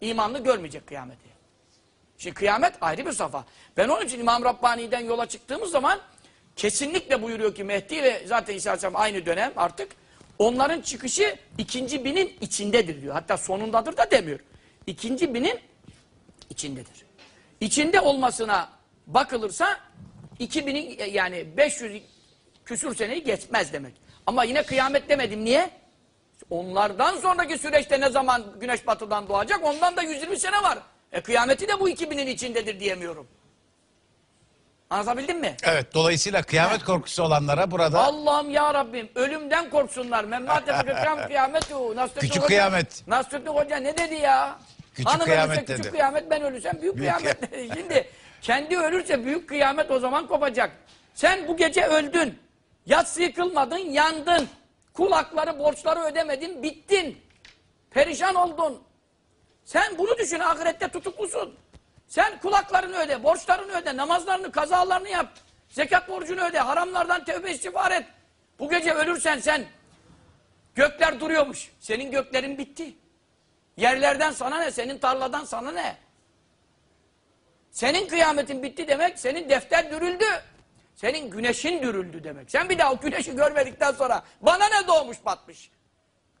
İmanlı görmeyecek kıyameti. Şimdi kıyamet ayrı bir safa. Ben onun için İmam Rabbani'den yola çıktığımız zaman kesinlikle buyuruyor ki Mehdi ve zaten İsa Aleyhisselam aynı dönem artık onların çıkışı ikinci binin içindedir diyor. Hatta sonundadır da demiyor. İkinci binin içindedir. İçinde olmasına bakılırsa 2000'in yani 500 küsür seneyi geçmez demek. Ama yine kıyamet demedim. Niye? Onlardan sonraki süreçte ne zaman güneş batıdan doğacak? Ondan da 120 sene var. E kıyameti de bu 2000'in içindedir diyemiyorum. Anlatabildim mi? Evet dolayısıyla kıyamet korkusu olanlara burada Allah'ım ya Rabbim ölümden korksunlar. Nasrettin Küçük kıyamet. Nasrettin Hoca ne dedi ya? Küçük Hanım kıyamet ölürse küçük dedi. kıyamet ben ölürsem büyük, Büyük kıyamet dedi. Şimdi kendi ölürse büyük kıyamet o zaman kopacak. Sen bu gece öldün. Yatsı kılmadın yandın. Kulakları borçları ödemedin bittin. Perişan oldun. Sen bunu düşün ahirette tutuklusun. Sen kulaklarını öde, borçlarını öde, namazlarını, kazalarını yap. Zekat borcunu öde. Haramlardan tevbe istiğfar et. Bu gece ölürsen sen gökler duruyormuş. Senin göklerin bitti. Yerlerden sana ne? Senin tarladan sana ne? Senin kıyametin bitti demek, senin defter dürüldü. Senin güneşin dürüldü demek. Sen bir daha o güneşi görmedikten sonra bana ne doğmuş batmış.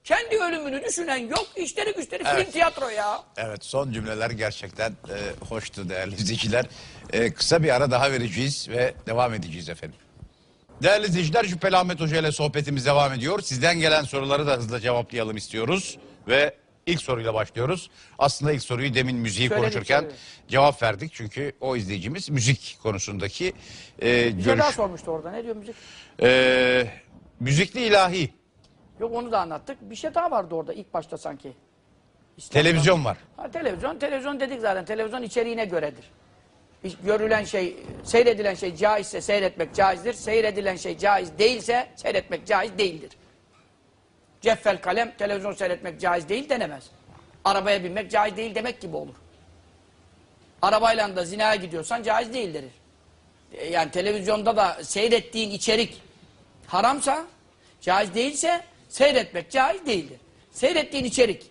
Kendi ölümünü düşünen yok. İşleri güçleri film Evet. tiyatro ya. Evet son cümleler gerçekten e, hoştu değerli izleyiciler. E, kısa bir ara daha vereceğiz ve devam edeceğiz efendim. Değerli izleyiciler Şüpheli Ahmet Hoca ile sohbetimiz devam ediyor. Sizden gelen soruları da hızla cevaplayalım istiyoruz. Ve ilk soruyla başlıyoruz. Aslında ilk soruyu demin müziği Söyledik, konuşurken cevap verdik. Çünkü o izleyicimiz müzik konusundaki e, Bir şey daha görüş. sormuştu orada. Ne diyor müzik? E, müzikli ilahi Yok onu da anlattık. Bir şey daha vardı orada ilk başta sanki. İslam'da. televizyon var. Ha, televizyon, televizyon dedik zaten. Televizyon içeriğine göredir. İş- Görülen şey, seyredilen şey caizse seyretmek caizdir. Seyredilen şey caiz değilse seyretmek caiz değildir. Ceffel kalem, televizyon seyretmek caiz değil denemez. Arabaya binmek caiz değil demek gibi olur. Arabayla da zinaya gidiyorsan caiz değil denir. E, Yani televizyonda da seyrettiğin içerik haramsa, caiz değilse seyretmek caiz değildir. Seyrettiğin içerik.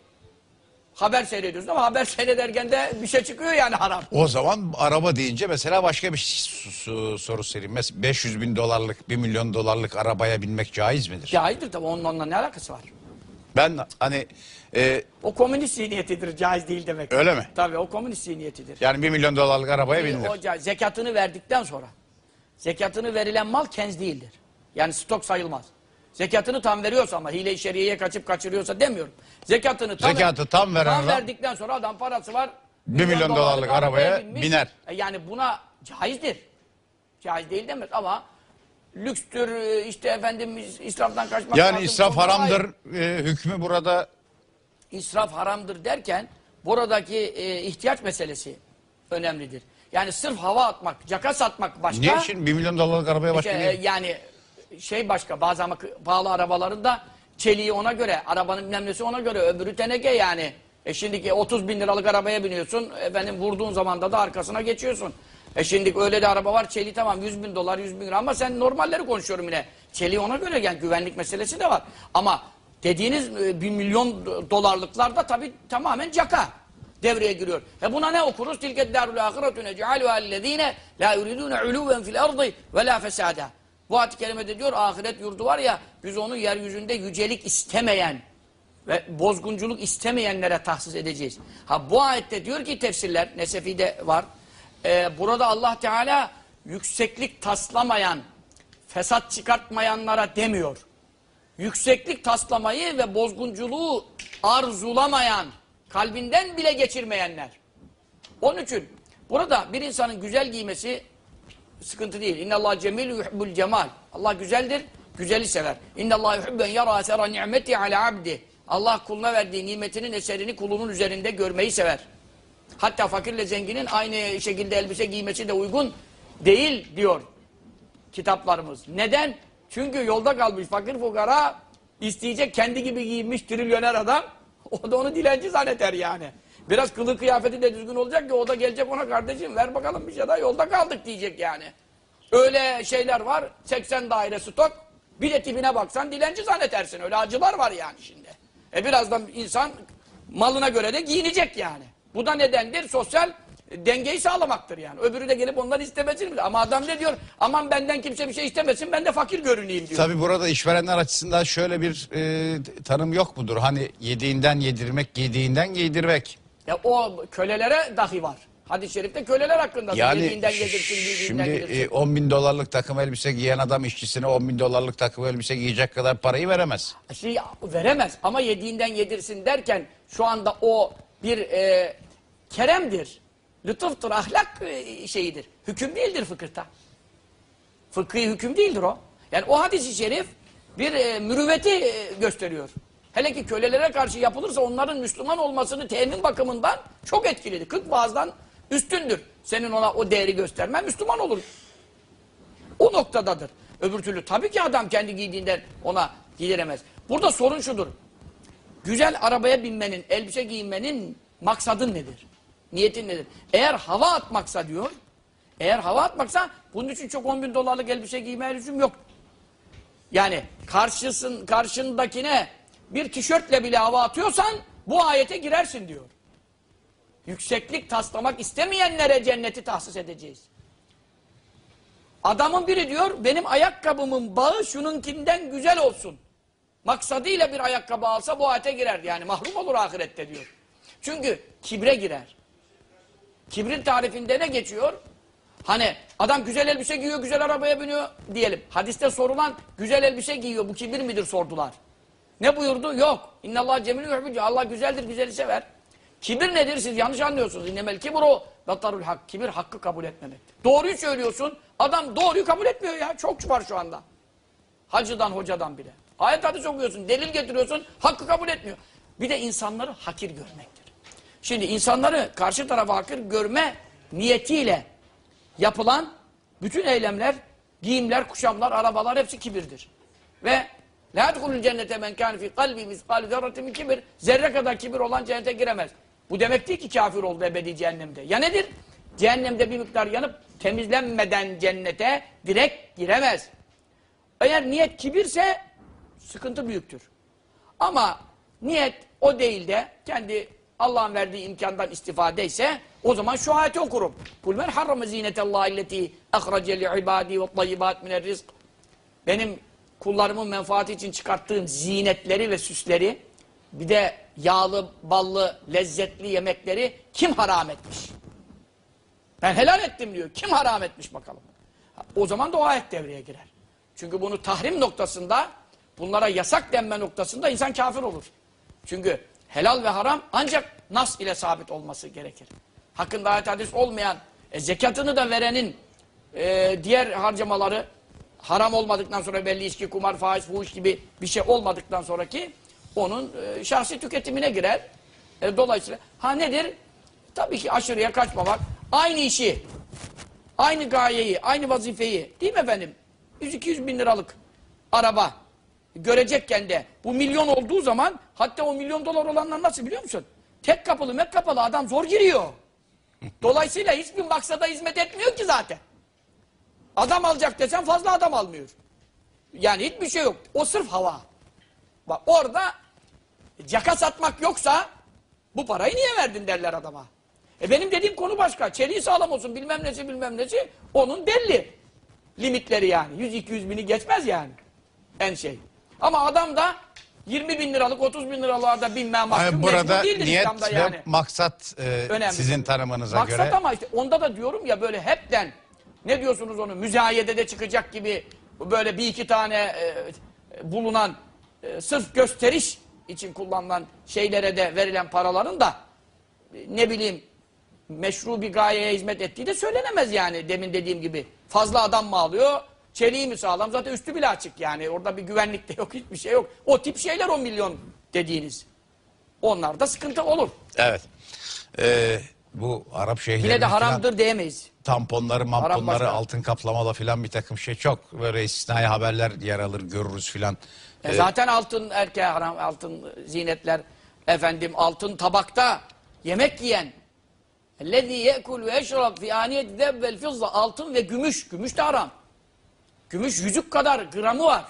Haber seyrediyorsun ama haber seyrederken de bir şey çıkıyor yani haram. O zaman araba deyince mesela başka bir s- soru sorayım. Mes- 500 bin dolarlık, 1 milyon dolarlık arabaya binmek caiz midir? Caizdir tabii onun onunla ne alakası var? Ben hani e, O komünist zihniyetidir caiz değil demek. Öyle mi? Tabii o komünist zihniyetidir. yani 1 milyon dolarlık arabaya binilir. O zekatını verdikten sonra zekatını verilen mal kenz değildir. Yani stok sayılmaz. Zekatını tam veriyorsa ama hile-i şeriyeye kaçıp kaçırıyorsa demiyorum. Zekatını tam, Zekatı tam veren adam- verdikten sonra adam parası var. Bir milyon dolarlık arabaya binmiş. biner. E Yani buna caizdir. Caiz değil demez ama lükstür e, işte efendim is- israftan kaçmak Yani lazım. israf haramdır. E, hükmü burada israf haramdır derken buradaki e, ihtiyaç meselesi önemlidir. Yani sırf hava atmak, caka satmak başka. ne için 1 milyon dolarlık arabaya başka İşte, e, niye? yani şey başka bazı ama pahalı arabalarında çeliği ona göre, arabanın bilmem ona göre, öbürü teneke yani. E şimdiki 30 bin liralık arabaya biniyorsun, efendim vurduğun zaman da da arkasına geçiyorsun. E şimdi öyle de araba var, çeliği tamam 100 bin dolar, 100 bin lira ama sen normalleri konuşuyorum yine. Çeliği ona göre yani güvenlik meselesi de var. Ama dediğiniz e, 1 milyon do- dolarlıklar da tabii tamamen caka devreye giriyor. E buna ne okuruz? Tilke darul ahiretü nec'aluha ellezine la yuridune uluven fil ardı ve la fesada. Bu ayet-i kerimede diyor ahiret yurdu var ya biz onu yeryüzünde yücelik istemeyen ve bozgunculuk istemeyenlere tahsis edeceğiz. Ha bu ayette diyor ki tefsirler Nesefi'de var. e, burada Allah Teala yükseklik taslamayan, fesat çıkartmayanlara demiyor. Yükseklik taslamayı ve bozgunculuğu arzulamayan, kalbinden bile geçirmeyenler. Onun için burada bir insanın güzel giymesi sıkıntı değil. İnna Allah cemil yuhibbul cemal. Allah güzeldir, güzeli sever. İnna Allah yuhibben yara esera ni'meti ala abdi. Allah kuluna verdiği nimetinin eserini kulunun üzerinde görmeyi sever. Hatta fakirle zenginin aynı şekilde elbise giymesi de uygun değil diyor kitaplarımız. Neden? Çünkü yolda kalmış fakir fukara isteyecek kendi gibi giyinmiş trilyoner adam. O da onu dilenci zanneder yani. Biraz kılı kıyafeti de düzgün olacak ki o da gelecek ona kardeşim ver bakalım bir şey daha yolda kaldık diyecek yani. Öyle şeyler var 80 daire stok bir de tipine baksan dilenci zannedersin öyle acılar var yani şimdi. E birazdan insan malına göre de giyinecek yani. Bu da nedendir? Sosyal dengeyi sağlamaktır yani. Öbürü de gelip onları istemesin bile. Ama adam ne diyor? Aman benden kimse bir şey istemesin ben de fakir görüneyim diyor. Tabii burada işverenler açısından şöyle bir e, tanım yok mudur? Hani yediğinden yedirmek, giydiğinden giydirmek. Ya o kölelere dahi var. Hadis-i şerifte köleler hakkında. Yani Yediğinden yedirsin, şimdi yedirsin. e, 10 bin dolarlık takım elbise giyen adam işçisine 10 bin dolarlık takım elbise giyecek kadar parayı veremez. Şey veremez ama yediğinden yedirsin derken şu anda o bir e, keremdir. Lütuftur, ahlak e, şeyidir. Hüküm değildir fıkıhta. Fıkhi hüküm değildir o. Yani o hadisi şerif bir e, mürüvveti e, gösteriyor. Hele ki kölelere karşı yapılırsa onların Müslüman olmasını temin bakımından çok etkilidir. Kırk vaazdan üstündür. Senin ona o değeri göstermen Müslüman olur. O noktadadır. Öbür türlü tabii ki adam kendi giydiğinden ona giydiremez. Burada sorun şudur. Güzel arabaya binmenin, elbise giyinmenin maksadın nedir? Niyetin nedir? Eğer hava atmaksa diyor, Eğer hava atmaksa bunun için çok 10 bin dolarlık elbise giymeye lüzum yok. Yani karşısın, karşındakine bir tişörtle bile hava atıyorsan bu ayete girersin diyor. Yükseklik taslamak istemeyenlere cenneti tahsis edeceğiz. Adamın biri diyor benim ayakkabımın bağı şununkinden güzel olsun. Maksadıyla bir ayakkabı alsa bu ayete girer. Yani mahrum olur ahirette diyor. Çünkü kibre girer. Kibrin tarifinde ne geçiyor? Hani adam güzel elbise giyiyor, güzel arabaya biniyor diyelim. Hadiste sorulan güzel elbise giyiyor, bu kibir midir sordular. Ne buyurdu? Yok. İnnallah cemilü yuhibbucu. Allah güzeldir, güzeli sever. Kibir nedir? Siz yanlış anlıyorsunuz. İnnemel kibru batarul hak. Kibir hakkı kabul etmemektir. Doğruyu söylüyorsun. Adam doğruyu kabul etmiyor ya. Çok var şu anda. Hacıdan, hocadan bile. Ayet hadis okuyorsun, delil getiriyorsun, hakkı kabul etmiyor. Bir de insanları hakir görmektir. Şimdi insanları karşı tarafa hakir görme niyetiyle yapılan bütün eylemler, giyimler, kuşamlar, arabalar hepsi kibirdir. Ve la yedhulul cennete men kâne fî kalbi miskâli zerratin min kibir. Zerre kadar kibir olan cennete giremez. Bu demek değil ki kafir oldu ebedi cehennemde. Ya nedir? Cehennemde bir miktar yanıp temizlenmeden cennete direkt giremez. Eğer niyet kibirse sıkıntı büyüktür. Ama niyet o değil de kendi Allah'ın verdiği imkandan istifade ise o zaman şu ayeti okurum. Kul men harrama zinetallahi illeti ahrace li ibadi ve tayyibat minel rizk. Benim kullarımın menfaati için çıkarttığım zinetleri ve süsleri bir de yağlı, ballı, lezzetli yemekleri kim haram etmiş? Ben helal ettim diyor. Kim haram etmiş bakalım. O zaman da o ayet devreye girer. Çünkü bunu tahrim noktasında, bunlara yasak denme noktasında insan kafir olur. Çünkü helal ve haram ancak nas ile sabit olması gerekir. Hakkında ayet hadis olmayan, e, zekatını da verenin e, diğer harcamaları haram olmadıktan sonra belli içki, kumar, faiz, fuhuş gibi bir şey olmadıktan sonraki onun e, şahsi tüketimine girer. E, dolayısıyla ha nedir? Tabii ki aşırıya kaçmamak. Aynı işi, aynı gayeyi, aynı vazifeyi değil mi efendim? 100-200 bin liralık araba görecekken de bu milyon olduğu zaman hatta o milyon dolar olanlar nasıl biliyor musun? Tek kapılı mek kapalı adam zor giriyor. Dolayısıyla hiçbir maksada hizmet etmiyor ki zaten. Adam alacak desen fazla adam almıyor. Yani hiçbir şey yok. O sırf hava. Bak orada caka satmak yoksa bu parayı niye verdin derler adama. E benim dediğim konu başka. Çeliği sağlam olsun bilmem nesi bilmem nesi. Onun belli. Limitleri yani. 100-200 bini geçmez yani. En şey. Ama adam da 20 bin liralık 30 bin liralarda binmeye mahkum Hayır, burada değildir niyet İslam'da ve yani. maksat e, Önemli. sizin tanımınıza Maksat göre. ama işte onda da diyorum ya böyle hepten ne diyorsunuz onu müzayedede çıkacak gibi böyle bir iki tane e, bulunan e, sırf gösteriş için kullanılan şeylere de verilen paraların da e, ne bileyim meşru bir gayeye hizmet ettiği de söylenemez yani demin dediğim gibi. Fazla adam mı alıyor? Çeliği mi sağlam? Zaten üstü bile açık yani. Orada bir güvenlik de yok, hiçbir şey yok. O tip şeyler 10 milyon dediğiniz. Onlarda sıkıntı olur. Evet. E, bu Arap şehirleri... Yine de haramdır falan, diyemeyiz. Tamponları, mamponları, altın kaplamada filan bir takım şey çok böyle istisnai haberler yer alır görürüz filan. E ee, zaten altın erkeğe haram, altın zinetler efendim altın tabakta yemek yiyen lezi ye'kul ve eşrab fi aniyeti zebvel fizza altın ve gümüş. Gümüş de haram. Gümüş yüzük kadar gramı var.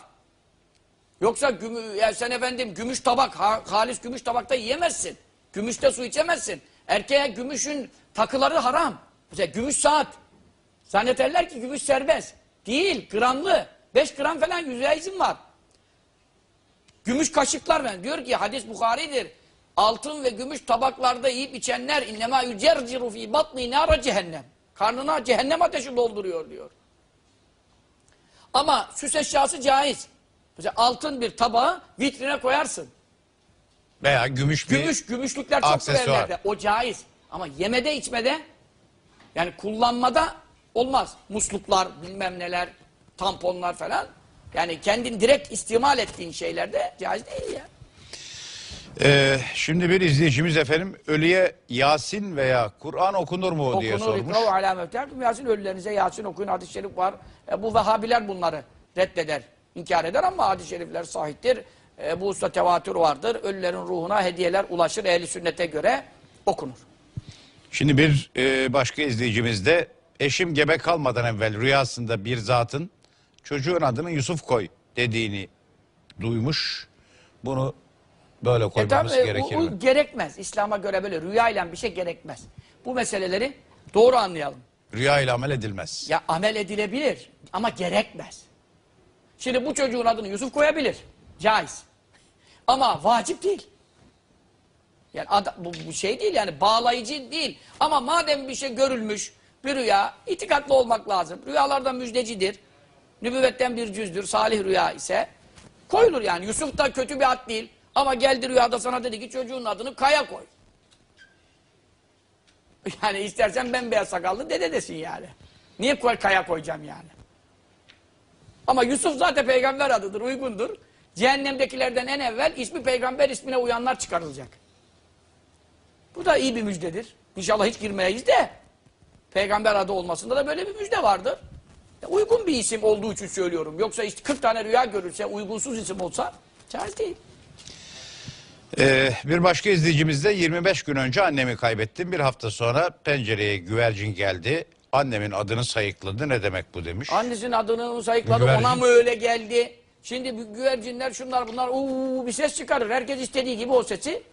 Yoksa gümü, ya sen efendim gümüş tabak, ha, halis gümüş tabakta yiyemezsin. Gümüşte su içemezsin. Erkeğe gümüşün takıları haram. Mesela gümüş saat. Zannederler ki gümüş serbest. Değil, gramlı. 5 gram falan yüzeye izin var. Gümüş kaşıklar ben. Diyor ki hadis Bukhari'dir. Altın ve gümüş tabaklarda yiyip içenler innema yücerciru fi batni nara cehennem. Karnına cehennem ateşi dolduruyor diyor. Ama süs eşyası caiz. Mesela altın bir tabağı vitrine koyarsın. Veya gümüş bir Gümüş, gümüşlükler çok aksesuar. yerlerde. O caiz. Ama yemede içmede yani kullanmada olmaz. Musluklar, bilmem neler, tamponlar falan. Yani kendin direkt istimal ettiğin şeylerde caiz değil ya. Ee, şimdi bir izleyicimiz efendim ölüye Yasin veya Kur'an okunur mu diye Okunur, sormuş. ikrav mevtâkum. Yasin ölülerinize Yasin okuyun. Hadis-i şerif var. E, bu Vehhabiler bunları reddeder, inkar eder ama hadis-i şerifler sahiptir. E, bu usta tevatür vardır. Ölülerin ruhuna hediyeler ulaşır. Ehli sünnete göre okunur. Şimdi bir e, başka izleyicimiz de eşim gebe kalmadan evvel rüyasında bir zatın çocuğun adını Yusuf koy dediğini duymuş. Bunu böyle E koymamız tabii, gerekir bu- mi? gerekmez. İslam'a göre böyle rüyayla bir şey gerekmez. Bu meseleleri doğru anlayalım. Rüya ile amel edilmez. Ya amel edilebilir ama gerekmez. Şimdi bu çocuğun adını Yusuf koyabilir. Caiz. Ama vacip değil. Yani bu, bu şey değil yani bağlayıcı değil. Ama madem bir şey görülmüş bir rüya itikatlı olmak lazım. Rüyalardan müjdecidir. Nübüvvetten bir cüzdür. Salih rüya ise koyulur yani. Yusuf da kötü bir ad değil. Ama geldi rüyada sana dedi ki çocuğun adını Kaya koy. Yani istersen bembeyaz sakallı dede desin yani. Niye koy, Kaya koyacağım yani? Ama Yusuf zaten peygamber adıdır, uygundur. Cehennemdekilerden en evvel ismi peygamber ismine uyanlar çıkarılacak. Bu da iyi bir müjdedir. İnşallah hiç girmeyiz de. Peygamber adı olmasında da böyle bir müjde vardır. Ya uygun bir isim olduğu için söylüyorum. Yoksa işte 40 tane rüya görülse, uygunsuz isim olsa caiz değil. Ee, bir başka izleyicimiz de 25 gün önce annemi kaybettim. Bir hafta sonra pencereye güvercin geldi. Annemin adını sayıkladı. Ne demek bu demiş. Annesinin adını sayıkladı, Güvercin. ona mı öyle geldi? Şimdi güvercinler şunlar bunlar uuu bir ses çıkarır. Herkes istediği gibi o sesi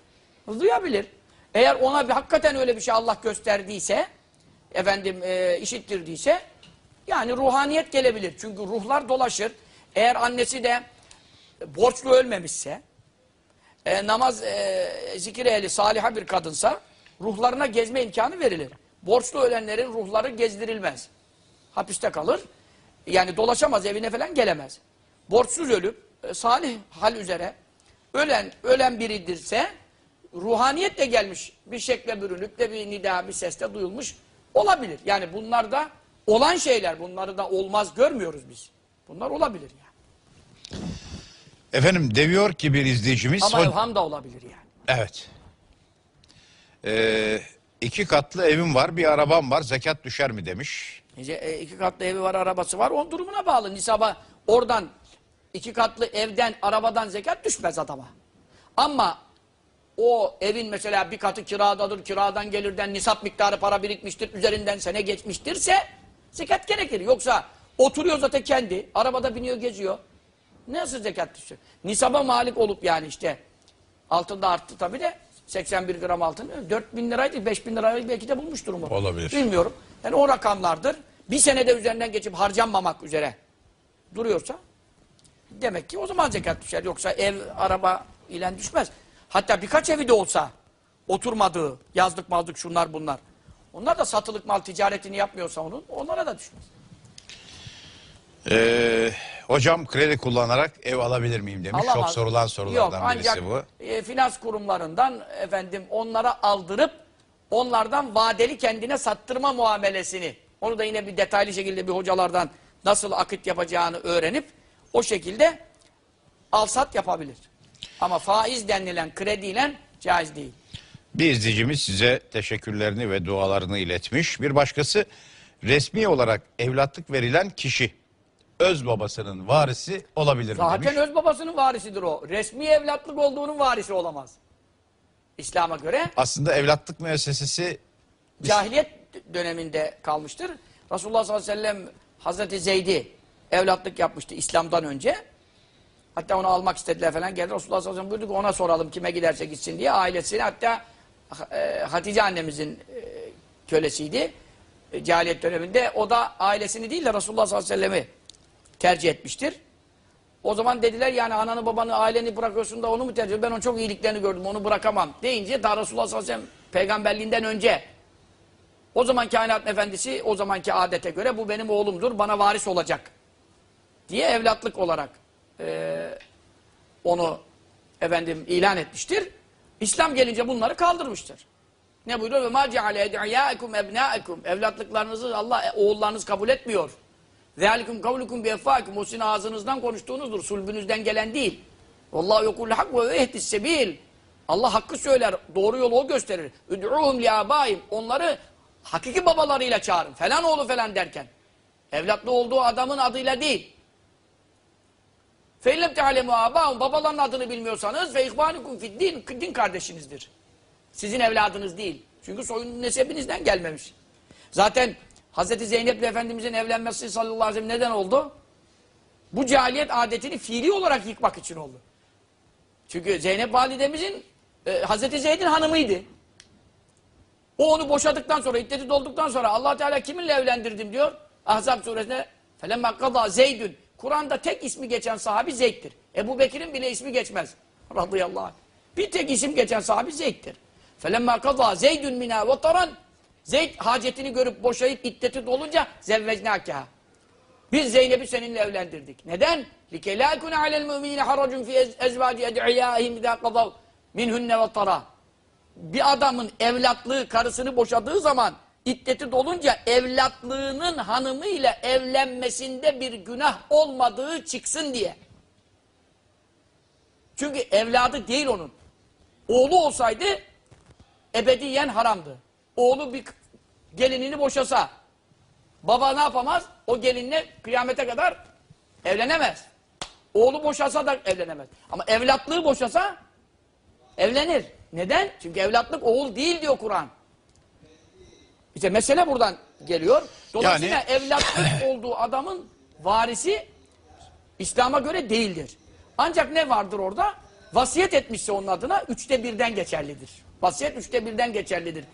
duyabilir. Eğer ona bir, hakikaten öyle bir şey Allah gösterdiyse, efendim e, işittirdiyse, yani ruhaniyet gelebilir. Çünkü ruhlar dolaşır. Eğer annesi de borçlu ölmemişse, e, namaz, e, zikir ehli, saliha bir kadınsa, ruhlarına gezme imkanı verilir. Borçlu ölenlerin ruhları gezdirilmez. Hapiste kalır. Yani dolaşamaz, evine falan gelemez. Borçsuz ölüp, e, salih hal üzere, ölen ölen biridirse, ruhaniyetle gelmiş, bir şekle bürünüp de bir nida, bir sesle duyulmuş olabilir. Yani bunlar da olan şeyler, bunları da olmaz görmüyoruz biz. Bunlar olabilir yani. Efendim deviyor ki bir izleyicimiz. Ama "Ho- evham da olabilir yani. Evet. Ee, iki katlı evim var, bir arabam var. Zekat düşer mi demiş. Nece, e, iki katlı evi var, arabası var. Onun durumuna bağlı. Nisaba oradan iki katlı evden, arabadan zekat düşmez adama. Ama o evin mesela bir katı kiradadır, kiradan gelirden nisap miktarı para birikmiştir, üzerinden sene geçmiştirse zekat gerekir. Yoksa oturuyor zaten kendi, arabada biniyor geziyor. Nasıl zekat düşüyor? Nisaba malik olup yani işte altında arttı tabii de 81 gram altın 4 bin liraydı 5 bin lirayı belki de bulmuş durumu. Olabilir. Bilmiyorum. Yani o rakamlardır. Bir senede üzerinden geçip harcanmamak üzere duruyorsa demek ki o zaman zekat düşer. Yoksa ev, araba ile düşmez. Hatta birkaç evi de olsa oturmadığı, yazlık maldık şunlar bunlar. Onlar da satılık mal ticaretini yapmıyorsa onun, onlara da düşmez. Ee, hocam kredi kullanarak ev alabilir miyim demiş. Çok Alamaz. sorulan Yok, sorulardan ancak birisi bu. e, finans kurumlarından efendim onlara aldırıp onlardan vadeli kendine sattırma muamelesini onu da yine bir detaylı şekilde bir hocalardan nasıl akit yapacağını öğrenip o şekilde alsat yapabilir. Ama faiz denilen krediyle caiz değil. Bir izleyicimiz size teşekkürlerini ve dualarını iletmiş. Bir başkası resmi olarak evlatlık verilen kişi öz babasının varisi olabilir mi Zaten demiş. öz babasının varisidir o. Resmi evlatlık olduğunun varisi olamaz. İslam'a göre Aslında evlatlık müessesesi cahiliyet döneminde kalmıştır. Resulullah sallallahu aleyhi ve sellem Hazreti Zeyd'i evlatlık yapmıştı İslam'dan önce. Hatta onu almak istediler falan geldi. Resulullah sallallahu aleyhi ve sellem buyurdu ki ona soralım kime giderse gitsin diye. Ailesini hatta e, Hatice annemizin e, kölesiydi. E, cahiliyet döneminde. O da ailesini değil de Resulullah sallallahu aleyhi ve sellemi tercih etmiştir. O zaman dediler yani ananı babanı aileni bırakıyorsun da onu mu tercih ediyorsun? Ben onun çok iyiliklerini gördüm onu bırakamam deyince daha Resulullah sallallahu aleyhi ve sellem peygamberliğinden önce o zaman kainat efendisi o zamanki adete göre bu benim oğlumdur bana varis olacak diye evlatlık olarak eee, onu efendim ilan etmiştir. İslam gelince bunları kaldırmıştır. Ne buyuruyor? Ve ma ceale ed'iyâekum ebnâekum. Evlatlıklarınızı Allah e, oğullarınız kabul etmiyor. Zâlikum kavlukum bieffâkum. O sizin ağzınızdan konuştuğunuzdur. Sulbünüzden gelen değil. Vallahu yekul hak ve ehdis sebil. Allah hakkı söyler. Doğru yolu o gösterir. Üd'ûhum li âbâim. Onları hakiki babalarıyla çağırın. Falan oğlu falan derken. Evlatlı olduğu adamın adıyla değil. Feillem tealemu âbâhum. Babaların adını bilmiyorsanız ve ihvânukum fid din. Din kardeşinizdir. Sizin evladınız değil. Çünkü soyun nesebinizden gelmemiş. Zaten Hazreti Zeynep'le Efendimizin evlenmesi sallallahu aleyhi ve sellem neden oldu? Bu cahiliyet adetini fiili olarak yıkmak için oldu. Çünkü Zeynep validemizin e, Hazreti Zeyd'in hanımıydı. O onu boşadıktan sonra, iddeti dolduktan sonra allah Teala kiminle evlendirdim diyor. Ahzab suresinde فَلَمَّا قَضَى Zeydün. Kur'an'da tek ismi geçen sahabi Zeyd'dir. Ebu Bekir'in bile ismi geçmez. Radıyallahu anh. Bir tek isim geçen sahabi Zeyd'dir. فَلَمَّا قَضَى Zeydün mina وَطَرًا Zeyd hacetini görüp boşayıp iddeti dolunca zevvecnâkeha. Biz Zeynep'i seninle evlendirdik. Neden? لِكَيْ لَا يَكُنَ عَلَى الْمُؤْمِنِينَ حَرَجٌ فِي اَزْوَاجِ اَدْعِيَائِهِمْ اِذَا قَضَوْا مِنْهُنَّ وَطَرًا bir adamın evlatlığı karısını boşadığı zaman iddeti dolunca evlatlığının hanımıyla evlenmesinde bir günah olmadığı çıksın diye. Çünkü evladı değil onun. Oğlu olsaydı ebediyen haramdı. Oğlu bir gelinini boşasa baba ne yapamaz? O gelinle kıyamete kadar evlenemez. Oğlu boşasa da evlenemez. Ama evlatlığı boşasa Evlenir. Neden? Çünkü evlatlık oğul değil diyor Kur'an. İşte mesele buradan geliyor. Dolayısıyla Yani- evlatlık olduğu adamın varisi İslam'a göre değildir. Ancak ne vardır orada? Vasiyet etmişse onun adına üçte birden geçerlidir. Vasiyet üçte birden geçerlidir.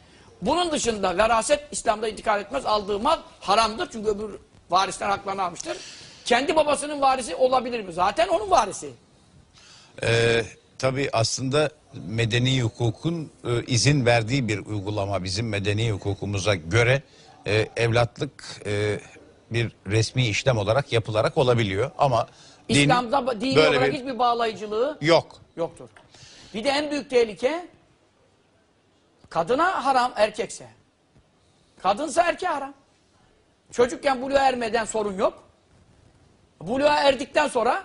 Bunun dışında veraset İslam'da intikal etmez. Aldığı mal haramdır. Çünkü öbür varisten haklarını almıştır. Kendi babasının varisi olabilir mi? Zaten onun varisi. Ee, tabii aslında medeni hukukun e, izin verdiği bir uygulama bizim medeni hukukumuza göre e, evlatlık e, bir resmi işlem olarak yapılarak olabiliyor ama din İslam'da dini böyle olarak bir- hiçbir bağlayıcılığı yok. Yoktur. Bir de en büyük tehlike kadına haram erkekse. Kadınsa erkeğe haram. Çocukken buluğa ermeden sorun yok. Buluğa erdikten sonra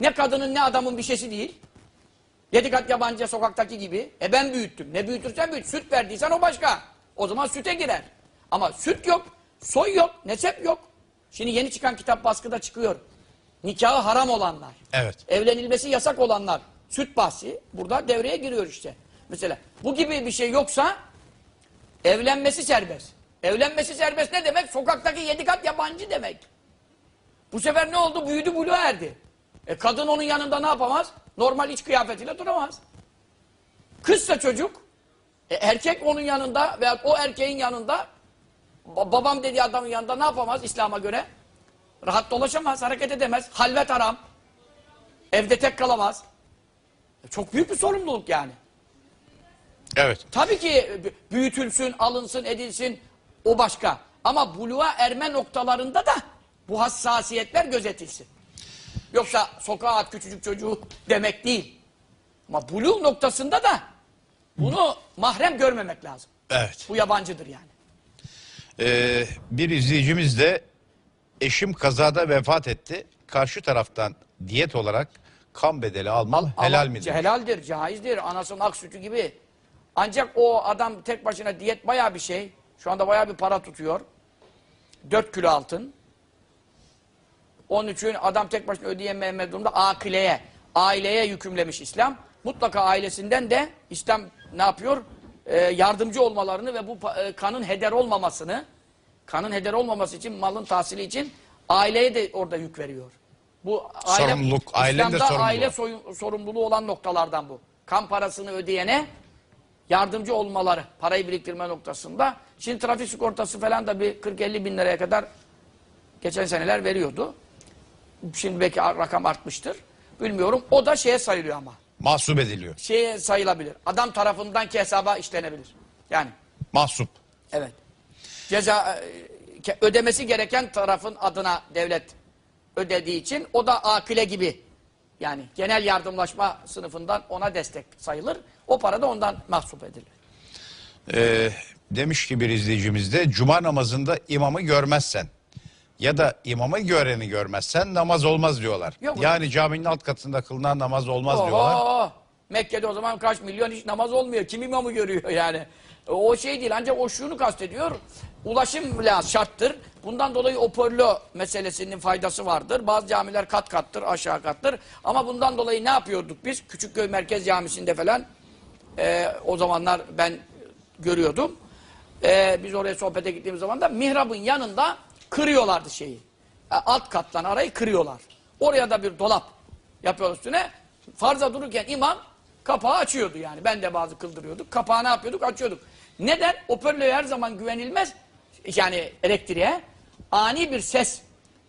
ne kadının ne adamın bir şeysi değil. Yedi kat yabancı sokaktaki gibi. E ben büyüttüm. Ne büyütürsen büyüt. Süt verdiysen o başka. O zaman süte girer. Ama süt yok, soy yok, nesep yok. Şimdi yeni çıkan kitap baskıda çıkıyor. Nikahı haram olanlar. Evet. Evlenilmesi yasak olanlar. Süt bahsi burada devreye giriyor işte. Mesela bu gibi bir şey yoksa evlenmesi serbest. Evlenmesi serbest ne demek? Sokaktaki yedi kat yabancı demek. Bu sefer ne oldu? Büyüdü buluğa erdi. E kadın onun yanında ne yapamaz? Normal iç kıyafetiyle duramaz. Kızsa çocuk, e erkek onun yanında veya o erkeğin yanında ba- babam dediği adamın yanında ne yapamaz İslam'a göre? Rahat dolaşamaz, hareket edemez. Halvet haram. Evde tek kalamaz. E çok büyük bir sorumluluk yani. Evet. Tabii ki e, büyütülsün, alınsın, edilsin o başka. Ama buluğa erme noktalarında da bu hassasiyetler gözetilsin. Yoksa sokağa at küçücük çocuğu demek değil. Ama buluğ noktasında da bunu mahrem görmemek lazım. Evet. Bu yabancıdır yani. Ee, bir izleyicimiz de eşim kazada vefat etti. Karşı taraftan diyet olarak kan bedeli almam helal Ama midir? Helaldir, caizdir. Anasının ak sütü gibi. Ancak o adam tek başına diyet bayağı bir şey. Şu anda bayağı bir para tutuyor. 4 kilo altın. Onun için adam tek başına ödeyememe durumda akileye, aileye yükümlemiş İslam. Mutlaka ailesinden de İslam ne yapıyor? Ee, yardımcı olmalarını ve bu e, kanın heder olmamasını, kanın heder olmaması için, malın tahsili için aileye de orada yük veriyor. Bu aile, Sorumluluk, ailenin de sorumluluğu. aile soyun- sorumluluğu olan noktalardan bu. Kan parasını ödeyene yardımcı olmaları, parayı biriktirme noktasında. Şimdi trafik sigortası falan da bir 40-50 bin liraya kadar geçen seneler veriyordu. Şimdi belki rakam artmıştır. Bilmiyorum. O da şeye sayılıyor ama. Mahsup ediliyor. Şeye sayılabilir. Adam tarafından ki hesaba işlenebilir. Yani Mahsup. evet. Ceza e, ödemesi gereken tarafın adına devlet ödediği için o da akile gibi. Yani genel yardımlaşma sınıfından ona destek sayılır. O para da ondan mahsup edilir. Ee, demiş ki bir izleyicimiz de cuma namazında imamı görmezsen ya da imamı göreni görmezsen namaz olmaz diyorlar. Yok. yani caminin alt katında kılınan namaz olmaz diyorlar. Oho! Mekke'de o zaman kaç milyon hiç namaz olmuyor. Kim imamı görüyor yani? O şey değil ancak o şunu kastediyor. Ulaşım lazım, şarttır. Bundan dolayı hoparlör meselesinin faydası vardır. Bazı camiler kat kattır, aşağı kattır. Ama bundan dolayı ne yapıyorduk biz? Küçükköy Merkez Camisi'nde falan e, o zamanlar ben görüyordum. Ee, biz oraya sohbete gittiğimiz zaman da mihrabın yanında kırıyorlardı şeyi. Alt kattan arayı kırıyorlar. Oraya da bir dolap yapıyor üstüne. Farza dururken imam kapağı açıyordu yani. Ben de bazı kıldırıyorduk. Kapağı ne yapıyorduk? Açıyorduk. Neden? Hoparlöre her zaman güvenilmez. Yani elektriğe. Ani bir ses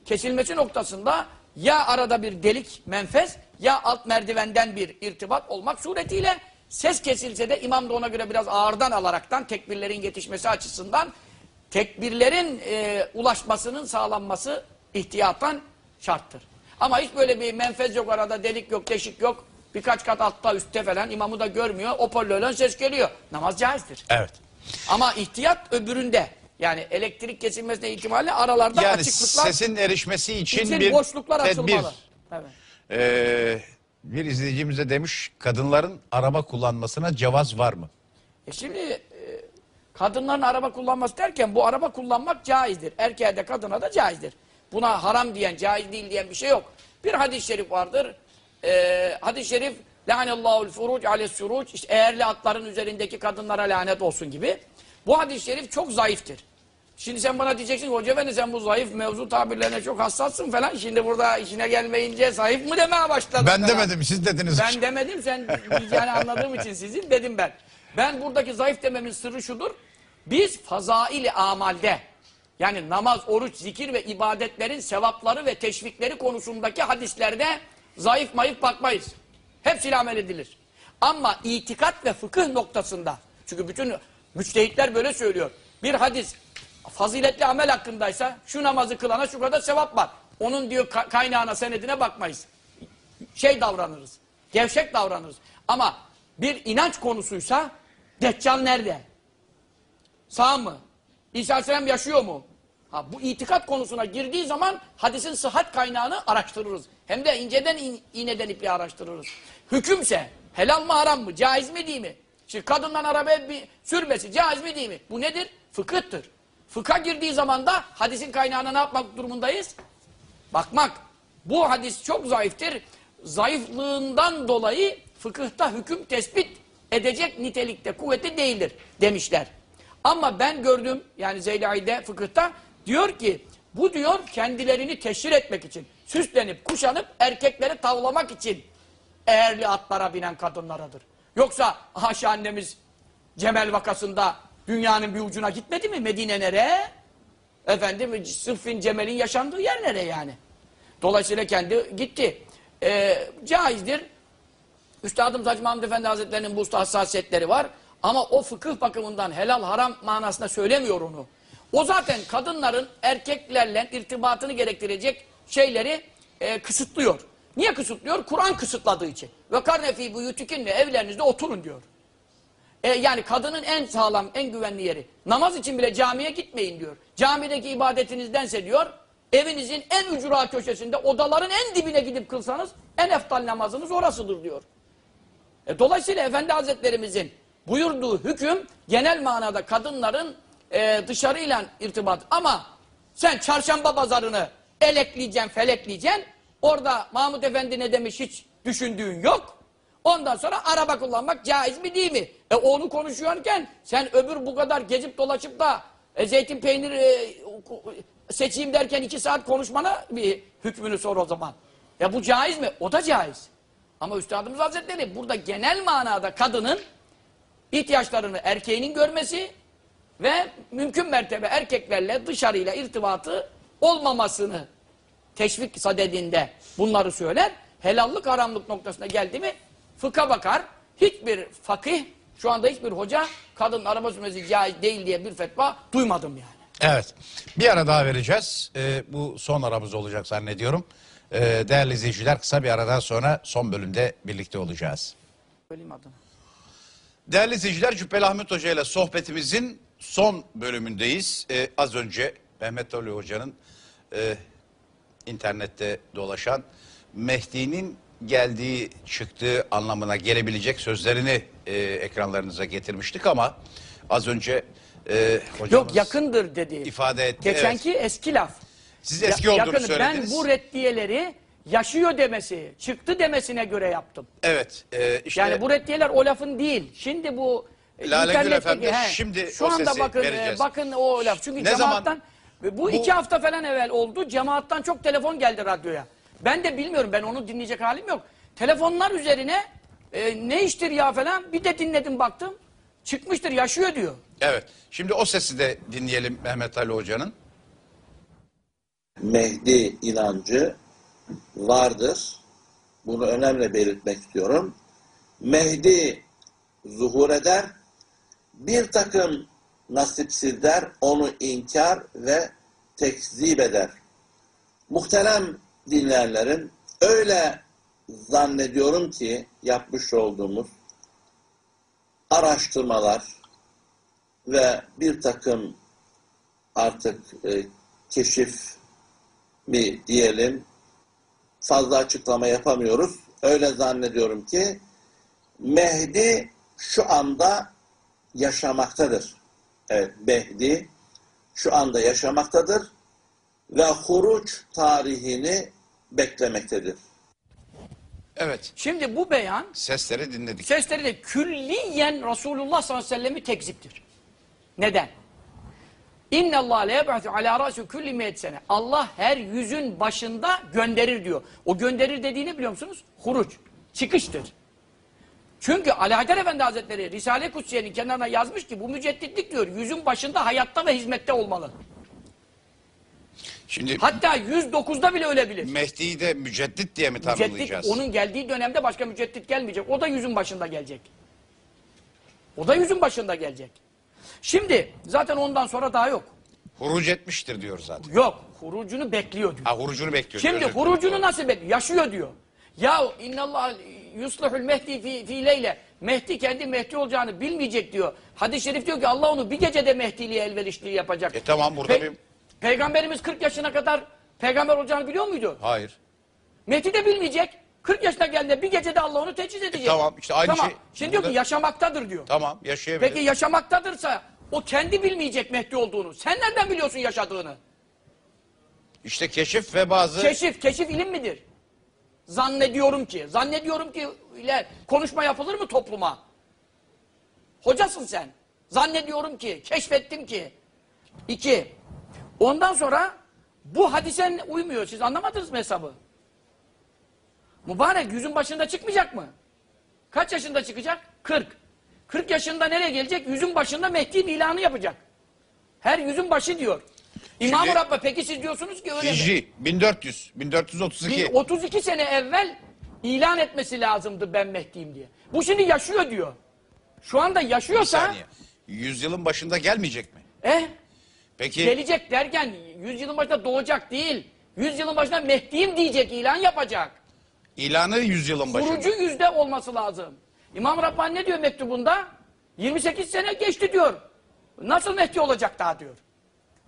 kesilmesi noktasında ya arada bir delik menfez ya alt merdivenden bir irtibat olmak suretiyle ses kesilse de imam da ona göre biraz ağırdan alaraktan tekbirlerin yetişmesi açısından tekbirlerin e, ulaşmasının sağlanması ihtiyattan şarttır. Ama hiç böyle bir menfez yok arada delik yok deşik yok birkaç kat altta üstte falan imamı da görmüyor hoparlörden ses geliyor namaz caizdir. Evet. Ama ihtiyat öbüründe yani elektrik kesilmesine ihtimalle aralarda Yani açıklıklar sesin erişmesi için, için bir boşluklar tedbir. açılmalı. Evet. Ee, bir izleyicimiz de demiş kadınların araba kullanmasına cevaz var mı? E şimdi kadınların araba kullanması derken bu araba kullanmak caizdir. Erkeğe de kadına da caizdir. Buna haram diyen, caiz değil diyen bir şey yok. Bir hadis-i şerif vardır. E, hadis-i şerif Lanallahul furuc ales suruc işte eğerli atların üzerindeki kadınlara lanet olsun gibi. Bu hadis-i şerif çok zayıftır. Şimdi sen bana diyeceksin hoca efendi sen bu zayıf mevzu tabirlerine çok hassassın falan. Şimdi burada işine gelmeyince zayıf mı demeye başladın? Ben falan. demedim siz dediniz. Ben demedim sen diyeceğini anladığım için sizin dedim ben. Ben buradaki zayıf dememin sırrı şudur. Biz fazaili amalde yani namaz, oruç, zikir ve ibadetlerin sevapları ve teşvikleri konusundaki hadislerde zayıf mayıf bakmayız. Hepsiyle amel edilir. Ama itikat ve fıkıh noktasında çünkü bütün müçtehitler böyle söylüyor. Bir hadis faziletli amel hakkındaysa şu namazı kılana şu kadar sevap var. Onun diyor ka- kaynağına senedine bakmayız şey davranırız. Gevşek davranırız. Ama bir inanç konusuysa Deccal nerede? Sağ mı? İsa Aleyhisselam yaşıyor mu? Ha, bu itikat konusuna girdiği zaman hadisin sıhhat kaynağını araştırırız. Hem de inceden in, iğneden ipliğe araştırırız. Hükümse helal mı haram mı? Caiz mi değil mi? Şimdi kadından arabaya bir sürmesi caiz mi değil mi? Bu nedir? Fıkıhtır. Fıkha girdiği zaman da hadisin kaynağına ne yapmak durumundayız? Bakmak. Bu hadis çok zayıftır. Zayıflığından dolayı fıkıhta hüküm tespit edecek nitelikte, kuvveti değildir demişler. Ama ben gördüm yani Zeylai'de fıkıhta diyor ki bu diyor kendilerini teşhir etmek için süslenip kuşanıp erkekleri tavlamak için eğerli atlara binen kadınlaradır. Yoksa haşa annemiz Cemel vakasında dünyanın bir ucuna gitmedi mi? Medine nereye? Efendim Sıffin Cemel'in yaşandığı yer nereye yani? Dolayısıyla kendi gitti. Ee, caizdir. Üstadım Hacı Mahmud Efendi Hazretleri'nin bu usta hassasiyetleri var. Ama o fıkıh bakımından helal haram manasında söylemiyor onu. O zaten kadınların erkeklerle irtibatını gerektirecek şeyleri e, kısıtlıyor. Niye kısıtlıyor? Kur'an kısıtladığı için. Ve karnefi bu yutukinle evlerinizde oturun diyor. E, yani kadının en sağlam, en güvenli yeri. Namaz için bile camiye gitmeyin diyor. Camideki ibadetinizdense diyor, evinizin en ücra köşesinde, odaların en dibine gidip kılsanız, en eftal namazınız orasıdır diyor. E, dolayısıyla Efendi Hazretlerimizin buyurduğu hüküm, genel manada kadınların e, dışarıyla irtibat. Ama sen çarşamba pazarını elekleyeceksin, felekleyeceksin, orada Mahmut Efendi ne demiş hiç düşündüğün yok. Ondan sonra araba kullanmak caiz mi değil mi? E onu konuşuyorken sen öbür bu kadar gezip dolaşıp da e, zeytin peyniri e, seçeyim derken iki saat konuşmana bir hükmünü sor o zaman. Ya bu caiz mi? O da caiz. Ama Üstadımız Hazretleri burada genel manada kadının ihtiyaçlarını erkeğinin görmesi ve mümkün mertebe erkeklerle dışarıyla irtibatı olmamasını teşvik sadedinde bunları söyler. Helallık haramlık noktasına geldi mi fıkha bakar. Hiçbir fakih şu anda hiçbir hoca kadın araba sürmesi caiz değil diye bir fetva duymadım yani. Evet. Bir ara daha vereceğiz. Ee, bu son aramız olacak zannediyorum. Ee, değerli izleyiciler kısa bir aradan sonra son bölümde birlikte olacağız. Söyleyeyim adını. Değerli izleyiciler Cübbeli Ahmet Hoca ile sohbetimizin son bölümündeyiz. Ee, az önce Mehmet Ali Hoca'nın e, internette dolaşan Mehdi'nin geldiği çıktığı anlamına gelebilecek sözlerini e, ekranlarınıza getirmiştik ama az önce e, hocamız Yok yakındır dedi. ifade etti. Geçenki eski laf. Siz Ya- eski olduğunu yakını. söylediniz. Ben bu reddiyeleri yaşıyor demesi, çıktı demesine göre yaptım. Evet. e, işte Yani bu reddiyeler o lafın değil. Şimdi bu e, Lale Gül internetteki, Efendi, şimdi şu o anda sesi bakın e, vereceğiz. bakın o laf. Çünkü Ne zaman- cemaattan bu, iki hafta falan evvel oldu. Cemaattan çok telefon geldi radyoya. Ben de bilmiyorum. Ben onu dinleyecek halim yok. Telefonlar üzerine e, ne iştir ya falan bir de dinledim baktım. Çıkmıştır yaşıyor diyor. Evet. Şimdi o sesi de dinleyelim Mehmet Ali Hoca'nın. Mehdi inancı vardır. Bunu önemli belirtmek istiyorum. Mehdi zuhur eder. Bir takım nasipsizler onu inkar ve tekzip eder. Muhterem dinleyenlerim öyle zannediyorum ki yapmış olduğumuz araştırmalar ve bir takım artık e, keşif mi diyelim fazla açıklama yapamıyoruz. Öyle zannediyorum ki Mehdi şu anda yaşamaktadır. Evet Mehdi şu anda yaşamaktadır ve huruç tarihini beklemektedir. Evet. Şimdi bu beyan Sesleri dinledik. sesleri de külliyen Resulullah sallallahu aleyhi ve sellem'i tekziptir. Neden? İnne Allah le yeb'atu ala ra'si kulli sene. Allah her yüzün başında gönderir diyor. O gönderir dediğini biliyor musunuz? Huruç. Çıkıştır. Çünkü Ali Haydar Efendi Hazretleri Risale-i Kutsiye'nin kenarına yazmış ki bu mücedditlik diyor yüzün başında hayatta ve hizmette olmalı. Şimdi Hatta 109'da bile ölebilir. Mehdi'yi de müceddit diye mi Müceddit tanımlayacağız? onun geldiği dönemde başka müceddit gelmeyecek. O da yüzün başında gelecek. O da yüzün başında gelecek. Şimdi zaten ondan sonra daha yok. Huruc etmiştir diyor zaten. Yok. Hurucunu bekliyor diyor. Ha hurucunu bekliyor. Şimdi hurucunu nasıl bekliyor? Yaşıyor diyor. Ya innallah yuslihul mehdi fi, fi leyle. Mehdi kendi Mehdi olacağını bilmeyecek diyor. Hadis-i şerif diyor ki Allah onu bir gecede Mehdiliğe elverişliği yapacak. E tamam, burada bir- Peygamberimiz 40 yaşına kadar peygamber olacağını biliyor muydu? Hayır. Mehdi de bilmeyecek. 40 yaşına geldiğinde bir gecede Allah onu teçhiz edecek. tamam, işte aynı tamam. şey Şimdi diyor ki burada- yaşamaktadır diyor. Tamam yaşayabilir. Peki yaşamaktadırsa o kendi bilmeyecek Mehdi olduğunu. Sen nereden biliyorsun yaşadığını? İşte keşif ve bazı Keşif, keşif ilim midir? Zannediyorum ki, zannediyorum ki ile konuşma yapılır mı topluma? Hocasın sen. Zannediyorum ki, keşfettim ki. İki, ondan sonra bu hadise uymuyor. Siz anlamadınız mı hesabı? Mübarek yüzün başında çıkmayacak mı? Kaç yaşında çıkacak? 40. 40 yaşında nereye gelecek? Yüzün başında Mehdi'nin ilanı yapacak. Her yüzün başı diyor. İmam-ı Rabb'a peki siz diyorsunuz ki öyle mi? Hicri 1400 1432. Bir 32 sene evvel ilan etmesi lazımdı ben Mehdi'yim diye. Bu şimdi yaşıyor diyor. Şu anda Bir yaşıyorsa saniye. Yüzyılın başında gelmeyecek mi? eh Peki gelecek derken yüzyılın başında doğacak değil. Yüzyılın başında Mehdi'yim diyecek, ilan yapacak. İlanı yüzyılın başında. Vurucu yüzde olması lazım. İmam Rabbani ne diyor mektubunda? 28 sene geçti diyor. Nasıl Mehdi olacak daha diyor.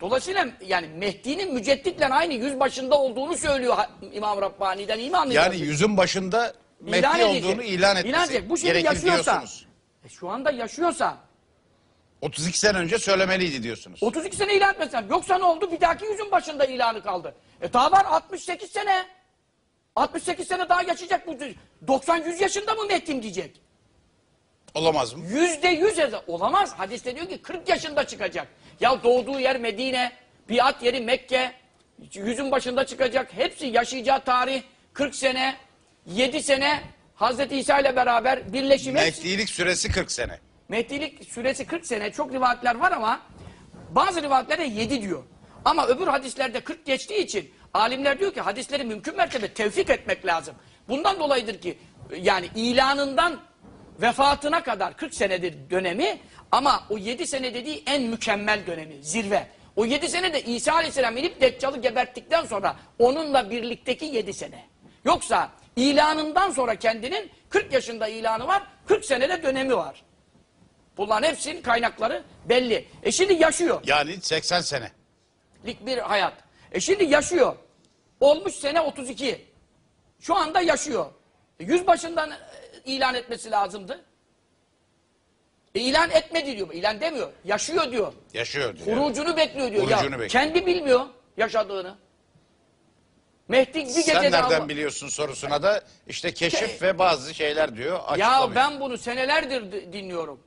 Dolayısıyla yani Mehdi'nin mücedditle aynı yüz başında olduğunu söylüyor İmam Rabbani'den iyi mi anlıyorsunuz? Yani yüzün başında Mehdi İlan edecek. olduğunu ilan etmesi İlan edecek. Bu şimdi yaşıyorsa, diyorsunuz. e şu anda yaşıyorsa 32 sene önce söylemeliydi diyorsunuz. 32 sene ilan etmesen yoksa ne oldu? Bir dahaki yüzün başında ilanı kaldı. E daha var 68 sene. 68 sene daha yaşayacak bu. 90-100 yaşında mı Mehdi'm diyecek? Olamaz mı? Yüzde yüz olamaz. Hadiste diyor ki 40 yaşında çıkacak. Ya doğduğu yer Medine, biat yeri Mekke, yüzün başında çıkacak. Hepsi yaşayacağı tarih 40 sene, 7 sene Hazreti İsa ile beraber birleşim. hepsi- Mehdilik süresi 40 sene. Mehdilik süresi 40 sene çok rivayetler var ama bazı rivayetlerde 7 diyor. Ama öbür hadislerde 40 geçtiği için alimler diyor ki hadisleri mümkün mertebe tevfik etmek lazım. Bundan dolayıdır ki yani ilanından vefatına kadar 40 senedir dönemi ama o 7 sene dediği en mükemmel dönemi, zirve. O 7 sene de İsa Aleyhisselam inip Deccal'ı geberttikten sonra onunla birlikteki 7 sene. Yoksa ilanından sonra kendinin 40 yaşında ilanı var, 40 senede dönemi var. Bunların hepsinin kaynakları belli. E şimdi yaşıyor. Yani 80 sene. Lik bir hayat. E şimdi yaşıyor. Olmuş sene 32. Şu anda yaşıyor. E yüz başından e, ilan etmesi lazımdı. E ilan etmedi diyor. İlan demiyor. Yaşıyor diyor. Yaşıyor diyor. Hurucunu bekliyor diyor. Hurucunu ya, bekliyor. Kendi bilmiyor yaşadığını. Mehdi bir Sen gecede nereden Allah- biliyorsun sorusuna da işte keşif ve bazı şeyler diyor. Ya ben bunu senelerdir dinliyorum.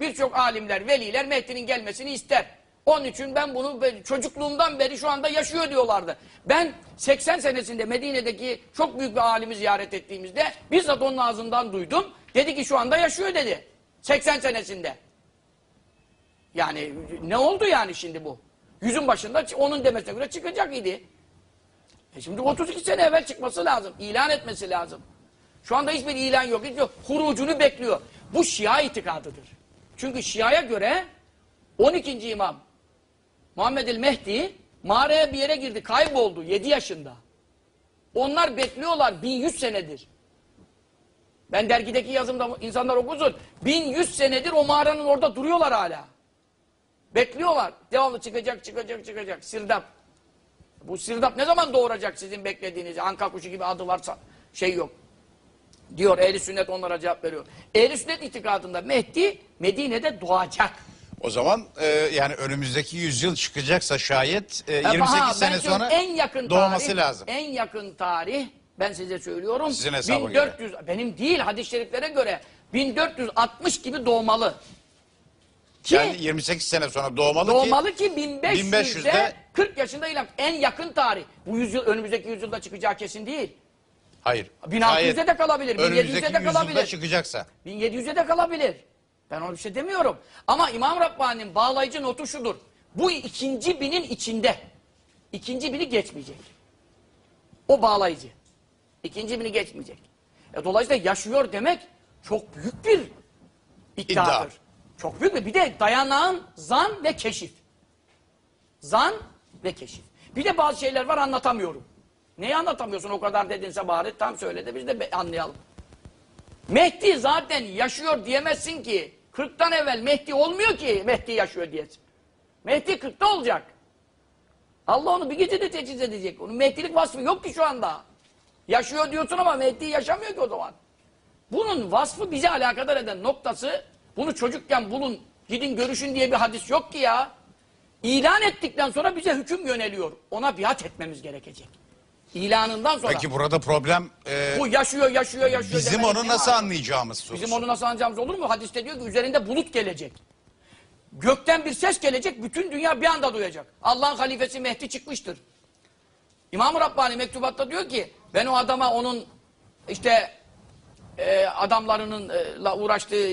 Birçok alimler, veliler Mehdi'nin gelmesini ister. Onun için ben bunu çocukluğumdan beri şu anda yaşıyor diyorlardı. Ben 80 senesinde Medine'deki çok büyük bir alimi ziyaret ettiğimizde bizzat onun ağzından duydum. Dedi ki şu anda yaşıyor dedi. 80 senesinde. Yani ne oldu yani şimdi bu? Yüzün başında onun demesine göre çıkacak idi. E şimdi 32 sene evvel çıkması lazım. İlan etmesi lazım. Şu anda hiçbir ilan yok. Hiç yok. Hurucunu bekliyor. Bu Şia itikadıdır. Çünkü Şia'ya göre 12. imam Muhammed el Mehdi mağaraya bir yere girdi. Kayboldu 7 yaşında. Onlar bekliyorlar 1100 senedir. Ben dergideki yazımda insanlar okusun. 1100 senedir o mağaranın orada duruyorlar hala. Bekliyorlar. Devamlı çıkacak, çıkacak, çıkacak. Sirdap. Bu sirdap ne zaman doğuracak sizin beklediğiniz? Anka kuşu gibi adı varsa şey yok. Diyor ehli sünnet onlara cevap veriyor. Ehli sünnet itikadında Mehdi Medine'de doğacak. O zaman e, yani önümüzdeki yüzyıl çıkacaksa şayet e, 28 Ama sene ben söyleyeyim, sonra en yakın doğması tarih, lazım. En yakın tarih ben size söylüyorum. Sizin hesaba 1400 benim değil hadis-i şeriflere göre 1460 gibi doğmalı. Ki Yani 28 sene sonra doğmalı, doğmalı ki ki 1500'de 1500'de 40 yaşında ilan. En yakın tarih. Bu yüzyıl önümüzdeki yüzyılda çıkacağı kesin değil. hayır. 1600'de şayet de kalabilir, 1700'de önümüzdeki de yüzyılda kalabilir. çıkacaksa. 1700'e de kalabilir. Ben ona bir şey demiyorum. Ama İmam Rabbani'nin bağlayıcı notu şudur. Bu ikinci binin içinde. İkinci bini geçmeyecek. O bağlayıcı. İkinci bini geçmeyecek. E, dolayısıyla yaşıyor demek çok büyük bir iddiadır. İddia. Çok büyük bir. Bir de dayanağın zan ve keşif. Zan ve keşif. Bir de bazı şeyler var anlatamıyorum. Neyi anlatamıyorsun o kadar dedinse bari tam söyle de biz de anlayalım. Mehdi zaten yaşıyor diyemezsin ki. 40'tan evvel Mehdi olmuyor ki Mehdi yaşıyor diyesin. Mehdi 40'ta olacak. Allah onu bir gecede teçhiz edecek. Onun Mehdilik vasfı yok ki şu anda. Yaşıyor diyorsun ama Mehdi yaşamıyor ki o zaman. Bunun vasfı bizi alakadar eden noktası bunu çocukken bulun gidin görüşün diye bir hadis yok ki ya. İlan ettikten sonra bize hüküm yöneliyor. Ona biat etmemiz gerekecek. İlanından sonra. Peki burada problem e, Bu yaşıyor, yaşıyor, yaşıyor. bizim demenin onu ne nasıl var? anlayacağımız sorusu. Bizim onu nasıl anlayacağımız olur mu? Hadiste diyor ki üzerinde bulut gelecek. Gökten bir ses gelecek, bütün dünya bir anda duyacak. Allah'ın halifesi Mehdi çıkmıştır. İmam-ı Rabbani mektubatta diyor ki, ben o adama onun işte e, adamlarınınla uğraştığı,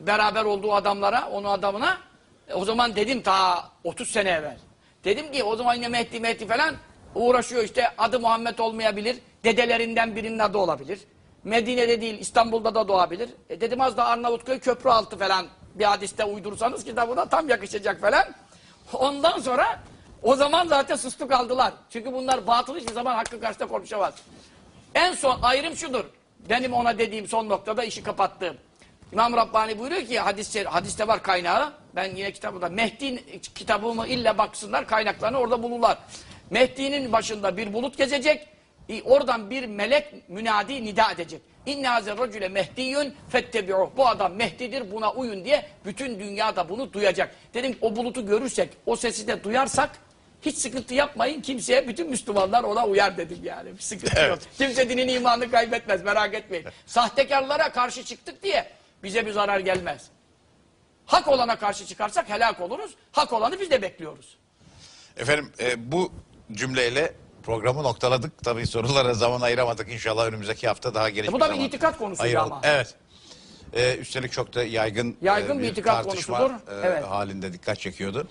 beraber olduğu adamlara, onun adamına e, o zaman dedim ta 30 sene evvel. Dedim ki o zaman yine Mehdi Mehdi falan uğraşıyor işte adı Muhammed olmayabilir. Dedelerinden birinin adı olabilir. Medine'de değil İstanbul'da da doğabilir. E dedim az da Arnavutköy köprü altı falan bir hadiste uydursanız kitabına tam yakışacak falan. Ondan sonra o zaman zaten sustuk aldılar. Çünkü bunlar batıl hiçbir zaman hakkı karşısında konuşamaz. En son ayrım şudur. Benim ona dediğim son noktada işi kapattığım. İmam Rabbani buyuruyor ki hadis, hadiste var kaynağı. Ben yine kitabımda Mehdi kitabımı illa baksınlar kaynaklarını orada bulurlar. Mehdi'nin başında bir bulut gezecek. e, Oradan bir melek münadi nida edecek. İnne hazer racüle mehdiyyün fettebi'uh. Bu adam Mehdi'dir buna uyun diye bütün dünya da bunu duyacak. Dedim o bulutu görürsek, o sesi de duyarsak hiç sıkıntı yapmayın kimseye, bütün Müslümanlar ona uyar dedim yani. Bir sıkıntı yok. Kimse dinin imanını kaybetmez merak etmeyin. Sahtekarlara karşı çıktık diye bize bir zarar gelmez. Hak olana karşı çıkarsak helak oluruz. Hak olanı biz de bekliyoruz. Efendim e, bu cümleyle programı noktaladık. Tabii sorulara zaman ayıramadık. İnşallah önümüzdeki hafta daha geniş E bu da bir zaman itikat ayıralım. ama. Evet. E, üstelik çok da yaygın, Yaygın e, bir itikat tartışma konusudur. e, Evet. halinde dikkat çekiyordu.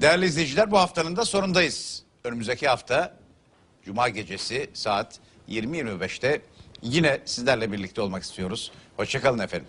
Değerli izleyiciler bu haftanın da sonundayız. Önümüzdeki hafta Cuma gecesi saat 20.25'te yine sizlerle birlikte olmak istiyoruz. Hoşçakalın efendim.